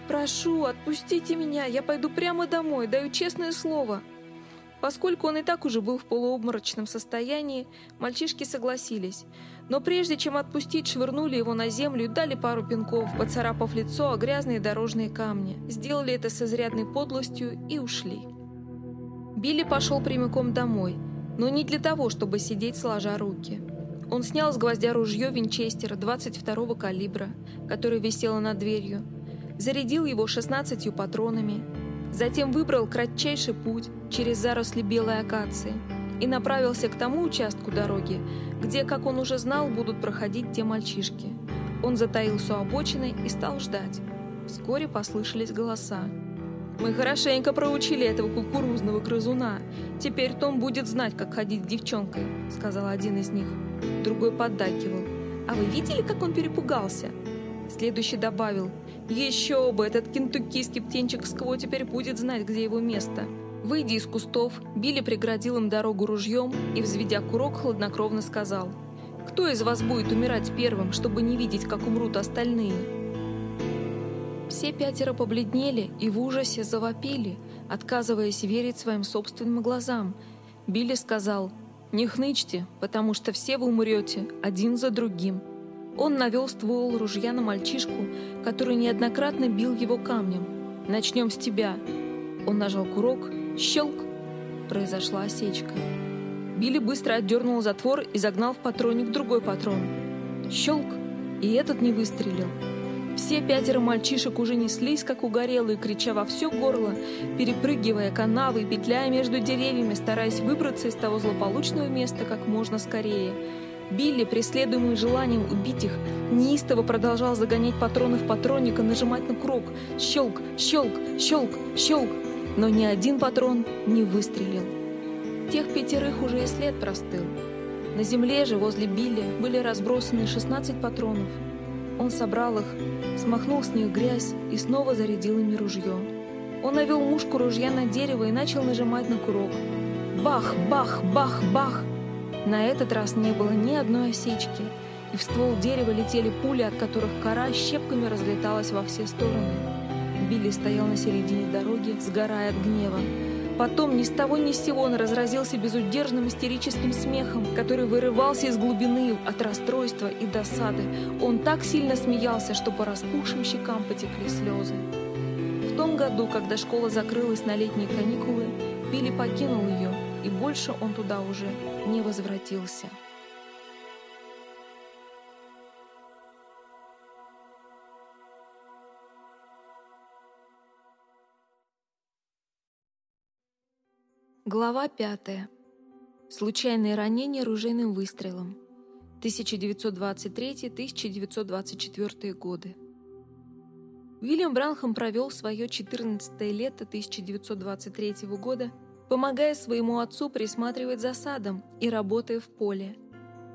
«Прошу, отпустите меня, я пойду прямо домой, даю честное слово». Поскольку он и так уже был в полуобморочном состоянии, мальчишки согласились – но прежде чем отпустить, швырнули его на землю и дали пару пинков, поцарапав лицо о грязные дорожные камни. Сделали это с изрядной подлостью и ушли. Билли пошел прямиком домой, но не для того, чтобы сидеть сложа руки. Он снял с гвоздя ружье Винчестера 22-го калибра, которое висело над дверью, зарядил его 16 патронами, затем выбрал кратчайший путь через заросли белой акации и направился к тому участку дороги, где, как он уже знал, будут проходить те мальчишки. Он затаился у обочины и стал ждать. Вскоре послышались голоса. «Мы хорошенько проучили этого кукурузного грызуна. Теперь-то он будет знать, как ходить с девчонкой», — сказал один из них. Другой поддакивал. «А вы видели, как он перепугался?» Следующий добавил. «Еще бы, этот кентуккийский птенчик Скво теперь будет знать, где его место». Выйдя из кустов, Билли преградил им дорогу ружьем и, взведя курок, хладнокровно сказал «Кто из вас будет умирать первым, чтобы не видеть, как умрут остальные?» Все пятеро побледнели и в ужасе завопили, отказываясь верить своим собственным глазам. Билли сказал «Не хнычьте, потому что все вы умрете, один за другим». Он навел ствол ружья на мальчишку, который неоднократно бил его камнем. «Начнем с тебя». Он нажал курок, щелк, произошла осечка. Билли быстро отдернул затвор и загнал в патронник другой патрон. Щелк, и этот не выстрелил. Все пятеро мальчишек уже неслись, как угорелые, крича во все горло, перепрыгивая канавы, петляя между деревьями, стараясь выбраться из того злополучного места как можно скорее. Билли, преследуемый желанием убить их, неистово продолжал загонять патроны в патронник и нажимать на курок. Щелк, щелк, щелк, щелк. Но ни один патрон не выстрелил. Тех пятерых уже и след простыл. На земле же возле Билли были разбросаны 16 патронов. Он собрал их, смахнул с них грязь и снова зарядил ими ружье. Он навел мушку ружья на дерево и начал нажимать на курок. Бах, бах, бах, бах! На этот раз не было ни одной осечки, и в ствол дерева летели пули, от которых кора щепками разлеталась во все стороны. Билли стоял на середине дороги, сгорая от гнева. Потом ни с того ни с сего он разразился безудержным истерическим смехом, который вырывался из глубины от расстройства и досады. Он так сильно смеялся, что по распухшим щекам потекли слезы. В том году, когда школа закрылась на летние каникулы, Билли покинул ее, и больше он туда уже не возвратился. Глава 5. Случайные ранения ружейным выстрелом. 1923-1924 годы. Уильям Бранхам провел свое 14 лето 1923 года, помогая своему отцу присматривать за садом и работая в поле.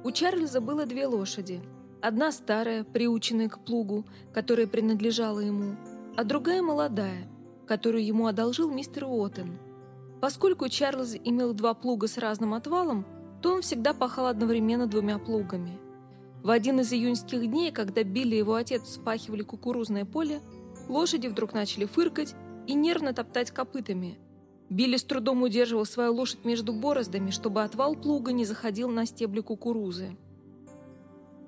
У Чарльза было две лошади. Одна старая, приученная к плугу, которая принадлежала ему, а другая молодая, которую ему одолжил мистер Уоттен – Поскольку Чарльз имел два плуга с разным отвалом, то он всегда пахал одновременно двумя плугами. В один из июньских дней, когда Билли и его отец спахивали кукурузное поле, лошади вдруг начали фыркать и нервно топтать копытами. Билли с трудом удерживал свою лошадь между бороздами, чтобы отвал плуга не заходил на стебли кукурузы.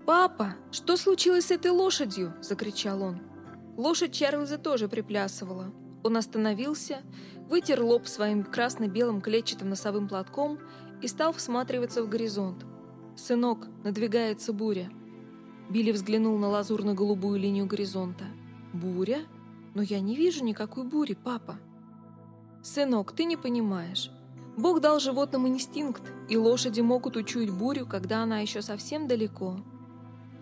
«Папа, что случилось с этой лошадью?» – закричал он. Лошадь Чарльза тоже приплясывала. Он остановился, вытер лоб своим красно-белым клетчатым носовым платком и стал всматриваться в горизонт. «Сынок, надвигается буря». Билли взглянул на лазурно-голубую линию горизонта. «Буря? Но я не вижу никакой бури, папа». «Сынок, ты не понимаешь. Бог дал животным инстинкт, и лошади могут учуять бурю, когда она еще совсем далеко».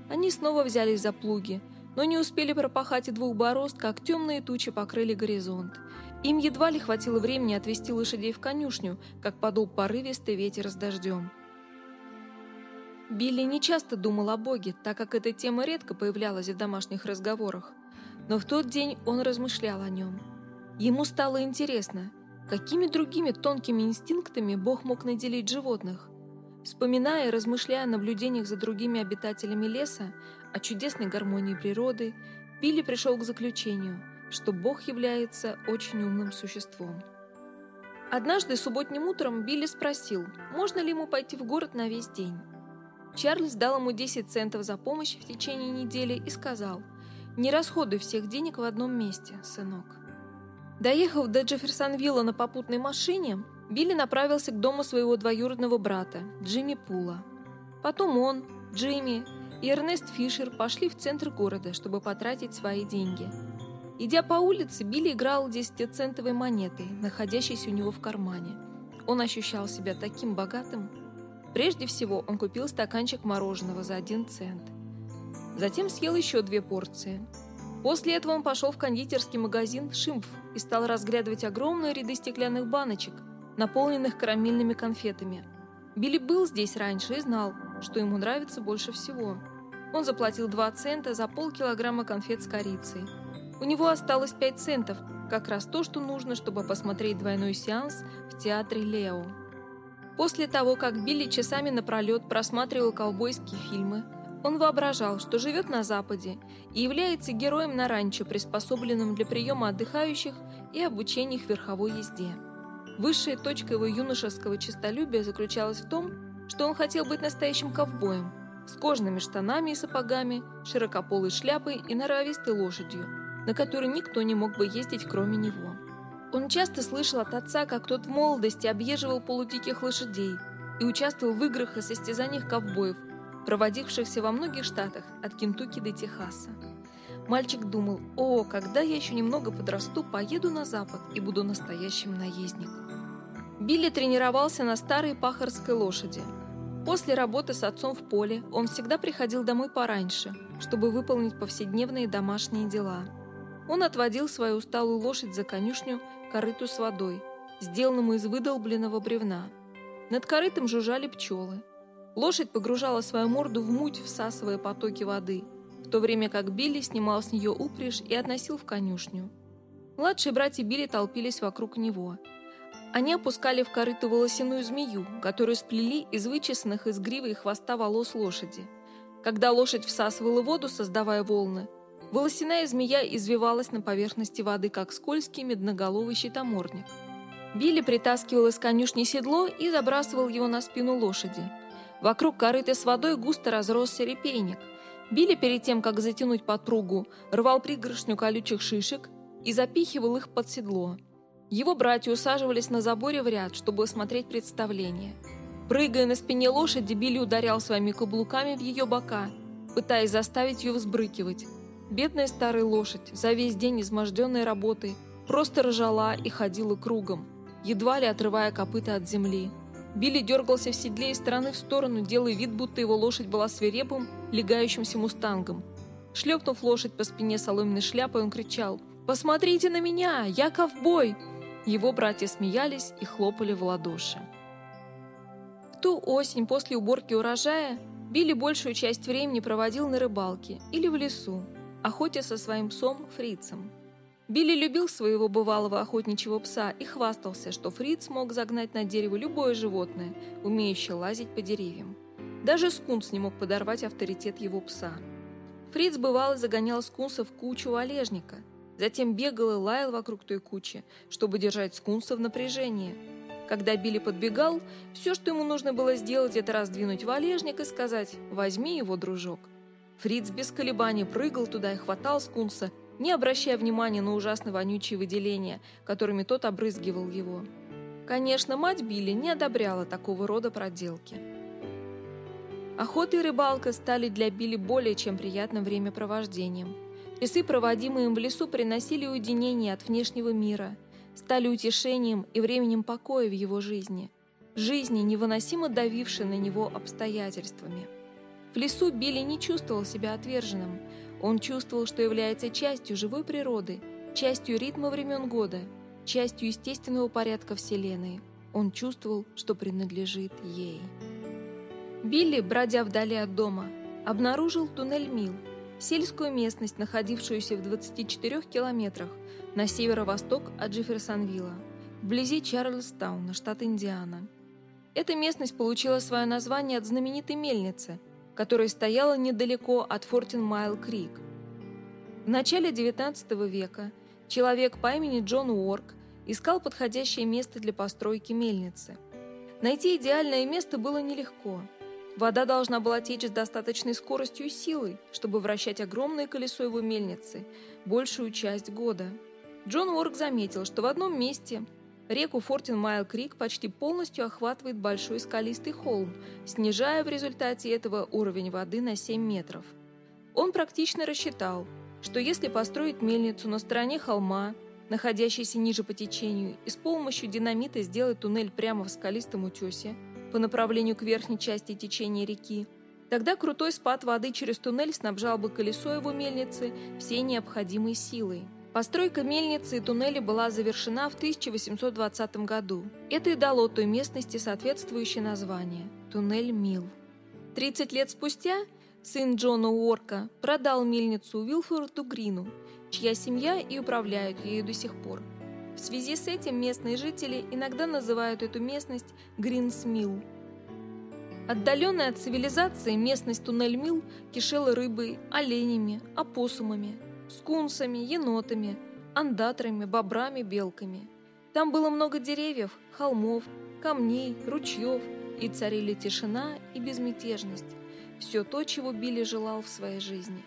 Они снова взялись за плуги, но не успели пропахать и двух борозд, как темные тучи покрыли горизонт, им едва ли хватило времени отвезти лошадей в конюшню, как подул порывистый ветер с дождем. Билли не часто думал о Боге, так как эта тема редко появлялась в домашних разговорах. Но в тот день он размышлял о нем. Ему стало интересно, какими другими тонкими инстинктами Бог мог наделить животных. Вспоминая и размышляя о наблюдениях за другими обитателями леса, о чудесной гармонии природы, Билли пришел к заключению – что Бог является очень умным существом. Однажды субботним утром Билли спросил, можно ли ему пойти в город на весь день. Чарльз дал ему 10 центов за помощь в течение недели и сказал, «Не расходуй всех денег в одном месте, сынок». Доехав до Джефферсонвилла на попутной машине, Билли направился к дому своего двоюродного брата, Джимми Пула. Потом он, Джимми и Эрнест Фишер пошли в центр города, чтобы потратить свои деньги – Идя по улице, Билли играл десятицентовой монетой, находящейся у него в кармане. Он ощущал себя таким богатым. Прежде всего, он купил стаканчик мороженого за один цент. Затем съел еще две порции. После этого он пошел в кондитерский магазин «Шимф» и стал разглядывать огромные ряды стеклянных баночек, наполненных карамельными конфетами. Билли был здесь раньше и знал, что ему нравится больше всего. Он заплатил 2 цента за полкилограмма конфет с корицей – у него осталось 5 центов, как раз то, что нужно, чтобы посмотреть двойной сеанс в театре Лео. После того, как Билли часами напролет просматривал ковбойские фильмы, он воображал, что живет на Западе и является героем на ранчо, приспособленном для приема отдыхающих и обучения их верховой езде. Высшая точка его юношеского честолюбия заключалась в том, что он хотел быть настоящим ковбоем, с кожаными штанами и сапогами, широкополой шляпой и норовистой лошадью, на которой никто не мог бы ездить, кроме него. Он часто слышал от отца, как тот в молодости объезживал полудиких лошадей и участвовал в играх и состязаниях ковбоев, проводившихся во многих штатах, от Кентукки до Техаса. Мальчик думал, о, когда я еще немного подрасту, поеду на запад и буду настоящим наездником. Билли тренировался на старой пахарской лошади. После работы с отцом в поле он всегда приходил домой пораньше, чтобы выполнить повседневные домашние дела. Он отводил свою усталую лошадь за конюшню корыту с водой, сделанному из выдолбленного бревна. Над корытом жужжали пчелы. Лошадь погружала свою морду в муть, всасывая потоки воды – в то время как Билли снимал с нее упряжь и относил в конюшню. Младшие братья Билли толпились вокруг него. Они опускали в корыто волосяную змею, которую сплели из вычесанных из гривы и хвоста волос лошади. Когда лошадь всасывала воду, создавая волны, волосяная змея извивалась на поверхности воды, как скользкий медноголовый щитоморник. Билли притаскивал из конюшни седло и забрасывал его на спину лошади. Вокруг корыта с водой густо разросся репейник – Билли перед тем, как затянуть подпругу, рвал пригоршню колючих шишек и запихивал их под седло. Его братья усаживались на заборе в ряд, чтобы смотреть представление. Прыгая на спине лошади, Билли ударял своими каблуками в ее бока, пытаясь заставить ее взбрыкивать. Бедная старая лошадь, за весь день изможденной работой, просто ржала и ходила кругом, едва ли отрывая копыта от земли. Билли дергался в седле из стороны в сторону, делая вид, будто его лошадь была свирепым, легающимся мустангом. Шлепнув лошадь по спине соломенной шляпой, он кричал «Посмотрите на меня! Я ковбой!» Его братья смеялись и хлопали в ладоши. В ту осень после уборки урожая Билли большую часть времени проводил на рыбалке или в лесу, охотясь со своим псом Фрицем. Билли любил своего бывалого охотничьего пса и хвастался, что Фриц мог загнать на дерево любое животное, умеющее лазить по деревьям. Даже скунс не мог подорвать авторитет его пса. Фриц бывало загонял скунса в кучу валежника, затем бегал и лаял вокруг той кучи, чтобы держать скунса в напряжении. Когда Билли подбегал, все, что ему нужно было сделать, это раздвинуть валежник и сказать «возьми его, дружок». Фриц без колебаний прыгал туда и хватал скунса, не обращая внимания на ужасно вонючие выделения, которыми тот обрызгивал его. Конечно, мать Билли не одобряла такого рода проделки. Охота и рыбалка стали для Билли более чем приятным времяпровождением. Часы, проводимые им в лесу, приносили уединение от внешнего мира, стали утешением и временем покоя в его жизни, жизни, невыносимо давившей на него обстоятельствами. В лесу Билли не чувствовал себя отверженным – он чувствовал, что является частью живой природы, частью ритма времен года, частью естественного порядка Вселенной. Он чувствовал, что принадлежит ей. Билли, бродя вдали от дома, обнаружил туннель Мил, сельскую местность, находившуюся в 24 километрах на северо-восток от Джефферсонвилла, вблизи Чарльстауна, штат Индиана. Эта местность получила свое название от знаменитой мельницы – которая стояла недалеко от Фортин-Майл-Крик. В начале XIX века человек по имени Джон Уорк искал подходящее место для постройки мельницы. Найти идеальное место было нелегко. Вода должна была течь с достаточной скоростью и силой, чтобы вращать огромное колесо его мельницы большую часть года. Джон Уорк заметил, что в одном месте Реку Фортин-Майл-Крик почти полностью охватывает большой скалистый холм, снижая в результате этого уровень воды на 7 метров. Он практично рассчитал, что если построить мельницу на стороне холма, находящейся ниже по течению, и с помощью динамита сделать туннель прямо в скалистом утесе по направлению к верхней части течения реки, тогда крутой спад воды через туннель снабжал бы колесо его мельницы всей необходимой силой. Постройка мельницы и туннеля была завершена в 1820 году. Это и дало той местности соответствующее название – туннель Мил. 30 лет спустя сын Джона Уорка продал мельницу Уилфорду Грину, чья семья и управляет ею до сих пор. В связи с этим местные жители иногда называют эту местность Гринсмил. Отдаленная от цивилизации местность Туннель-Мил кишела рыбой, оленями, опоссумами – скунсами, енотами, андатрами, бобрами, белками. Там было много деревьев, холмов, камней, ручьев, и царили тишина и безмятежность. Все то, чего Билли желал в своей жизни.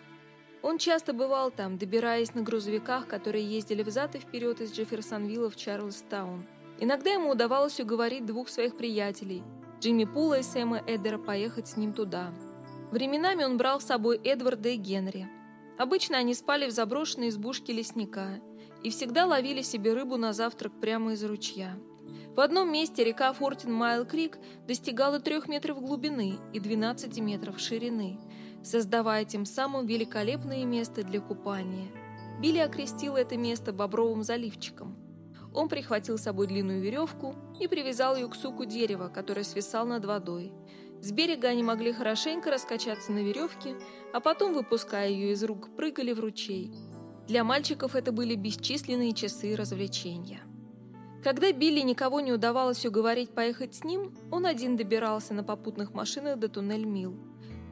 Он часто бывал там, добираясь на грузовиках, которые ездили взад и вперед из Джефферсонвилла в Чарльстаун. Иногда ему удавалось уговорить двух своих приятелей, Джимми Пула и Сэма Эдера, поехать с ним туда. Временами он брал с собой Эдварда и Генри. Обычно они спали в заброшенной избушке лесника и всегда ловили себе рыбу на завтрак прямо из ручья. В одном месте река Фортин Майл Крик достигала 3 метров глубины и 12 метров ширины, создавая тем самым великолепное место для купания. Билли окрестил это место Бобровым заливчиком. Он прихватил с собой длинную веревку и привязал ее к суку дерева, который свисал над водой. С берега они могли хорошенько раскачаться на веревке, а потом, выпуская ее из рук, прыгали в ручей. Для мальчиков это были бесчисленные часы развлечения. Когда Билли никого не удавалось уговорить поехать с ним, он один добирался на попутных машинах до туннель-мил.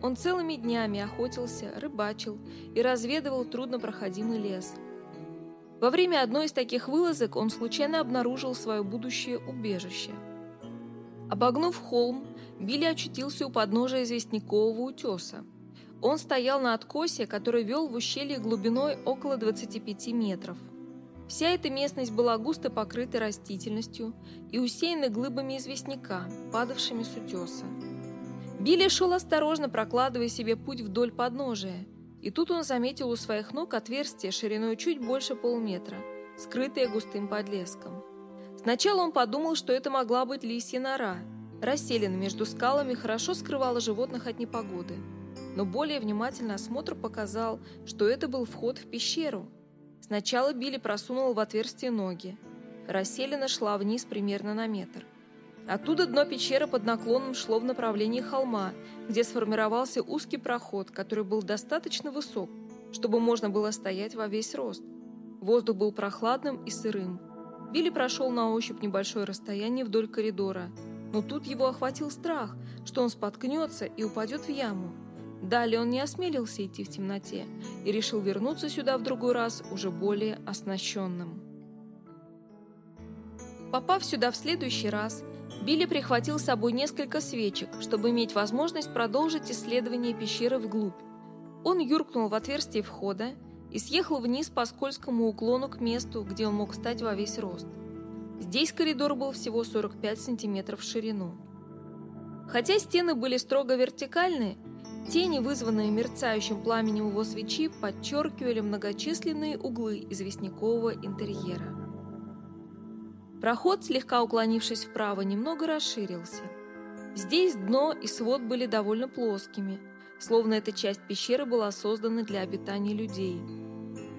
Он целыми днями охотился, рыбачил и разведывал труднопроходимый лес. Во время одной из таких вылазок он случайно обнаружил свое будущее убежище. Обогнув холм, Билли очутился у подножия известнякового утеса. Он стоял на откосе, который вел в ущелье глубиной около 25 метров. Вся эта местность была густо покрыта растительностью и усеяна глыбами известняка, падавшими с утеса. Билли шел осторожно, прокладывая себе путь вдоль подножия, и тут он заметил у своих ног отверстие шириной чуть больше полметра, скрытое густым подлеском. Сначала он подумал, что это могла быть лисья нора, расселена между скалами, хорошо скрывала животных от непогоды. Но более внимательный осмотр показал, что это был вход в пещеру. Сначала Билли просунул в отверстие ноги. Расселена шла вниз примерно на метр. Оттуда дно пещеры под наклоном шло в направлении холма, где сформировался узкий проход, который был достаточно высок, чтобы можно было стоять во весь рост. Воздух был прохладным и сырым. Билли прошел на ощупь небольшое расстояние вдоль коридора, но тут его охватил страх, что он споткнется и упадет в яму. Далее он не осмелился идти в темноте и решил вернуться сюда в другой раз уже более оснащенным. Попав сюда в следующий раз, Билли прихватил с собой несколько свечек, чтобы иметь возможность продолжить исследование пещеры вглубь. Он юркнул в отверстие входа и съехал вниз по скользкому уклону к месту, где он мог стать во весь рост. Здесь коридор был всего 45 сантиметров в ширину. Хотя стены были строго вертикальные, тени, вызванные мерцающим пламенем его свечи, подчеркивали многочисленные углы известнякового интерьера. Проход, слегка уклонившись вправо, немного расширился. Здесь дно и свод были довольно плоскими, словно эта часть пещеры была создана для обитания людей.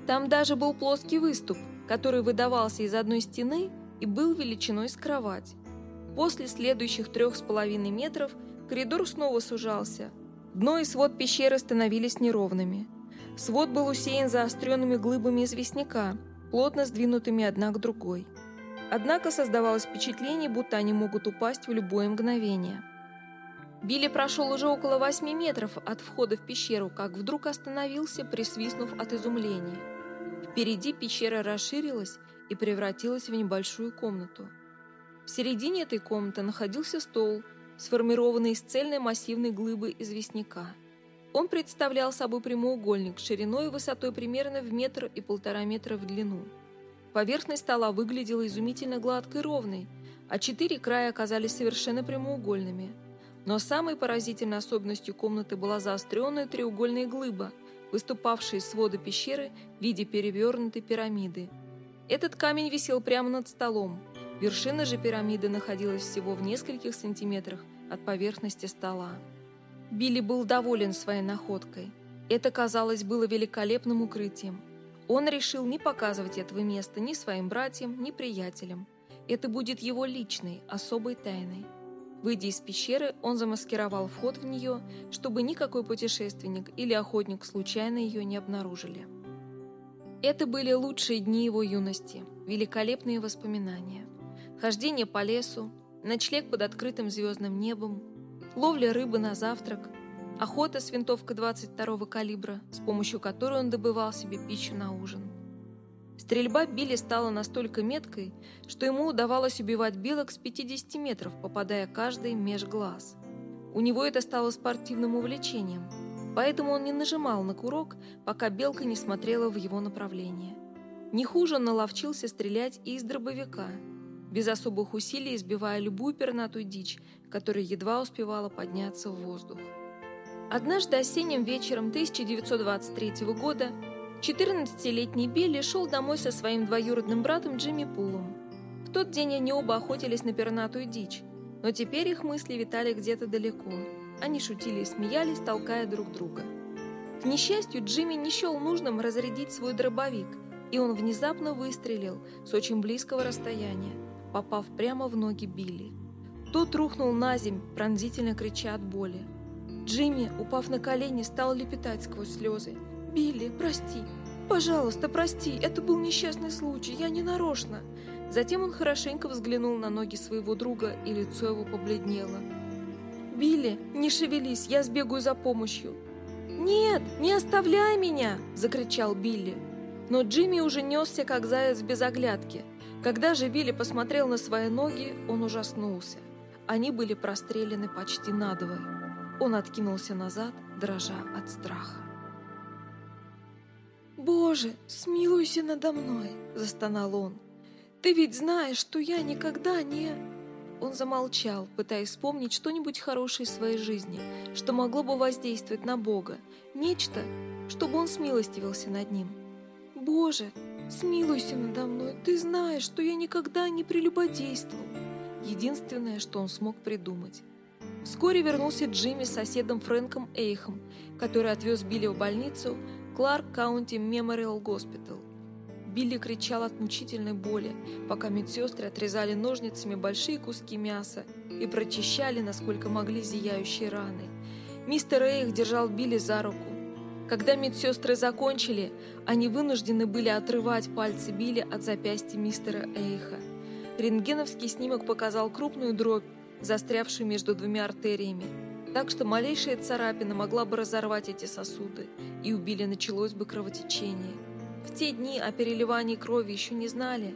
Там даже был плоский выступ, который выдавался из одной стены и был величиной с кровать. После следующих трех с половиной метров коридор снова сужался. Дно и свод пещеры становились неровными. Свод был усеян заостренными глыбами известняка, плотно сдвинутыми одна к другой. Однако создавалось впечатление, будто они могут упасть в любое мгновение. Билли прошел уже около восьми метров от входа в пещеру, как вдруг остановился, присвистнув от изумления. Впереди пещера расширилась и превратилась в небольшую комнату. В середине этой комнаты находился стол, сформированный из цельной массивной глыбы известняка. Он представлял собой прямоугольник шириной и высотой примерно в метр и полтора метра в длину. Поверхность стола выглядела изумительно гладкой и ровной, а четыре края оказались совершенно прямоугольными. Но самой поразительной особенностью комнаты была заостренная треугольная глыба, выступавшая из свода пещеры в виде перевернутой пирамиды. Этот камень висел прямо над столом. Вершина же пирамиды находилась всего в нескольких сантиметрах от поверхности стола. Билли был доволен своей находкой. Это, казалось, было великолепным укрытием. Он решил не показывать этого места ни своим братьям, ни приятелям. Это будет его личной, особой тайной. Выйдя из пещеры, он замаскировал вход в нее, чтобы никакой путешественник или охотник случайно ее не обнаружили. Это были лучшие дни его юности, великолепные воспоминания. Хождение по лесу, ночлег под открытым звездным небом, ловля рыбы на завтрак – охота с винтовкой 22-го калибра, с помощью которой он добывал себе пищу на ужин. Стрельба Билли стала настолько меткой, что ему удавалось убивать белок с 50 метров, попадая каждый меж глаз. У него это стало спортивным увлечением, поэтому он не нажимал на курок, пока белка не смотрела в его направление. Не хуже он наловчился стрелять и из дробовика, без особых усилий избивая любую пернатую дичь, которая едва успевала подняться в воздух. Однажды осенним вечером 1923 года 14-летний Билли шел домой со своим двоюродным братом Джимми Пулом. В тот день они оба охотились на пернатую дичь, но теперь их мысли витали где-то далеко. Они шутили и смеялись, толкая друг друга. К несчастью, Джимми не счел нужным разрядить свой дробовик, и он внезапно выстрелил с очень близкого расстояния, попав прямо в ноги Билли. Тот рухнул на земь, пронзительно крича от боли. Джимми, упав на колени, стал лепетать сквозь слезы. «Билли, прости! Пожалуйста, прости! Это был несчастный случай, я не нарочно!» Затем он хорошенько взглянул на ноги своего друга, и лицо его побледнело. «Билли, не шевелись, я сбегаю за помощью!» «Нет, не оставляй меня!» – закричал Билли. Но Джимми уже несся, как заяц без оглядки. Когда же Билли посмотрел на свои ноги, он ужаснулся. Они были прострелены почти надвое. Он откинулся назад, дрожа от страха. «Боже, смилуйся надо мной!» – застонал он. «Ты ведь знаешь, что я никогда не...» Он замолчал, пытаясь вспомнить что-нибудь хорошее из своей жизни, что могло бы воздействовать на Бога, нечто, чтобы он смилостивился над ним. «Боже, смилуйся надо мной, ты знаешь, что я никогда не прелюбодействовал!» Единственное, что он смог придумать. Вскоре вернулся Джимми с соседом Фрэнком Эйхом, который отвез Билли в больницу Кларк Каунти Мемориал Госпитал. Билли кричал от мучительной боли, пока медсестры отрезали ножницами большие куски мяса и прочищали, насколько могли, зияющие раны. Мистер Эйх держал Билли за руку. Когда медсестры закончили, они вынуждены были отрывать пальцы Билли от запястья мистера Эйха. Рентгеновский снимок показал крупную дробь, застрявшую между двумя артериями, так что малейшая царапина могла бы разорвать эти сосуды, и у Билли началось бы кровотечение. В те дни о переливании крови еще не знали.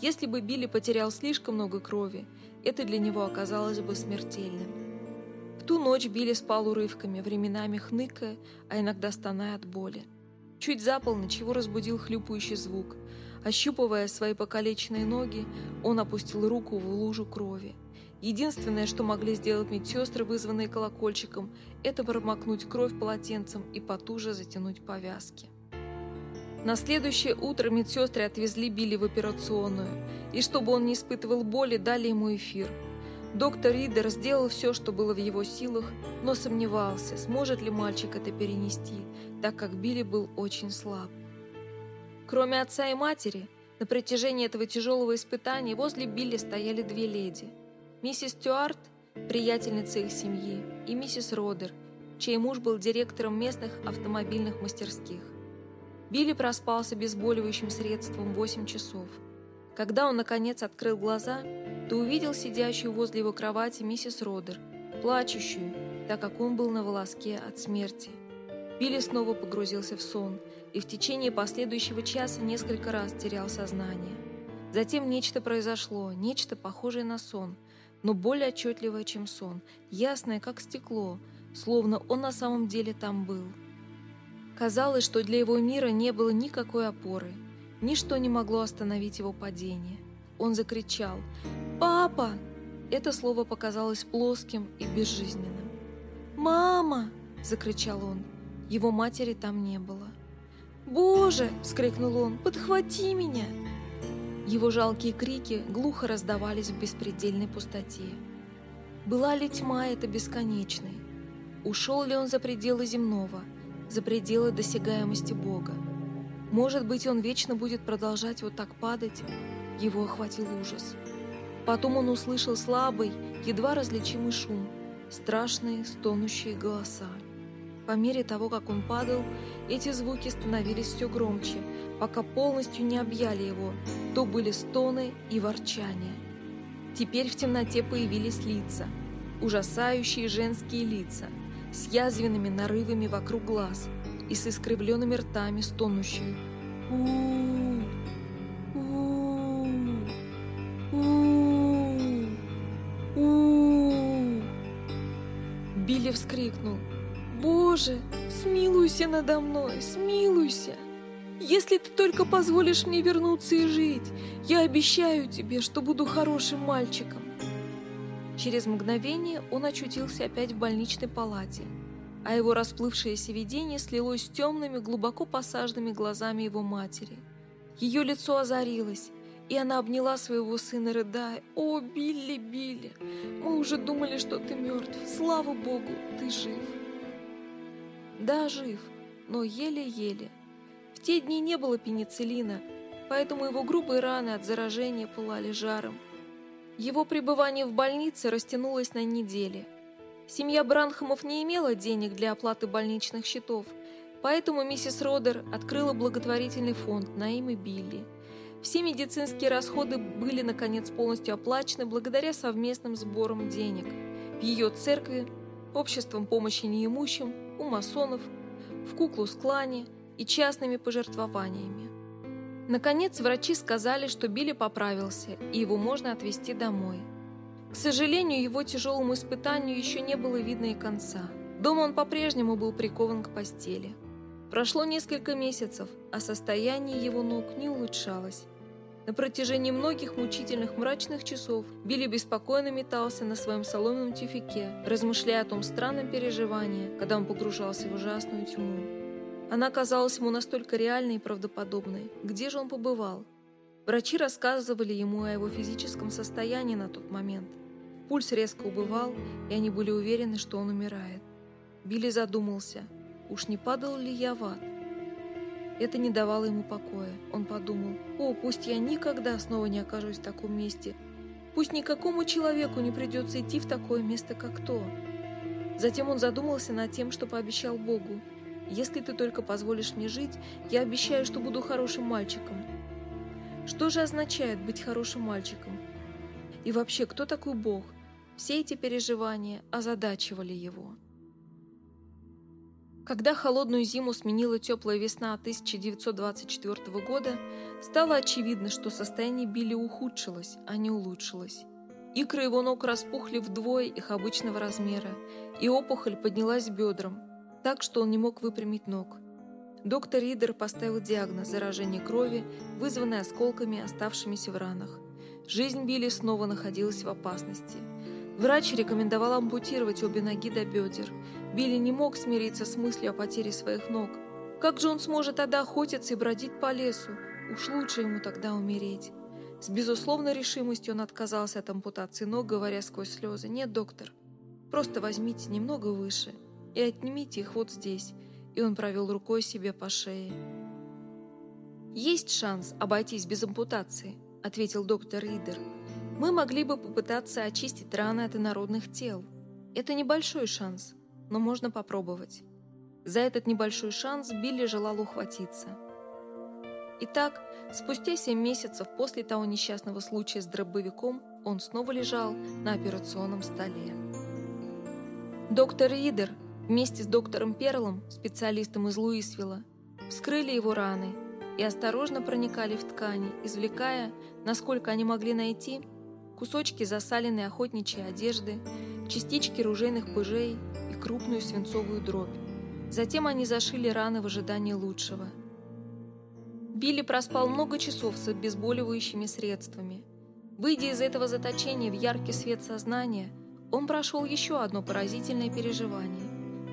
Если бы Билли потерял слишком много крови, это для него оказалось бы смертельным. В ту ночь Билли спал урывками, временами хныкая, а иногда стоная от боли. Чуть за полночь его разбудил хлюпающий звук. Ощупывая свои покалеченные ноги, он опустил руку в лужу крови. Единственное, что могли сделать медсестры, вызванные колокольчиком, это промокнуть кровь полотенцем и потуже затянуть повязки. На следующее утро медсестры отвезли Билли в операционную, и чтобы он не испытывал боли, дали ему эфир. Доктор Ридер сделал все, что было в его силах, но сомневался, сможет ли мальчик это перенести, так как Билли был очень слаб. Кроме отца и матери, на протяжении этого тяжелого испытания возле Билли стояли две леди – Миссис Стюарт, приятельница их семьи, и миссис Родер, чей муж был директором местных автомобильных мастерских. Билли проспался обезболивающим средством 8 часов. Когда он, наконец, открыл глаза, то увидел сидящую возле его кровати миссис Родер, плачущую, так как он был на волоске от смерти. Билли снова погрузился в сон и в течение последующего часа несколько раз терял сознание. Затем нечто произошло, нечто похожее на сон – но более отчетливое, чем сон, ясное, как стекло, словно он на самом деле там был. Казалось, что для его мира не было никакой опоры, ничто не могло остановить его падение. Он закричал «Папа!» Это слово показалось плоским и безжизненным. «Мама!» – закричал он. Его матери там не было. «Боже!» – вскрикнул он. «Подхвати меня!» Его жалкие крики глухо раздавались в беспредельной пустоте. Была ли тьма эта бесконечной? Ушел ли он за пределы земного, за пределы досягаемости Бога? Может быть, он вечно будет продолжать вот так падать? Его охватил ужас. Потом он услышал слабый, едва различимый шум, страшные стонущие голоса. По мере того, как он падал, эти звуки становились все громче, пока полностью не объяли его, то были стоны и ворчания. Теперь в темноте появились лица, ужасающие женские лица, с язвенными нарывами вокруг глаз и с искривленными ртами стонущие. у у у у у Билли вскрикнул. «Боже, смилуйся надо мной, смилуйся! Если ты только позволишь мне вернуться и жить, я обещаю тебе, что буду хорошим мальчиком. Через мгновение он очутился опять в больничной палате, а его расплывшееся видение слилось с темными, глубоко посаженными глазами его матери. Ее лицо озарилось, и она обняла своего сына, рыдая. «О, Билли, Билли, мы уже думали, что ты мертв. Слава Богу, ты жив!» Да, жив, но еле-еле. В те дни не было пенициллина, поэтому его грубые раны от заражения пылали жаром. Его пребывание в больнице растянулось на недели. Семья Бранхамов не имела денег для оплаты больничных счетов, поэтому миссис Родер открыла благотворительный фонд на имя Билли. Все медицинские расходы были, наконец, полностью оплачены благодаря совместным сборам денег. В ее церкви, обществом помощи неимущим, у масонов, в Куклус-клане и частными пожертвованиями. Наконец, врачи сказали, что Билли поправился, и его можно отвезти домой. К сожалению, его тяжелому испытанию еще не было видно и конца. Дома он по-прежнему был прикован к постели. Прошло несколько месяцев, а состояние его ног не улучшалось. На протяжении многих мучительных мрачных часов Билли беспокойно метался на своем соломенном тюфике, размышляя о том странном переживании, когда он погружался в ужасную тьму. Она казалась ему настолько реальной и правдоподобной. Где же он побывал? Врачи рассказывали ему о его физическом состоянии на тот момент. Пульс резко убывал, и они были уверены, что он умирает. Билли задумался, уж не падал ли я в ад? Это не давало ему покоя. Он подумал, о, пусть я никогда снова не окажусь в таком месте. Пусть никакому человеку не придется идти в такое место, как то. Затем он задумался над тем, что пообещал Богу. «Если ты только позволишь мне жить, я обещаю, что буду хорошим мальчиком». Что же означает быть хорошим мальчиком? И вообще, кто такой Бог? Все эти переживания озадачивали его. Когда холодную зиму сменила теплая весна 1924 года, стало очевидно, что состояние Билли ухудшилось, а не улучшилось. Икры его ног распухли вдвое их обычного размера, и опухоль поднялась бедром, так что он не мог выпрямить ног. Доктор Ридер поставил диагноз заражение крови, вызванное осколками, оставшимися в ранах. Жизнь Билли снова находилась в опасности – Врач рекомендовал ампутировать обе ноги до бедер. Билли не мог смириться с мыслью о потере своих ног. Как же он сможет тогда охотиться и бродить по лесу? Уж лучше ему тогда умереть. С безусловной решимостью он отказался от ампутации ног, говоря сквозь слезы. «Нет, доктор, просто возьмите немного выше и отнимите их вот здесь». И он провел рукой себе по шее. «Есть шанс обойтись без ампутации», — ответил доктор Ридер. Мы могли бы попытаться очистить раны от инородных тел. Это небольшой шанс, но можно попробовать. За этот небольшой шанс Билли желал ухватиться. Итак, спустя 7 месяцев после того несчастного случая с дробовиком он снова лежал на операционном столе. Доктор Ридер вместе с доктором Перлом, специалистом из Луисвилла, вскрыли его раны и осторожно проникали в ткани, извлекая, насколько они могли найти, кусочки засаленной охотничьей одежды, частички ружейных пыжей и крупную свинцовую дробь. Затем они зашили раны в ожидании лучшего. Билли проспал много часов с обезболивающими средствами. Выйдя из этого заточения в яркий свет сознания, он прошел еще одно поразительное переживание,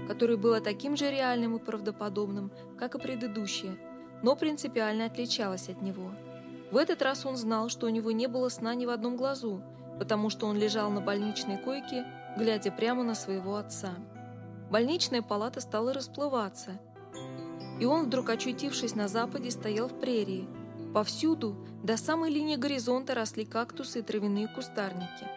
которое было таким же реальным и правдоподобным, как и предыдущее, но принципиально отличалось от него – в этот раз он знал, что у него не было сна ни в одном глазу, потому что он лежал на больничной койке, глядя прямо на своего отца. Больничная палата стала расплываться, и он, вдруг очутившись на западе, стоял в прерии. Повсюду, до самой линии горизонта, росли кактусы и травяные кустарники.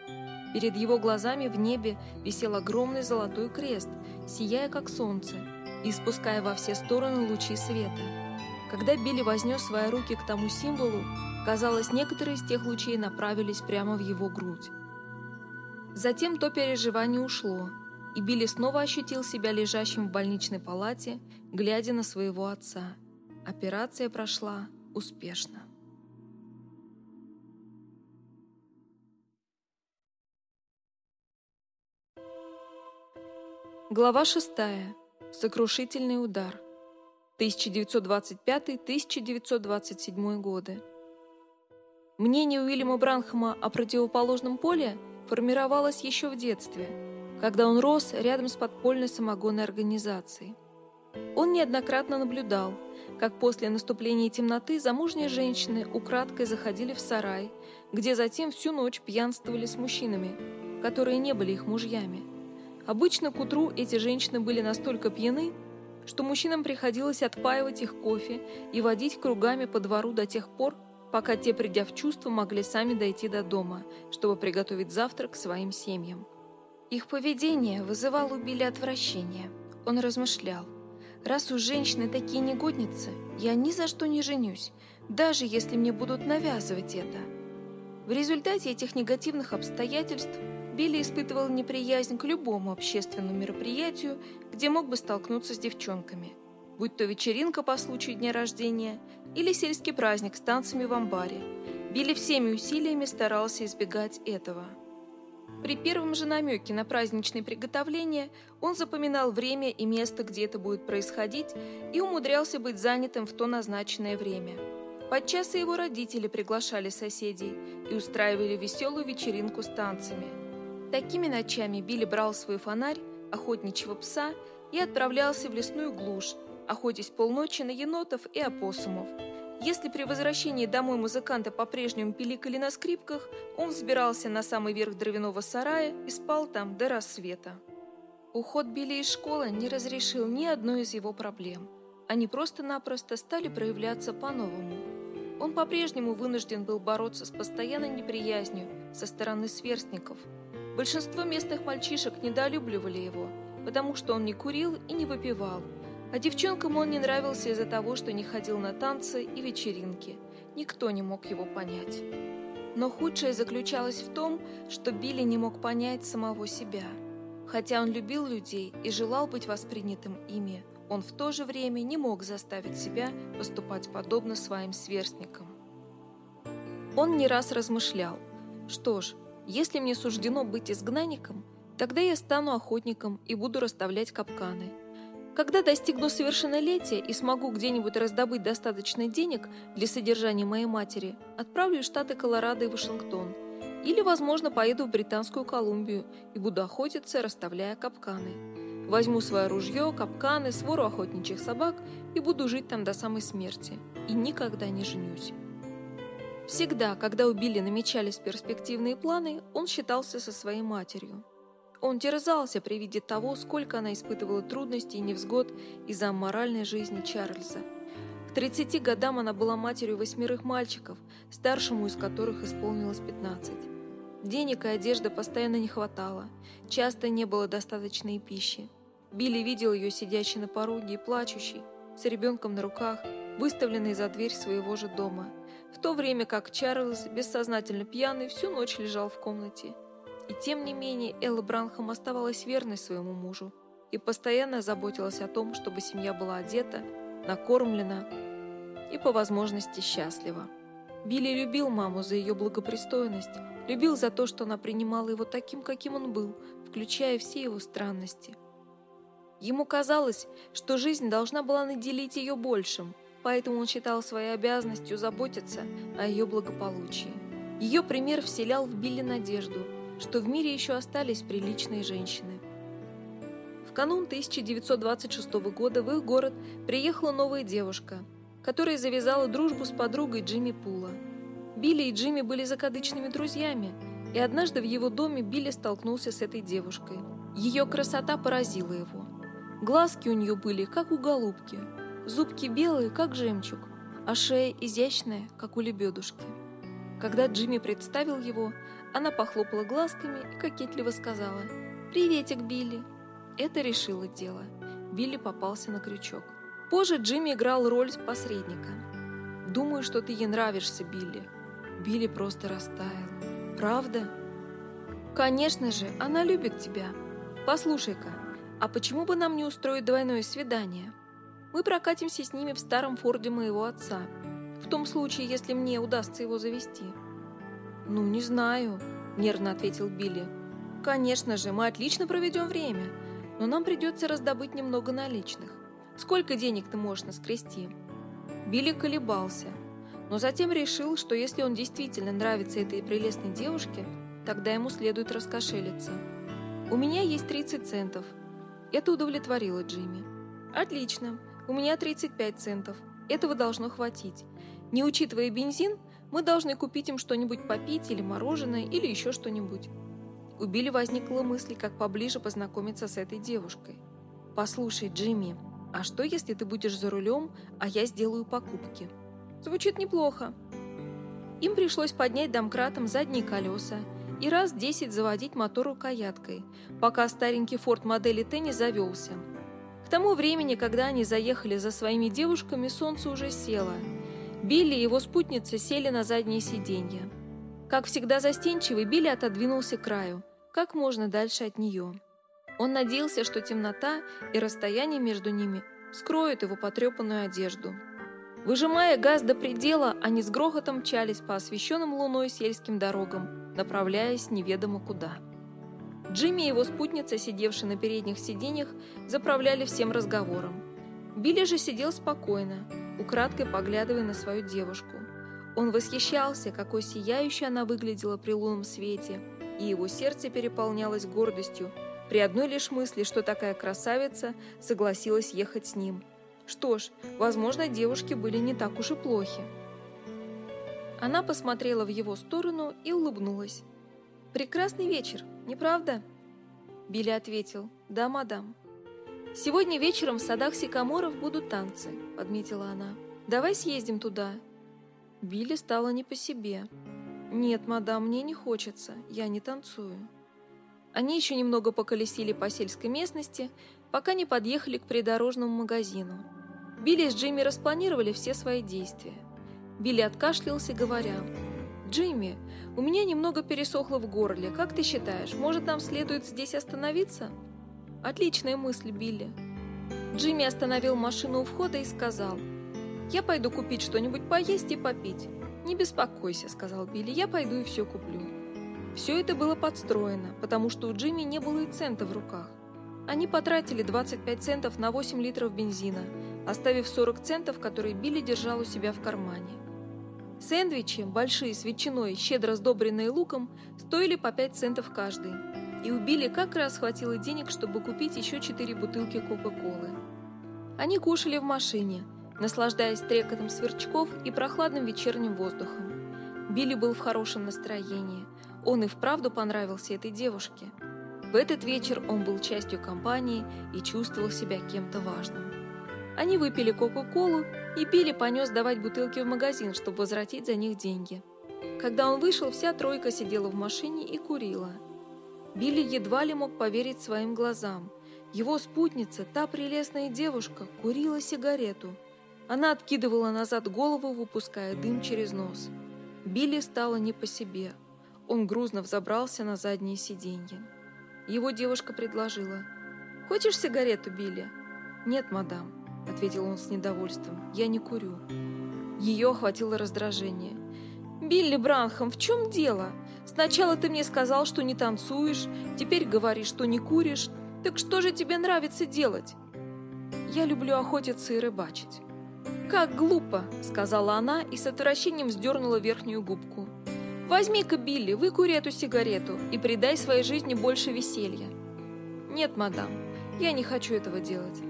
Перед его глазами в небе висел огромный золотой крест, сияя как солнце, и спуская во все стороны лучи света. Когда Билли вознес свои руки к тому символу, казалось, некоторые из тех лучей направились прямо в его грудь. Затем то переживание ушло, и Билли снова ощутил себя лежащим в больничной палате, глядя на своего отца. Операция прошла успешно. Глава 6. Сокрушительный удар. 1925-1927 годы. Мнение Уильяма Бранхама о противоположном поле формировалось еще в детстве, когда он рос рядом с подпольной самогонной организацией. Он неоднократно наблюдал, как после наступления темноты замужние женщины украдкой заходили в сарай, где затем всю ночь пьянствовали с мужчинами, которые не были их мужьями – Обычно к утру эти женщины были настолько пьяны, что мужчинам приходилось отпаивать их кофе и водить кругами по двору до тех пор, пока те, придя в чувство, могли сами дойти до дома, чтобы приготовить завтрак своим семьям. Их поведение вызывало у Билли отвращение. Он размышлял. «Раз уж женщины такие негодницы, я ни за что не женюсь, даже если мне будут навязывать это». В результате этих негативных обстоятельств Билли испытывал неприязнь к любому общественному мероприятию, где мог бы столкнуться с девчонками, будь то вечеринка по случаю дня рождения или сельский праздник с танцами в амбаре. Билли всеми усилиями старался избегать этого. При первом же намеке на праздничные приготовления он запоминал время и место, где это будет происходить, и умудрялся быть занятым в то назначенное время. Подчас и его родители приглашали соседей и устраивали веселую вечеринку с танцами – Такими ночами Билли брал свой фонарь, охотничьего пса и отправлялся в лесную глушь, охотясь полночи на енотов и опоссумов. Если при возвращении домой музыканты по-прежнему пиликали на скрипках, он взбирался на самый верх дровяного сарая и спал там до рассвета. Уход Билли из школы не разрешил ни одной из его проблем. Они просто-напросто стали проявляться по-новому. Он по-прежнему вынужден был бороться с постоянной неприязнью со стороны сверстников – Большинство местных мальчишек недолюбливали его, потому что он не курил и не выпивал, а девчонкам он не нравился из-за того, что не ходил на танцы и вечеринки. Никто не мог его понять. Но худшее заключалось в том, что Билли не мог понять самого себя. Хотя он любил людей и желал быть воспринятым ими, он в то же время не мог заставить себя поступать подобно своим сверстникам. Он не раз размышлял, что ж, если мне суждено быть изгнанником, тогда я стану охотником и буду расставлять капканы. Когда достигну совершеннолетия и смогу где-нибудь раздобыть достаточно денег для содержания моей матери, отправлю в штаты Колорадо и Вашингтон. Или, возможно, поеду в Британскую Колумбию и буду охотиться, расставляя капканы. Возьму свое ружье, капканы, свору охотничьих собак и буду жить там до самой смерти. И никогда не женюсь. Всегда, когда у Билли намечались перспективные планы, он считался со своей матерью. Он терзался при виде того, сколько она испытывала трудностей и невзгод из-за моральной жизни Чарльза. К 30 годам она была матерью восьмерых мальчиков, старшему из которых исполнилось 15. Денег и одежды постоянно не хватало, часто не было достаточной пищи. Билли видел ее сидящей на пороге и плачущей, с ребенком на руках, выставленной за дверь своего же дома – в то время как Чарльз, бессознательно пьяный, всю ночь лежал в комнате. И тем не менее Элла Бранхам оставалась верной своему мужу и постоянно заботилась о том, чтобы семья была одета, накормлена и по возможности счастлива. Билли любил маму за ее благопристойность, любил за то, что она принимала его таким, каким он был, включая все его странности. Ему казалось, что жизнь должна была наделить ее большим – поэтому он считал своей обязанностью заботиться о ее благополучии. Ее пример вселял в Билли надежду, что в мире еще остались приличные женщины. В канун 1926 года в их город приехала новая девушка, которая завязала дружбу с подругой Джимми Пула. Билли и Джимми были закадычными друзьями, и однажды в его доме Билли столкнулся с этой девушкой. Ее красота поразила его. Глазки у нее были, как у голубки – Зубки белые, как жемчуг, а шея изящная, как у лебедушки. Когда Джимми представил его, она похлопала глазками и кокетливо сказала «Приветик, Билли!». Это решило дело. Билли попался на крючок. Позже Джимми играл роль посредника. «Думаю, что ты ей нравишься, Билли». Билли просто растаял. «Правда?» «Конечно же, она любит тебя. Послушай-ка, а почему бы нам не устроить двойное свидание?» Мы прокатимся с ними в старом форде моего отца. В том случае, если мне удастся его завести. «Ну, не знаю», – нервно ответил Билли. «Конечно же, мы отлично проведем время. но нам придется раздобыть немного наличных. Сколько денег ты можешь наскрести?» Билли колебался, но затем решил, что если он действительно нравится этой прелестной девушке, тогда ему следует раскошелиться. «У меня есть 30 центов». Это удовлетворило Джимми. «Отлично. У меня 35 центов. Этого должно хватить. Не учитывая бензин, мы должны купить им что-нибудь попить или мороженое, или еще что-нибудь». У Билли возникла мысль, как поближе познакомиться с этой девушкой. «Послушай, Джимми, а что, если ты будешь за рулем, а я сделаю покупки?» Звучит неплохо. Им пришлось поднять домкратом задние колеса и раз десять заводить мотор рукояткой, пока старенький форт модели Т не завелся. К тому времени, когда они заехали за своими девушками, солнце уже село. Билли и его спутница сели на заднее сиденье. Как всегда застенчивый, Билли отодвинулся к краю, как можно дальше от нее. Он надеялся, что темнота и расстояние между ними скроют его потрепанную одежду. Выжимая газ до предела, они с грохотом мчались по освещенным луной сельским дорогам, направляясь неведомо куда. Джимми и его спутница, сидевшие на передних сиденьях, заправляли всем разговором. Билли же сидел спокойно, украдкой поглядывая на свою девушку. Он восхищался, какой сияющей она выглядела при лунном свете, и его сердце переполнялось гордостью при одной лишь мысли, что такая красавица согласилась ехать с ним – что ж, возможно, девушки были не так уж и плохи. Она посмотрела в его сторону и улыбнулась. «Прекрасный вечер, не правда?» Билли ответил «Да, мадам». «Сегодня вечером в садах Сикаморов будут танцы», — подметила она. «Давай съездим туда». Билли стало не по себе. «Нет, мадам, мне не хочется, я не танцую». Они еще немного поколесили по сельской местности, пока не подъехали к придорожному магазину. Билли с Джимми распланировали все свои действия. Билли откашлялся, говоря, «Джимми, у меня немного пересохло в горле. Как ты считаешь, может, нам следует здесь остановиться?» «Отличная мысль, Билли». Джимми остановил машину у входа и сказал, «Я пойду купить что-нибудь поесть и попить». «Не беспокойся», — сказал Билли, — «я пойду и все куплю». Все это было подстроено, потому что у Джимми не было и цента в руках. Они потратили 25 центов на 8 литров бензина, оставив 40 центов, которые Билли держал у себя в кармане. Сэндвичи, большие с ветчиной, щедро сдобренные луком, стоили по 5 центов каждый. И у Билли как раз хватило денег, чтобы купить еще 4 бутылки Кока-Колы. Они кушали в машине, наслаждаясь трекотом сверчков и прохладным вечерним воздухом. Билли был в хорошем настроении. Он и вправду понравился этой девушке. В этот вечер он был частью компании и чувствовал себя кем-то важным. Они выпили Кока-Колу, и Билли понес давать бутылки в магазин, чтобы возвратить за них деньги. Когда он вышел, вся тройка сидела в машине и курила. Билли едва ли мог поверить своим глазам. Его спутница, та прелестная девушка, курила сигарету. Она откидывала назад голову, выпуская дым через нос. Билли стало не по себе. Он грузно взобрался на заднее сиденье. Его девушка предложила. «Хочешь сигарету, Билли?» «Нет, мадам». — ответил он с недовольством. «Я не курю». Ее охватило раздражение. «Билли Бранхам, в чем дело? Сначала ты мне сказал, что не танцуешь, теперь говоришь, что не куришь. Так что же тебе нравится делать?» «Я люблю охотиться и рыбачить». «Как глупо!» — сказала она и с отвращением вздернула верхнюю губку. «Возьми-ка, Билли, выкури эту сигарету и придай своей жизни больше веселья». «Нет, мадам, я не хочу этого делать».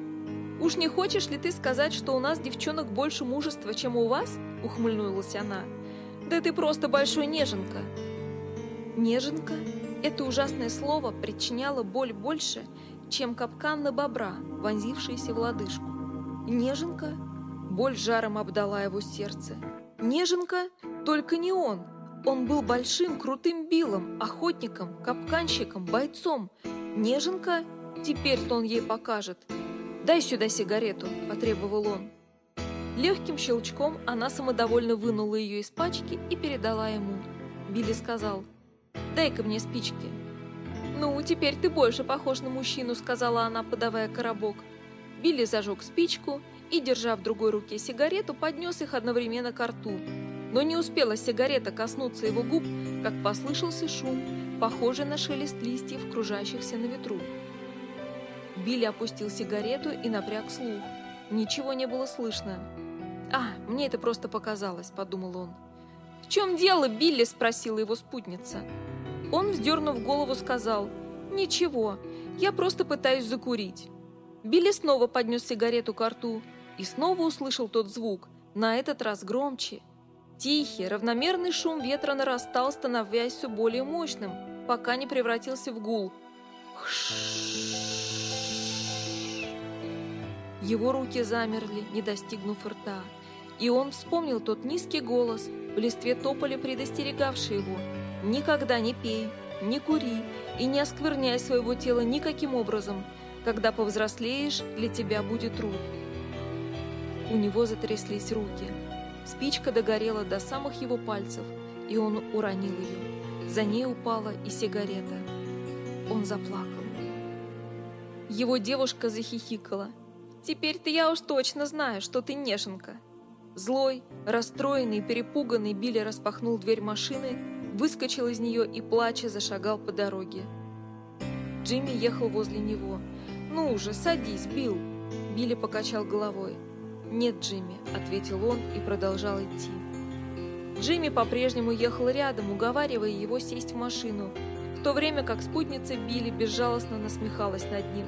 «Уж не хочешь ли ты сказать, что у нас, девчонок, больше мужества, чем у вас?» — ухмыльнулась она. «Да ты просто большой неженка!» Неженка — это ужасное слово причиняло боль больше, чем капкан на бобра, вонзившийся в лодыжку. Неженка? Боль жаром обдала его сердце. Неженка? Только не он. Он был большим, крутым Биллом, охотником, капканщиком, бойцом. Неженка? Теперь-то он ей покажет — «Дай сюда сигарету», – потребовал он. Легким щелчком она самодовольно вынула ее из пачки и передала ему. Билли сказал, «Дай-ка мне спички». «Ну, теперь ты больше похож на мужчину», – сказала она, подавая коробок. Билли зажег спичку и, держа в другой руке сигарету, поднес их одновременно к рту. Но не успела сигарета коснуться его губ, как послышался шум, похожий на шелест листьев, кружащихся на ветру. Билли опустил сигарету и напряг слух. Ничего не было слышно. «А, мне это просто показалось», — подумал он. «В чем дело, Билли?» — спросила его спутница. Он, вздернув голову, сказал, «Ничего, я просто пытаюсь закурить». Билли снова поднес сигарету к рту и снова услышал тот звук, на этот раз громче. Тихий, равномерный шум ветра нарастал, становясь все более мощным, пока не превратился в гул. Его руки замерли, не достигнув рта, и он вспомнил тот низкий голос, в листве тополя предостерегавший его «Никогда не пей, не кури и не оскверняй своего тела никаким образом, когда повзрослеешь, для тебя будет труд. У него затряслись руки. Спичка догорела до самых его пальцев, и он уронил ее. За ней упала и сигарета. Он заплакал. Его девушка захихикала. «Теперь-то я уж точно знаю, что ты неженка». Злой, расстроенный, перепуганный Билли распахнул дверь машины, выскочил из нее и, плача, зашагал по дороге. Джимми ехал возле него – «Ну уже, садись, Билл!» Билли покачал головой. «Нет, Джимми», — ответил он и продолжал идти. Джимми по-прежнему ехал рядом, уговаривая его сесть в машину, в то время как спутница Билли безжалостно насмехалась над ним.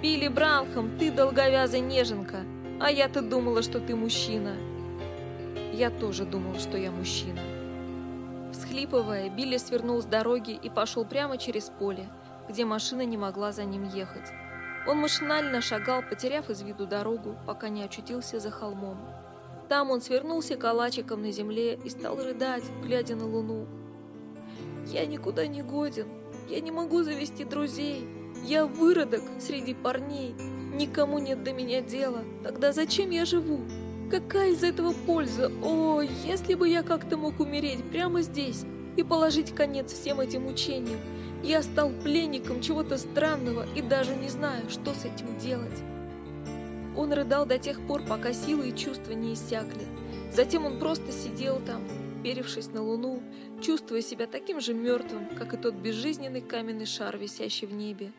«Билли Бранхам, ты долговязая неженка, а я-то думала, что ты мужчина». «Я тоже думал, что я мужчина». Всхлипывая, Билли свернул с дороги и пошел прямо через поле, где машина не могла за ним ехать. Он машинально шагал, потеряв из виду дорогу, пока не очутился за холмом. Там он свернулся калачиком на земле и стал рыдать, глядя на луну. «Я никуда не годен, я не могу завести друзей, я выродок среди парней, никому нет до меня дела, тогда зачем я живу? Какая из этого польза? О, если бы я как-то мог умереть прямо здесь и положить конец всем этим мучениям, я стал пленником чего-то странного и даже не знаю, что с этим делать. Он рыдал до тех пор, пока силы и чувства не иссякли. Затем он просто сидел там, перевшись на луну, чувствуя себя таким же мертвым, как и тот безжизненный каменный шар, висящий в небе.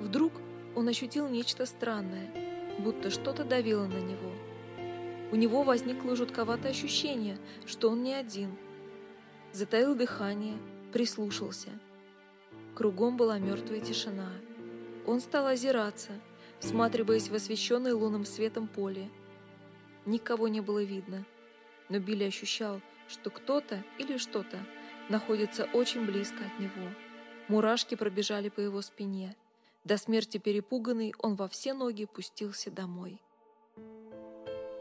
Вдруг он ощутил нечто странное, будто что-то давило на него. У него возникло жутковатое ощущение, что он не один. Затаил дыхание, прислушался – Кругом была мертвая тишина. Он стал озираться, всматриваясь в освещенное лунным светом поле. Никого не было видно, но Билли ощущал, что кто-то или что-то находится очень близко от него. Мурашки пробежали по его спине. До смерти перепуганный, он во все ноги пустился домой.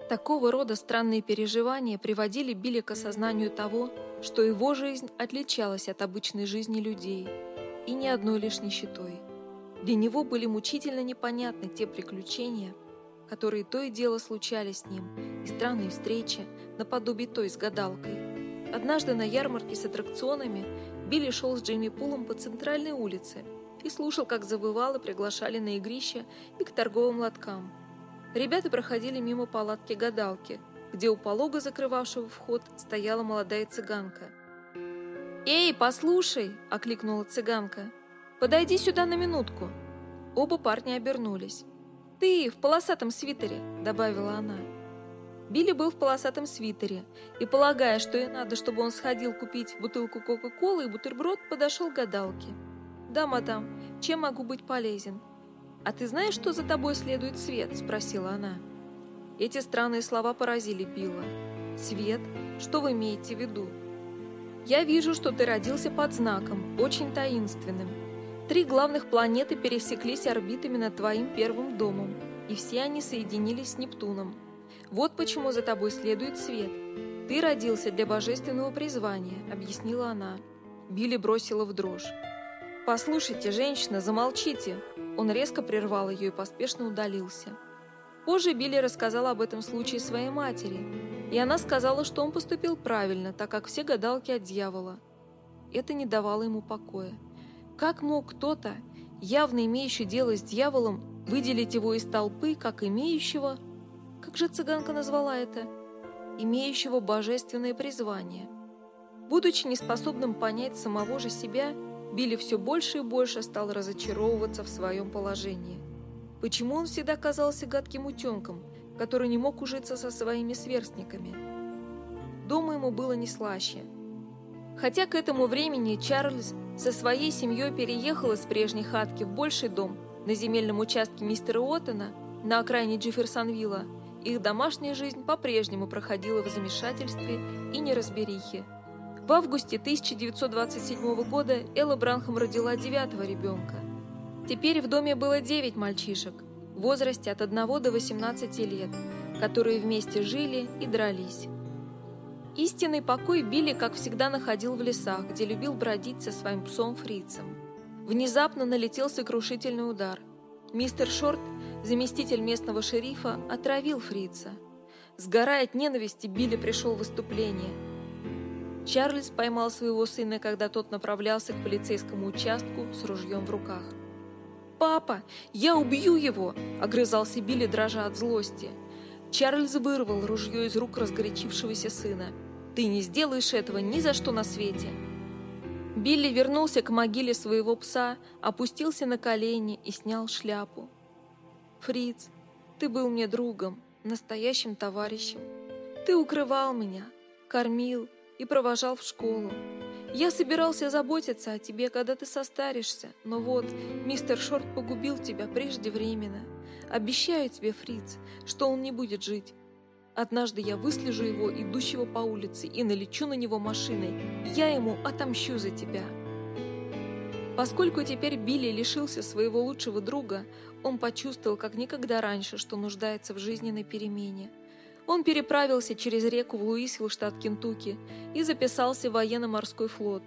Такого рода странные переживания приводили Билли к осознанию того, что его жизнь отличалась от обычной жизни людей – и ни одной лишь нищетой. Для него были мучительно непонятны те приключения, которые то и дело случались с ним, и странные встречи, наподобие той с гадалкой. Однажды на ярмарке с аттракционами Билли шел с Джимми Пулом по центральной улице и слушал, как завывалы приглашали на игрище и к торговым лоткам. Ребята проходили мимо палатки гадалки, где у полога, закрывавшего вход, стояла молодая цыганка – «Эй, послушай!» – окликнула цыганка. «Подойди сюда на минутку!» Оба парня обернулись. «Ты в полосатом свитере!» – добавила она. Билли был в полосатом свитере и, полагая, что и надо, чтобы он сходил купить бутылку Кока-Колы и бутерброд, подошел к гадалке. «Да, мадам, чем могу быть полезен?» «А ты знаешь, что за тобой следует свет?» – спросила она. Эти странные слова поразили Билла. «Свет? Что вы имеете в виду?» Я вижу, что ты родился под знаком, очень таинственным. Три главных планеты пересеклись орбитами над твоим первым домом, и все они соединились с Нептуном. Вот почему за тобой следует свет. Ты родился для божественного призвания, объяснила она. Билли бросила в дрожь. «Послушайте, женщина, замолчите!» Он резко прервал ее и поспешно удалился. Позже Билли рассказал об этом случае своей матери, и она сказала, что он поступил правильно, так как все гадалки от дьявола. Это не давало ему покоя. Как мог кто-то, явно имеющий дело с дьяволом, выделить его из толпы, как имеющего, как же цыганка назвала это, имеющего божественное призвание? Будучи неспособным понять самого же себя, Билли все больше и больше стал разочаровываться в своем положении. Почему он всегда казался гадким утенком, который не мог ужиться со своими сверстниками? Дома ему было не слаще. Хотя к этому времени Чарльз со своей семьей переехал из прежней хатки в больший дом на земельном участке мистера Уоттона на окраине Джефферсонвилла, их домашняя жизнь по-прежнему проходила в замешательстве и неразберихе. В августе 1927 года Элла Бранхам родила девятого ребенка. Теперь в доме было девять мальчишек в возрасте от 1 до 18 лет, которые вместе жили и дрались. Истинный покой Билли, как всегда, находил в лесах, где любил бродить со своим псом Фрицем. Внезапно налетел сокрушительный удар. Мистер Шорт, заместитель местного шерифа, отравил Фрица. Сгорая от ненависти, Билли пришел в выступление. Чарльз поймал своего сына, когда тот направлялся к полицейскому участку с ружьем в руках. «Папа, я убью его!» – огрызался Билли, дрожа от злости. Чарльз вырвал ружье из рук разгорячившегося сына. Ты не сделаешь этого ни за что на свете. Билли вернулся к могиле своего пса, опустился на колени и снял шляпу. Фриц, ты был мне другом, настоящим товарищем. Ты укрывал меня, кормил и провожал в школу. Я собирался заботиться о тебе, когда ты состаришься, но вот мистер Шорт погубил тебя преждевременно. Обещаю тебе, Фриц, что он не будет жить. Однажды я выслежу его, идущего по улице, и налечу на него машиной. Я ему отомщу за тебя. Поскольку теперь Билли лишился своего лучшего друга, он почувствовал, как никогда раньше, что нуждается в жизненной перемене. Он переправился через реку в Луисвилл, штат Кентукки, и записался в военно-морской флот.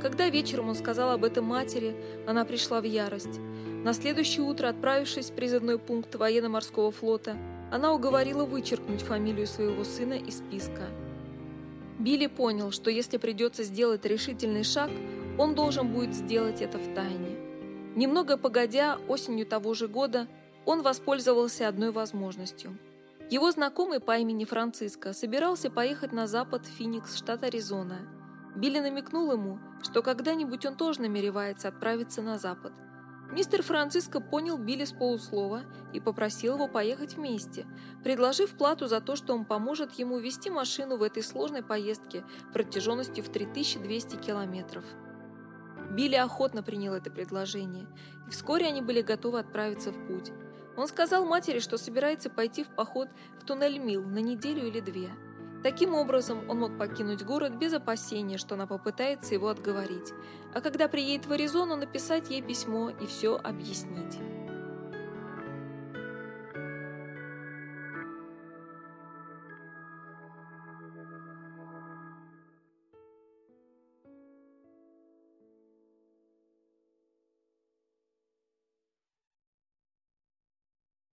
Когда вечером он сказал об этом матери, она пришла в ярость. На следующее утро, отправившись в призывной пункт военно-морского флота, она уговорила вычеркнуть фамилию своего сына из списка. Билли понял, что если придется сделать решительный шаг, он должен будет сделать это в тайне. Немного погодя, осенью того же года, он воспользовался одной возможностью. Его знакомый по имени Франциско собирался поехать на запад в Финикс, штат Аризона. Билли намекнул ему, что когда-нибудь он тоже намеревается отправиться на запад – Мистер Франциско понял Билли с полуслова и попросил его поехать вместе, предложив плату за то, что он поможет ему вести машину в этой сложной поездке протяженностью в 3200 километров. Билли охотно принял это предложение, и вскоре они были готовы отправиться в путь. Он сказал матери, что собирается пойти в поход в туннель Мил на неделю или две – Таким образом, он мог покинуть город без опасения, что она попытается его отговорить, а когда приедет в Аризону, написать ей письмо и все объяснить.